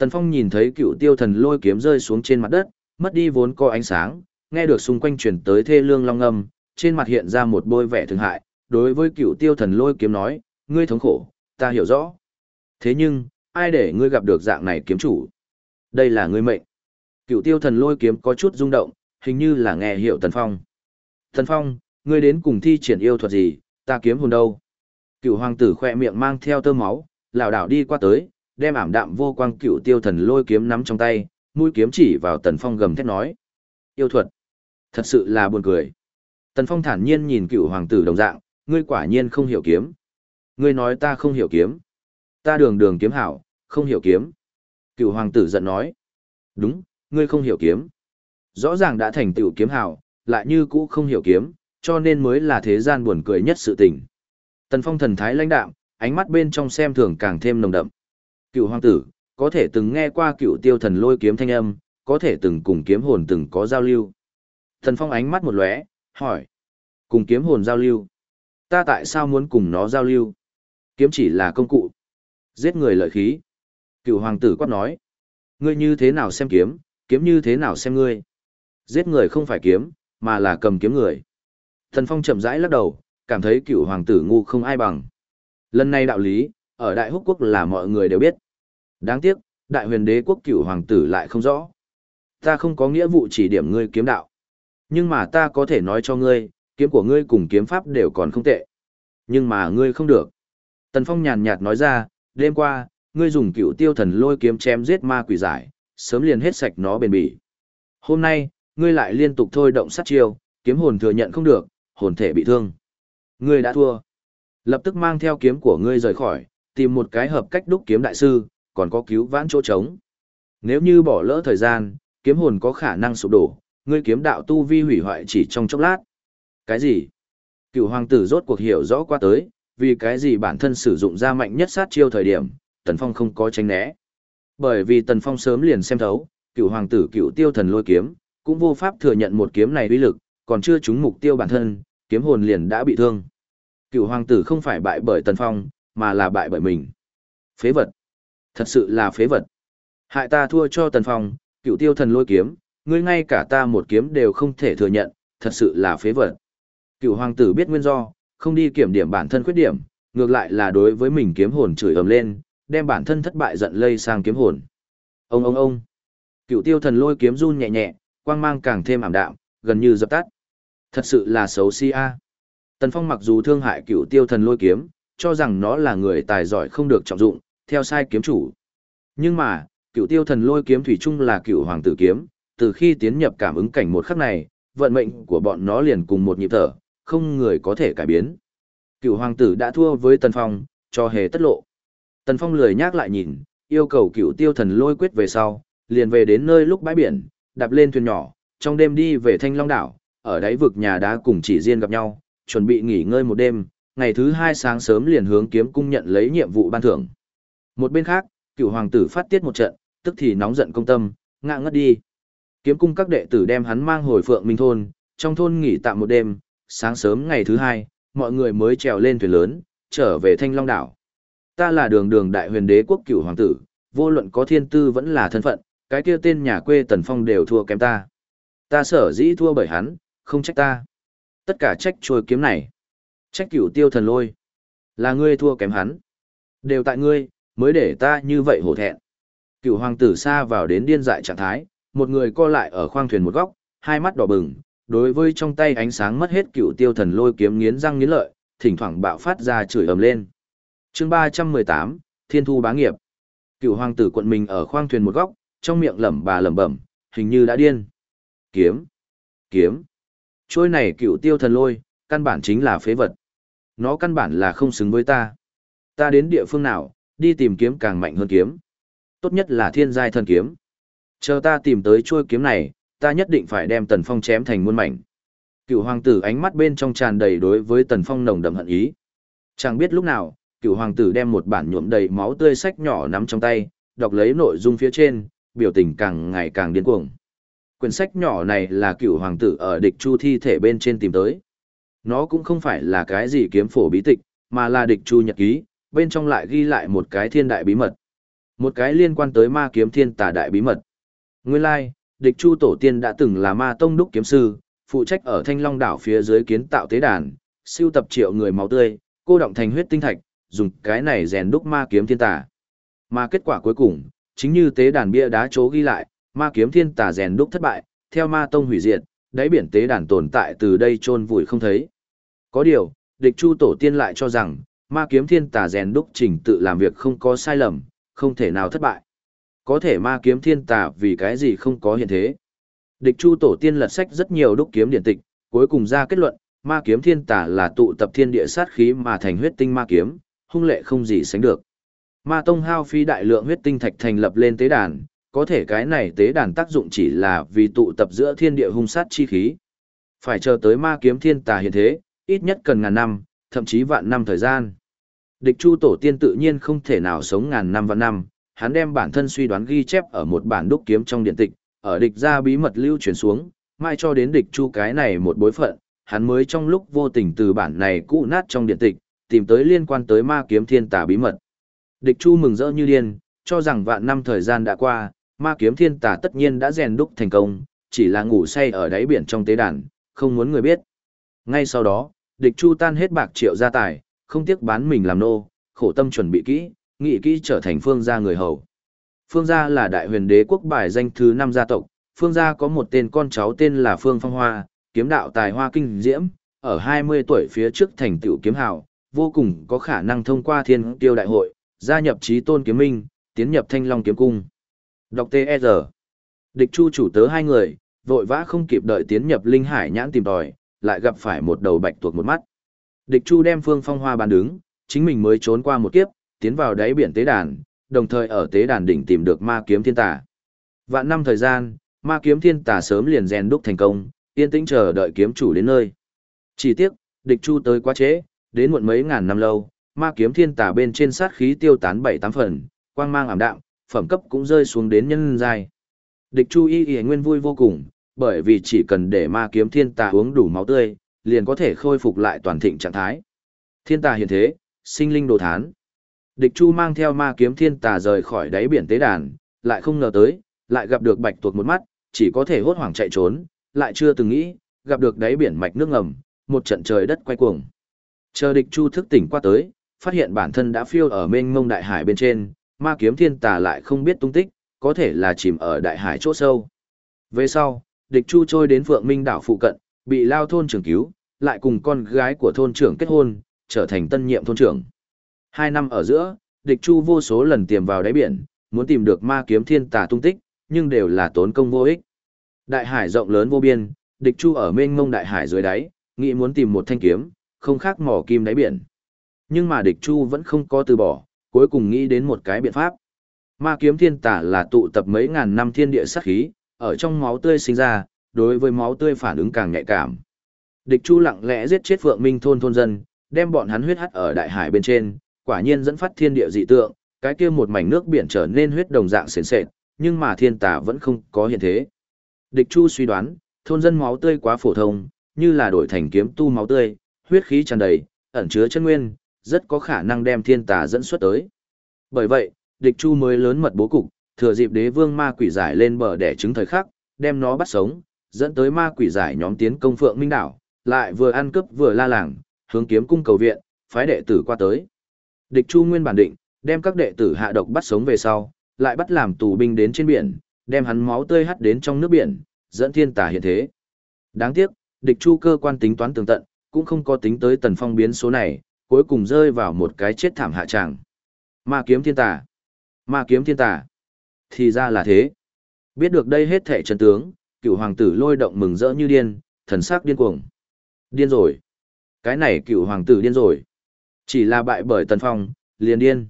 Tần Phong nhìn thấy cựu tiêu thần lôi kiếm rơi xuống trên mặt đất, mất đi vốn có ánh sáng, nghe được xung quanh truyền tới thê lương long âm, trên mặt hiện ra một bôi vẻ thương hại, đối với cựu tiêu thần lôi kiếm nói, ngươi thống khổ, ta hiểu rõ. Thế nhưng, ai để ngươi gặp được dạng này kiếm chủ? Đây là ngươi mệnh. Cựu tiêu thần lôi kiếm có chút rung động, hình như là nghe hiểu Tần Phong. Tần Phong, ngươi đến cùng thi triển yêu thuật gì, ta kiếm hồn đâu? Cựu hoàng tử khoe miệng mang theo tơ máu, lảo đảo đi qua tới, đem ảm đạm vô quang cựu tiêu thần lôi kiếm nắm trong tay, mũi kiếm chỉ vào Tần Phong gầm thét nói. Yêu thuật. Thật sự là buồn cười. Tần Phong thản nhiên nhìn cựu hoàng tử đồng dạng, ngươi quả nhiên không hiểu kiếm. Ngươi nói ta không hiểu kiếm. Ta đường đường kiếm hảo, không hiểu kiếm. Cựu hoàng tử giận nói. Đúng, ngươi không hiểu kiếm. Rõ ràng đã thành tựu kiếm hảo, lại như cũ không hiểu kiếm, cho nên mới là thế gian buồn cười nhất sự tình. Tần phong thần thái lãnh đạm, ánh mắt bên trong xem thường càng thêm nồng đậm. Cựu hoàng tử, có thể từng nghe qua cựu tiêu thần lôi kiếm thanh âm, có thể từng cùng kiếm hồn từng có giao lưu. Thần phong ánh mắt một lóe, hỏi. Cùng kiếm hồn giao lưu. Ta tại sao muốn cùng nó giao lưu? Kiếm chỉ là công cụ. Giết người lợi khí. Cựu hoàng tử quát nói. Ngươi như thế nào xem kiếm, kiếm như thế nào xem ngươi. Giết người không phải kiếm, mà là cầm kiếm người. Thần Phong chậm rãi lắc đầu, cảm thấy cựu hoàng tử ngu không ai bằng. Lần này đạo lý, ở Đại Húc Quốc là mọi người đều biết. Đáng tiếc, Đại huyền đế quốc cựu hoàng tử lại không rõ. Ta không có nghĩa vụ chỉ điểm ngươi kiếm đạo. Nhưng mà ta có thể nói cho ngươi, kiếm của ngươi cùng kiếm pháp đều còn không tệ. Nhưng mà ngươi không được. Tần Phong nhàn nhạt nói ra, đêm qua, ngươi dùng cựu tiêu thần lôi kiếm chém giết ma quỷ giải, sớm liền hết sạch nó bền bỉ. Hôm nay, ngươi lại liên tục thôi động sát chiêu, kiếm hồn thừa nhận không được, hồn thể bị thương. Ngươi đã thua. Lập tức mang theo kiếm của ngươi rời khỏi, tìm một cái hợp cách đúc kiếm đại sư, còn có cứu vãn chỗ trống. Nếu như bỏ lỡ thời gian, kiếm hồn có khả năng sụp đổ, ngươi kiếm đạo tu vi hủy hoại chỉ trong chốc lát. Cái gì? Cựu hoàng tử rốt cuộc hiểu rõ qua tới, vì cái gì bản thân sử dụng ra mạnh nhất sát chiêu thời điểm, Tần Phong không có tránh né. Bởi vì Tần Phong sớm liền xem thấu, cựu hoàng tử cựu tiêu thần lôi kiếm, cũng vô pháp thừa nhận một kiếm này uy lực, còn chưa trúng mục tiêu bản thân, kiếm hồn liền đã bị thương. Cựu hoàng tử không phải bại bởi Tần Phong, mà là bại bởi mình. Phế vật. Thật sự là phế vật. Hại ta thua cho Tần Phong, cựu tiêu thần lôi kiếm, ngươi ngay cả ta một kiếm đều không thể thừa nhận, thật sự là phế vật. Cựu hoàng tử biết nguyên do, không đi kiểm điểm bản thân khuyết điểm, ngược lại là đối với mình kiếm hồn chửi ầm lên, đem bản thân thất bại giận lây sang kiếm hồn. Ông ông ông. Cựu tiêu thần lôi kiếm run nhẹ nhẹ, quang mang càng thêm ảm đạm, gần như dập tắt. Thật sự là xấu si a. Tần Phong mặc dù thương hại cựu tiêu thần lôi kiếm, cho rằng nó là người tài giỏi không được trọng dụng, theo sai kiếm chủ. Nhưng mà, cựu tiêu thần lôi kiếm thủy chung là cựu hoàng tử kiếm, từ khi tiến nhập cảm ứng cảnh một khắc này, vận mệnh của bọn nó liền cùng một nhịp thở, không người có thể cải biến. Cựu hoàng tử đã thua với Tần Phong, cho hề tất lộ. Tần Phong lười nhác lại nhìn, yêu cầu cựu tiêu thần lôi quyết về sau, liền về đến nơi lúc bãi biển, đạp lên thuyền nhỏ, trong đêm đi về Thanh Long đảo, ở đáy vực nhà đá cùng chỉ riêng gặp nhau, chuẩn bị nghỉ ngơi một đêm, ngày thứ hai sáng sớm liền hướng kiếm cung nhận lấy nhiệm vụ ban thưởng. Một bên khác, cựu hoàng tử phát tiết một trận, tức thì nóng giận công tâm, ngạ ngất đi. Kiếm cung các đệ tử đem hắn mang hồi phượng minh thôn, trong thôn nghỉ tạm một đêm, sáng sớm ngày thứ hai, mọi người mới trèo lên thuyền lớn, trở về Thanh Long đảo. Ta là đường đường đại huyền đế quốc cựu hoàng tử, vô luận có thiên tư vẫn là thân phận, cái kia tên nhà quê Tần Phong đều thua kém ta. Ta sở dĩ thua bởi hắn, không trách ta. Tất cả trách trôi kiếm này. Trách cửu tiêu thần lôi. Là ngươi thua kém hắn. Đều tại ngươi, mới để ta như vậy hổ thẹn. Cửu hoàng tử xa vào đến điên dại trạng thái, một người co lại ở khoang thuyền một góc, hai mắt đỏ bừng, đối với trong tay ánh sáng mất hết cựu tiêu thần lôi kiếm nghiến răng nghiến lợi, thỉnh thoảng bạo phát ra chửi ầm lên. Chương ba trăm mười tám Thiên thu bá nghiệp. Cựu hoàng tử quận mình ở khoang thuyền một góc, trong miệng lẩm bà lẩm bẩm, hình như đã điên. Kiếm, kiếm. Trôi này cựu tiêu thần lôi, căn bản chính là phế vật. Nó căn bản là không xứng với ta. Ta đến địa phương nào, đi tìm kiếm càng mạnh hơn kiếm. Tốt nhất là thiên giai thần kiếm. Chờ ta tìm tới chuôi kiếm này, ta nhất định phải đem Tần Phong chém thành muôn mảnh. Cựu hoàng tử ánh mắt bên trong tràn đầy đối với Tần Phong nồng đậm hận ý. Chẳng biết lúc nào, cựu hoàng tử đem một bản nhuộm đầy máu tươi sách nhỏ nắm trong tay, đọc lấy nội dung phía trên, biểu tình càng ngày càng điên cuồng. Quyển sách nhỏ này là cựu hoàng tử ở địch chu thi thể bên trên tìm tới. Nó cũng không phải là cái gì kiếm phổ bí tịch, mà là địch chu nhật ký, bên trong lại ghi lại một cái thiên đại bí mật. Một cái liên quan tới ma kiếm thiên tà đại bí mật. Nguyên lai, like, địch chu tổ tiên đã từng là ma tông đúc kiếm sư, phụ trách ở thanh long đảo phía dưới kiến tạo tế đàn, siêu tập triệu người máu tươi, cô động thành huyết tinh thạch, dùng cái này rèn đúc ma kiếm thiên tà. Mà kết quả cuối cùng, chính như tế đàn bia đá chố ghi lại, ma kiếm thiên tà rèn đúc thất bại, theo ma tông hủy diệt, đáy biển tế đàn tồn tại từ đây chôn vùi không thấy. Có điều, địch chu tổ tiên lại cho rằng, ma kiếm thiên tà rèn đúc trình tự làm việc không có sai lầm, không thể nào thất bại. Có thể ma kiếm thiên tà vì cái gì không có hiện thế. Địch chu tổ tiên lật sách rất nhiều đúc kiếm điển tịch, cuối cùng ra kết luận, ma kiếm thiên tà là tụ tập thiên địa sát khí mà thành huyết tinh ma kiếm, hung lệ không gì sánh được. Ma tông hao phí đại lượng huyết tinh thạch thành lập lên tế đàn, có thể cái này tế đàn tác dụng chỉ là vì tụ tập giữa thiên địa hung sát chi khí. Phải chờ tới ma kiếm thiên tà hiện thế, ít nhất cần ngàn năm, thậm chí vạn năm thời gian. Địch chu tổ tiên tự nhiên không thể nào sống ngàn năm vạn năm, hắn đem bản thân suy đoán ghi chép ở một bản đúc kiếm trong điện tịch, ở địch ra bí mật lưu truyền xuống, mai cho đến địch chu cái này một bối phận, hắn mới trong lúc vô tình từ bản này cũ nát trong điện tịch, tìm tới liên quan tới ma kiếm thiên tà bí mật. Địch chu mừng rỡ như điên, cho rằng vạn năm thời gian đã qua, ma kiếm thiên tà tất nhiên đã rèn đúc thành công, chỉ là ngủ say ở đáy biển trong tế đàn, không muốn người biết. Ngay sau đó, địch chu tan hết bạc triệu gia tài, không tiếc bán mình làm nô, khổ tâm chuẩn bị kỹ, nghị kỹ trở thành phương gia người hầu. Phương gia là đại huyền đế quốc bài danh thứ năm gia tộc, phương gia có một tên con cháu tên là Phương Phong Hoa, kiếm đạo tài hoa kinh diễm, ở 20 tuổi phía trước thành tựu kiếm hào, vô cùng có khả năng thông qua thiên tiêu đại hội, gia nhập trí tôn kiếm minh, tiến nhập thanh long kiếm cung. Đọc TR. Địch chu chủ tớ hai người, vội vã không kịp đợi tiến nhập linh hải nhãn tìm tòi, lại gặp phải một đầu bạch tuộc một mắt. Địch Chu đem Phương Phong Hoa bàn đứng, chính mình mới trốn qua một kiếp, tiến vào đáy biển tế đàn, đồng thời ở tế đàn đỉnh tìm được ma kiếm thiên tà. Vạn năm thời gian, ma kiếm thiên tà sớm liền rèn đúc thành công, yên tĩnh chờ đợi kiếm chủ đến nơi. Chỉ tiếc, địch chu tới quá trễ, đến muộn mấy ngàn năm lâu, ma kiếm thiên tà bên trên sát khí tiêu tán bảy tám phần, quang mang ảm đạm, phẩm cấp cũng rơi xuống đến nhân giai. Địch chu y y nguyên vui vô cùng, bởi vì chỉ cần để ma kiếm thiên tà uống đủ máu tươi, liền có thể khôi phục lại toàn thịnh trạng thái. Thiên tà hiện thế, sinh linh đồ thán. Địch Chu mang theo ma kiếm thiên tà rời khỏi đáy biển tế đàn, lại không ngờ tới, lại gặp được bạch tuộc một mắt, chỉ có thể hốt hoảng chạy trốn, lại chưa từng nghĩ, gặp được đáy biển mạch nước ngầm, một trận trời đất quay cuồng. Chờ địch Chu thức tỉnh qua tới, phát hiện bản thân đã phiêu ở mênh mông đại hải bên trên, ma kiếm thiên tà lại không biết tung tích, có thể là chìm ở đại hải chỗ sâu. Về sau, địch Chu trôi đến Phượng Minh đảo phụ cận, bị lao thôn trưởng cứu, lại cùng con gái của thôn trưởng kết hôn, trở thành tân nhiệm thôn trưởng. Hai năm ở giữa, địch chu vô số lần tiềm vào đáy biển, muốn tìm được ma kiếm thiên tà tung tích, nhưng đều là tốn công vô ích. Đại hải rộng lớn vô biên, địch chu ở mênh mông đại hải dưới đáy, nghĩ muốn tìm một thanh kiếm, không khác mỏ kim đáy biển. Nhưng mà địch chu vẫn không có từ bỏ, cuối cùng nghĩ đến một cái biện pháp. Ma kiếm thiên tà là tụ tập mấy ngàn năm thiên địa sát khí, ở trong máu tươi sinh ra, đối với máu tươi phản ứng càng nhạy cảm. Địch Chu lặng lẽ giết chết Phượng Minh thôn thôn dân, đem bọn hắn huyết hắt ở đại hải bên trên, quả nhiên dẫn phát thiên địa dị tượng, cái kia một mảnh nước biển trở nên huyết đồng dạng sền sệt, nhưng mà thiên tà vẫn không có hiện thế. Địch Chu suy đoán, thôn dân máu tươi quá phổ thông, như là đổi thành kiếm tu máu tươi, huyết khí tràn đầy, ẩn chứa chân nguyên, rất có khả năng đem thiên tà dẫn xuất tới. Bởi vậy, địch Chu mới lớn mật bố cục, thừa dịp đế vương ma quỷ giải lên bờ để chứng thời khắc, đem nó bắt sống, dẫn tới ma quỷ giải nhóm tiến công Phượng Minh đảo, lại vừa ăn cướp vừa la làng, hướng kiếm cung cầu viện, phái đệ tử qua tới. Địch Chu nguyên bản định, đem các đệ tử hạ độc bắt sống về sau, lại bắt làm tù binh đến trên biển, đem hắn máu tươi hắt đến trong nước biển, dẫn thiên tà hiện thế. Đáng tiếc, địch Chu cơ quan tính toán tường tận, cũng không có tính tới tần phong biến số này, cuối cùng rơi vào một cái chết thảm hạ tràng. Ma kiếm thiên tà. Ma kiếm thiên tà. Thì ra là thế. Biết được đây hết thẻ chân tướng, cựu hoàng tử lôi động mừng rỡ như điên, thần sắc điên cuồng. Điên rồi. Cái này cựu hoàng tử điên rồi. Chỉ là bại bởi Tần Phong, liền điên.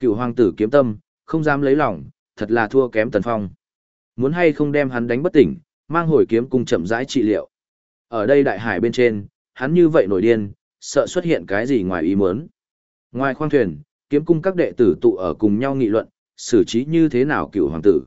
Cựu hoàng tử kiếm tâm, không dám lấy lòng, thật là thua kém Tần Phong. Muốn hay không đem hắn đánh bất tỉnh, mang hồi kiếm cung chậm rãi trị liệu. Ở đây đại hải bên trên, hắn như vậy nổi điên, sợ xuất hiện cái gì ngoài ý muốn. Ngoài khoang thuyền, kiếm cung các đệ tử tụ ở cùng nhau nghị luận, xử trí như thế nào cựu hoàng tử.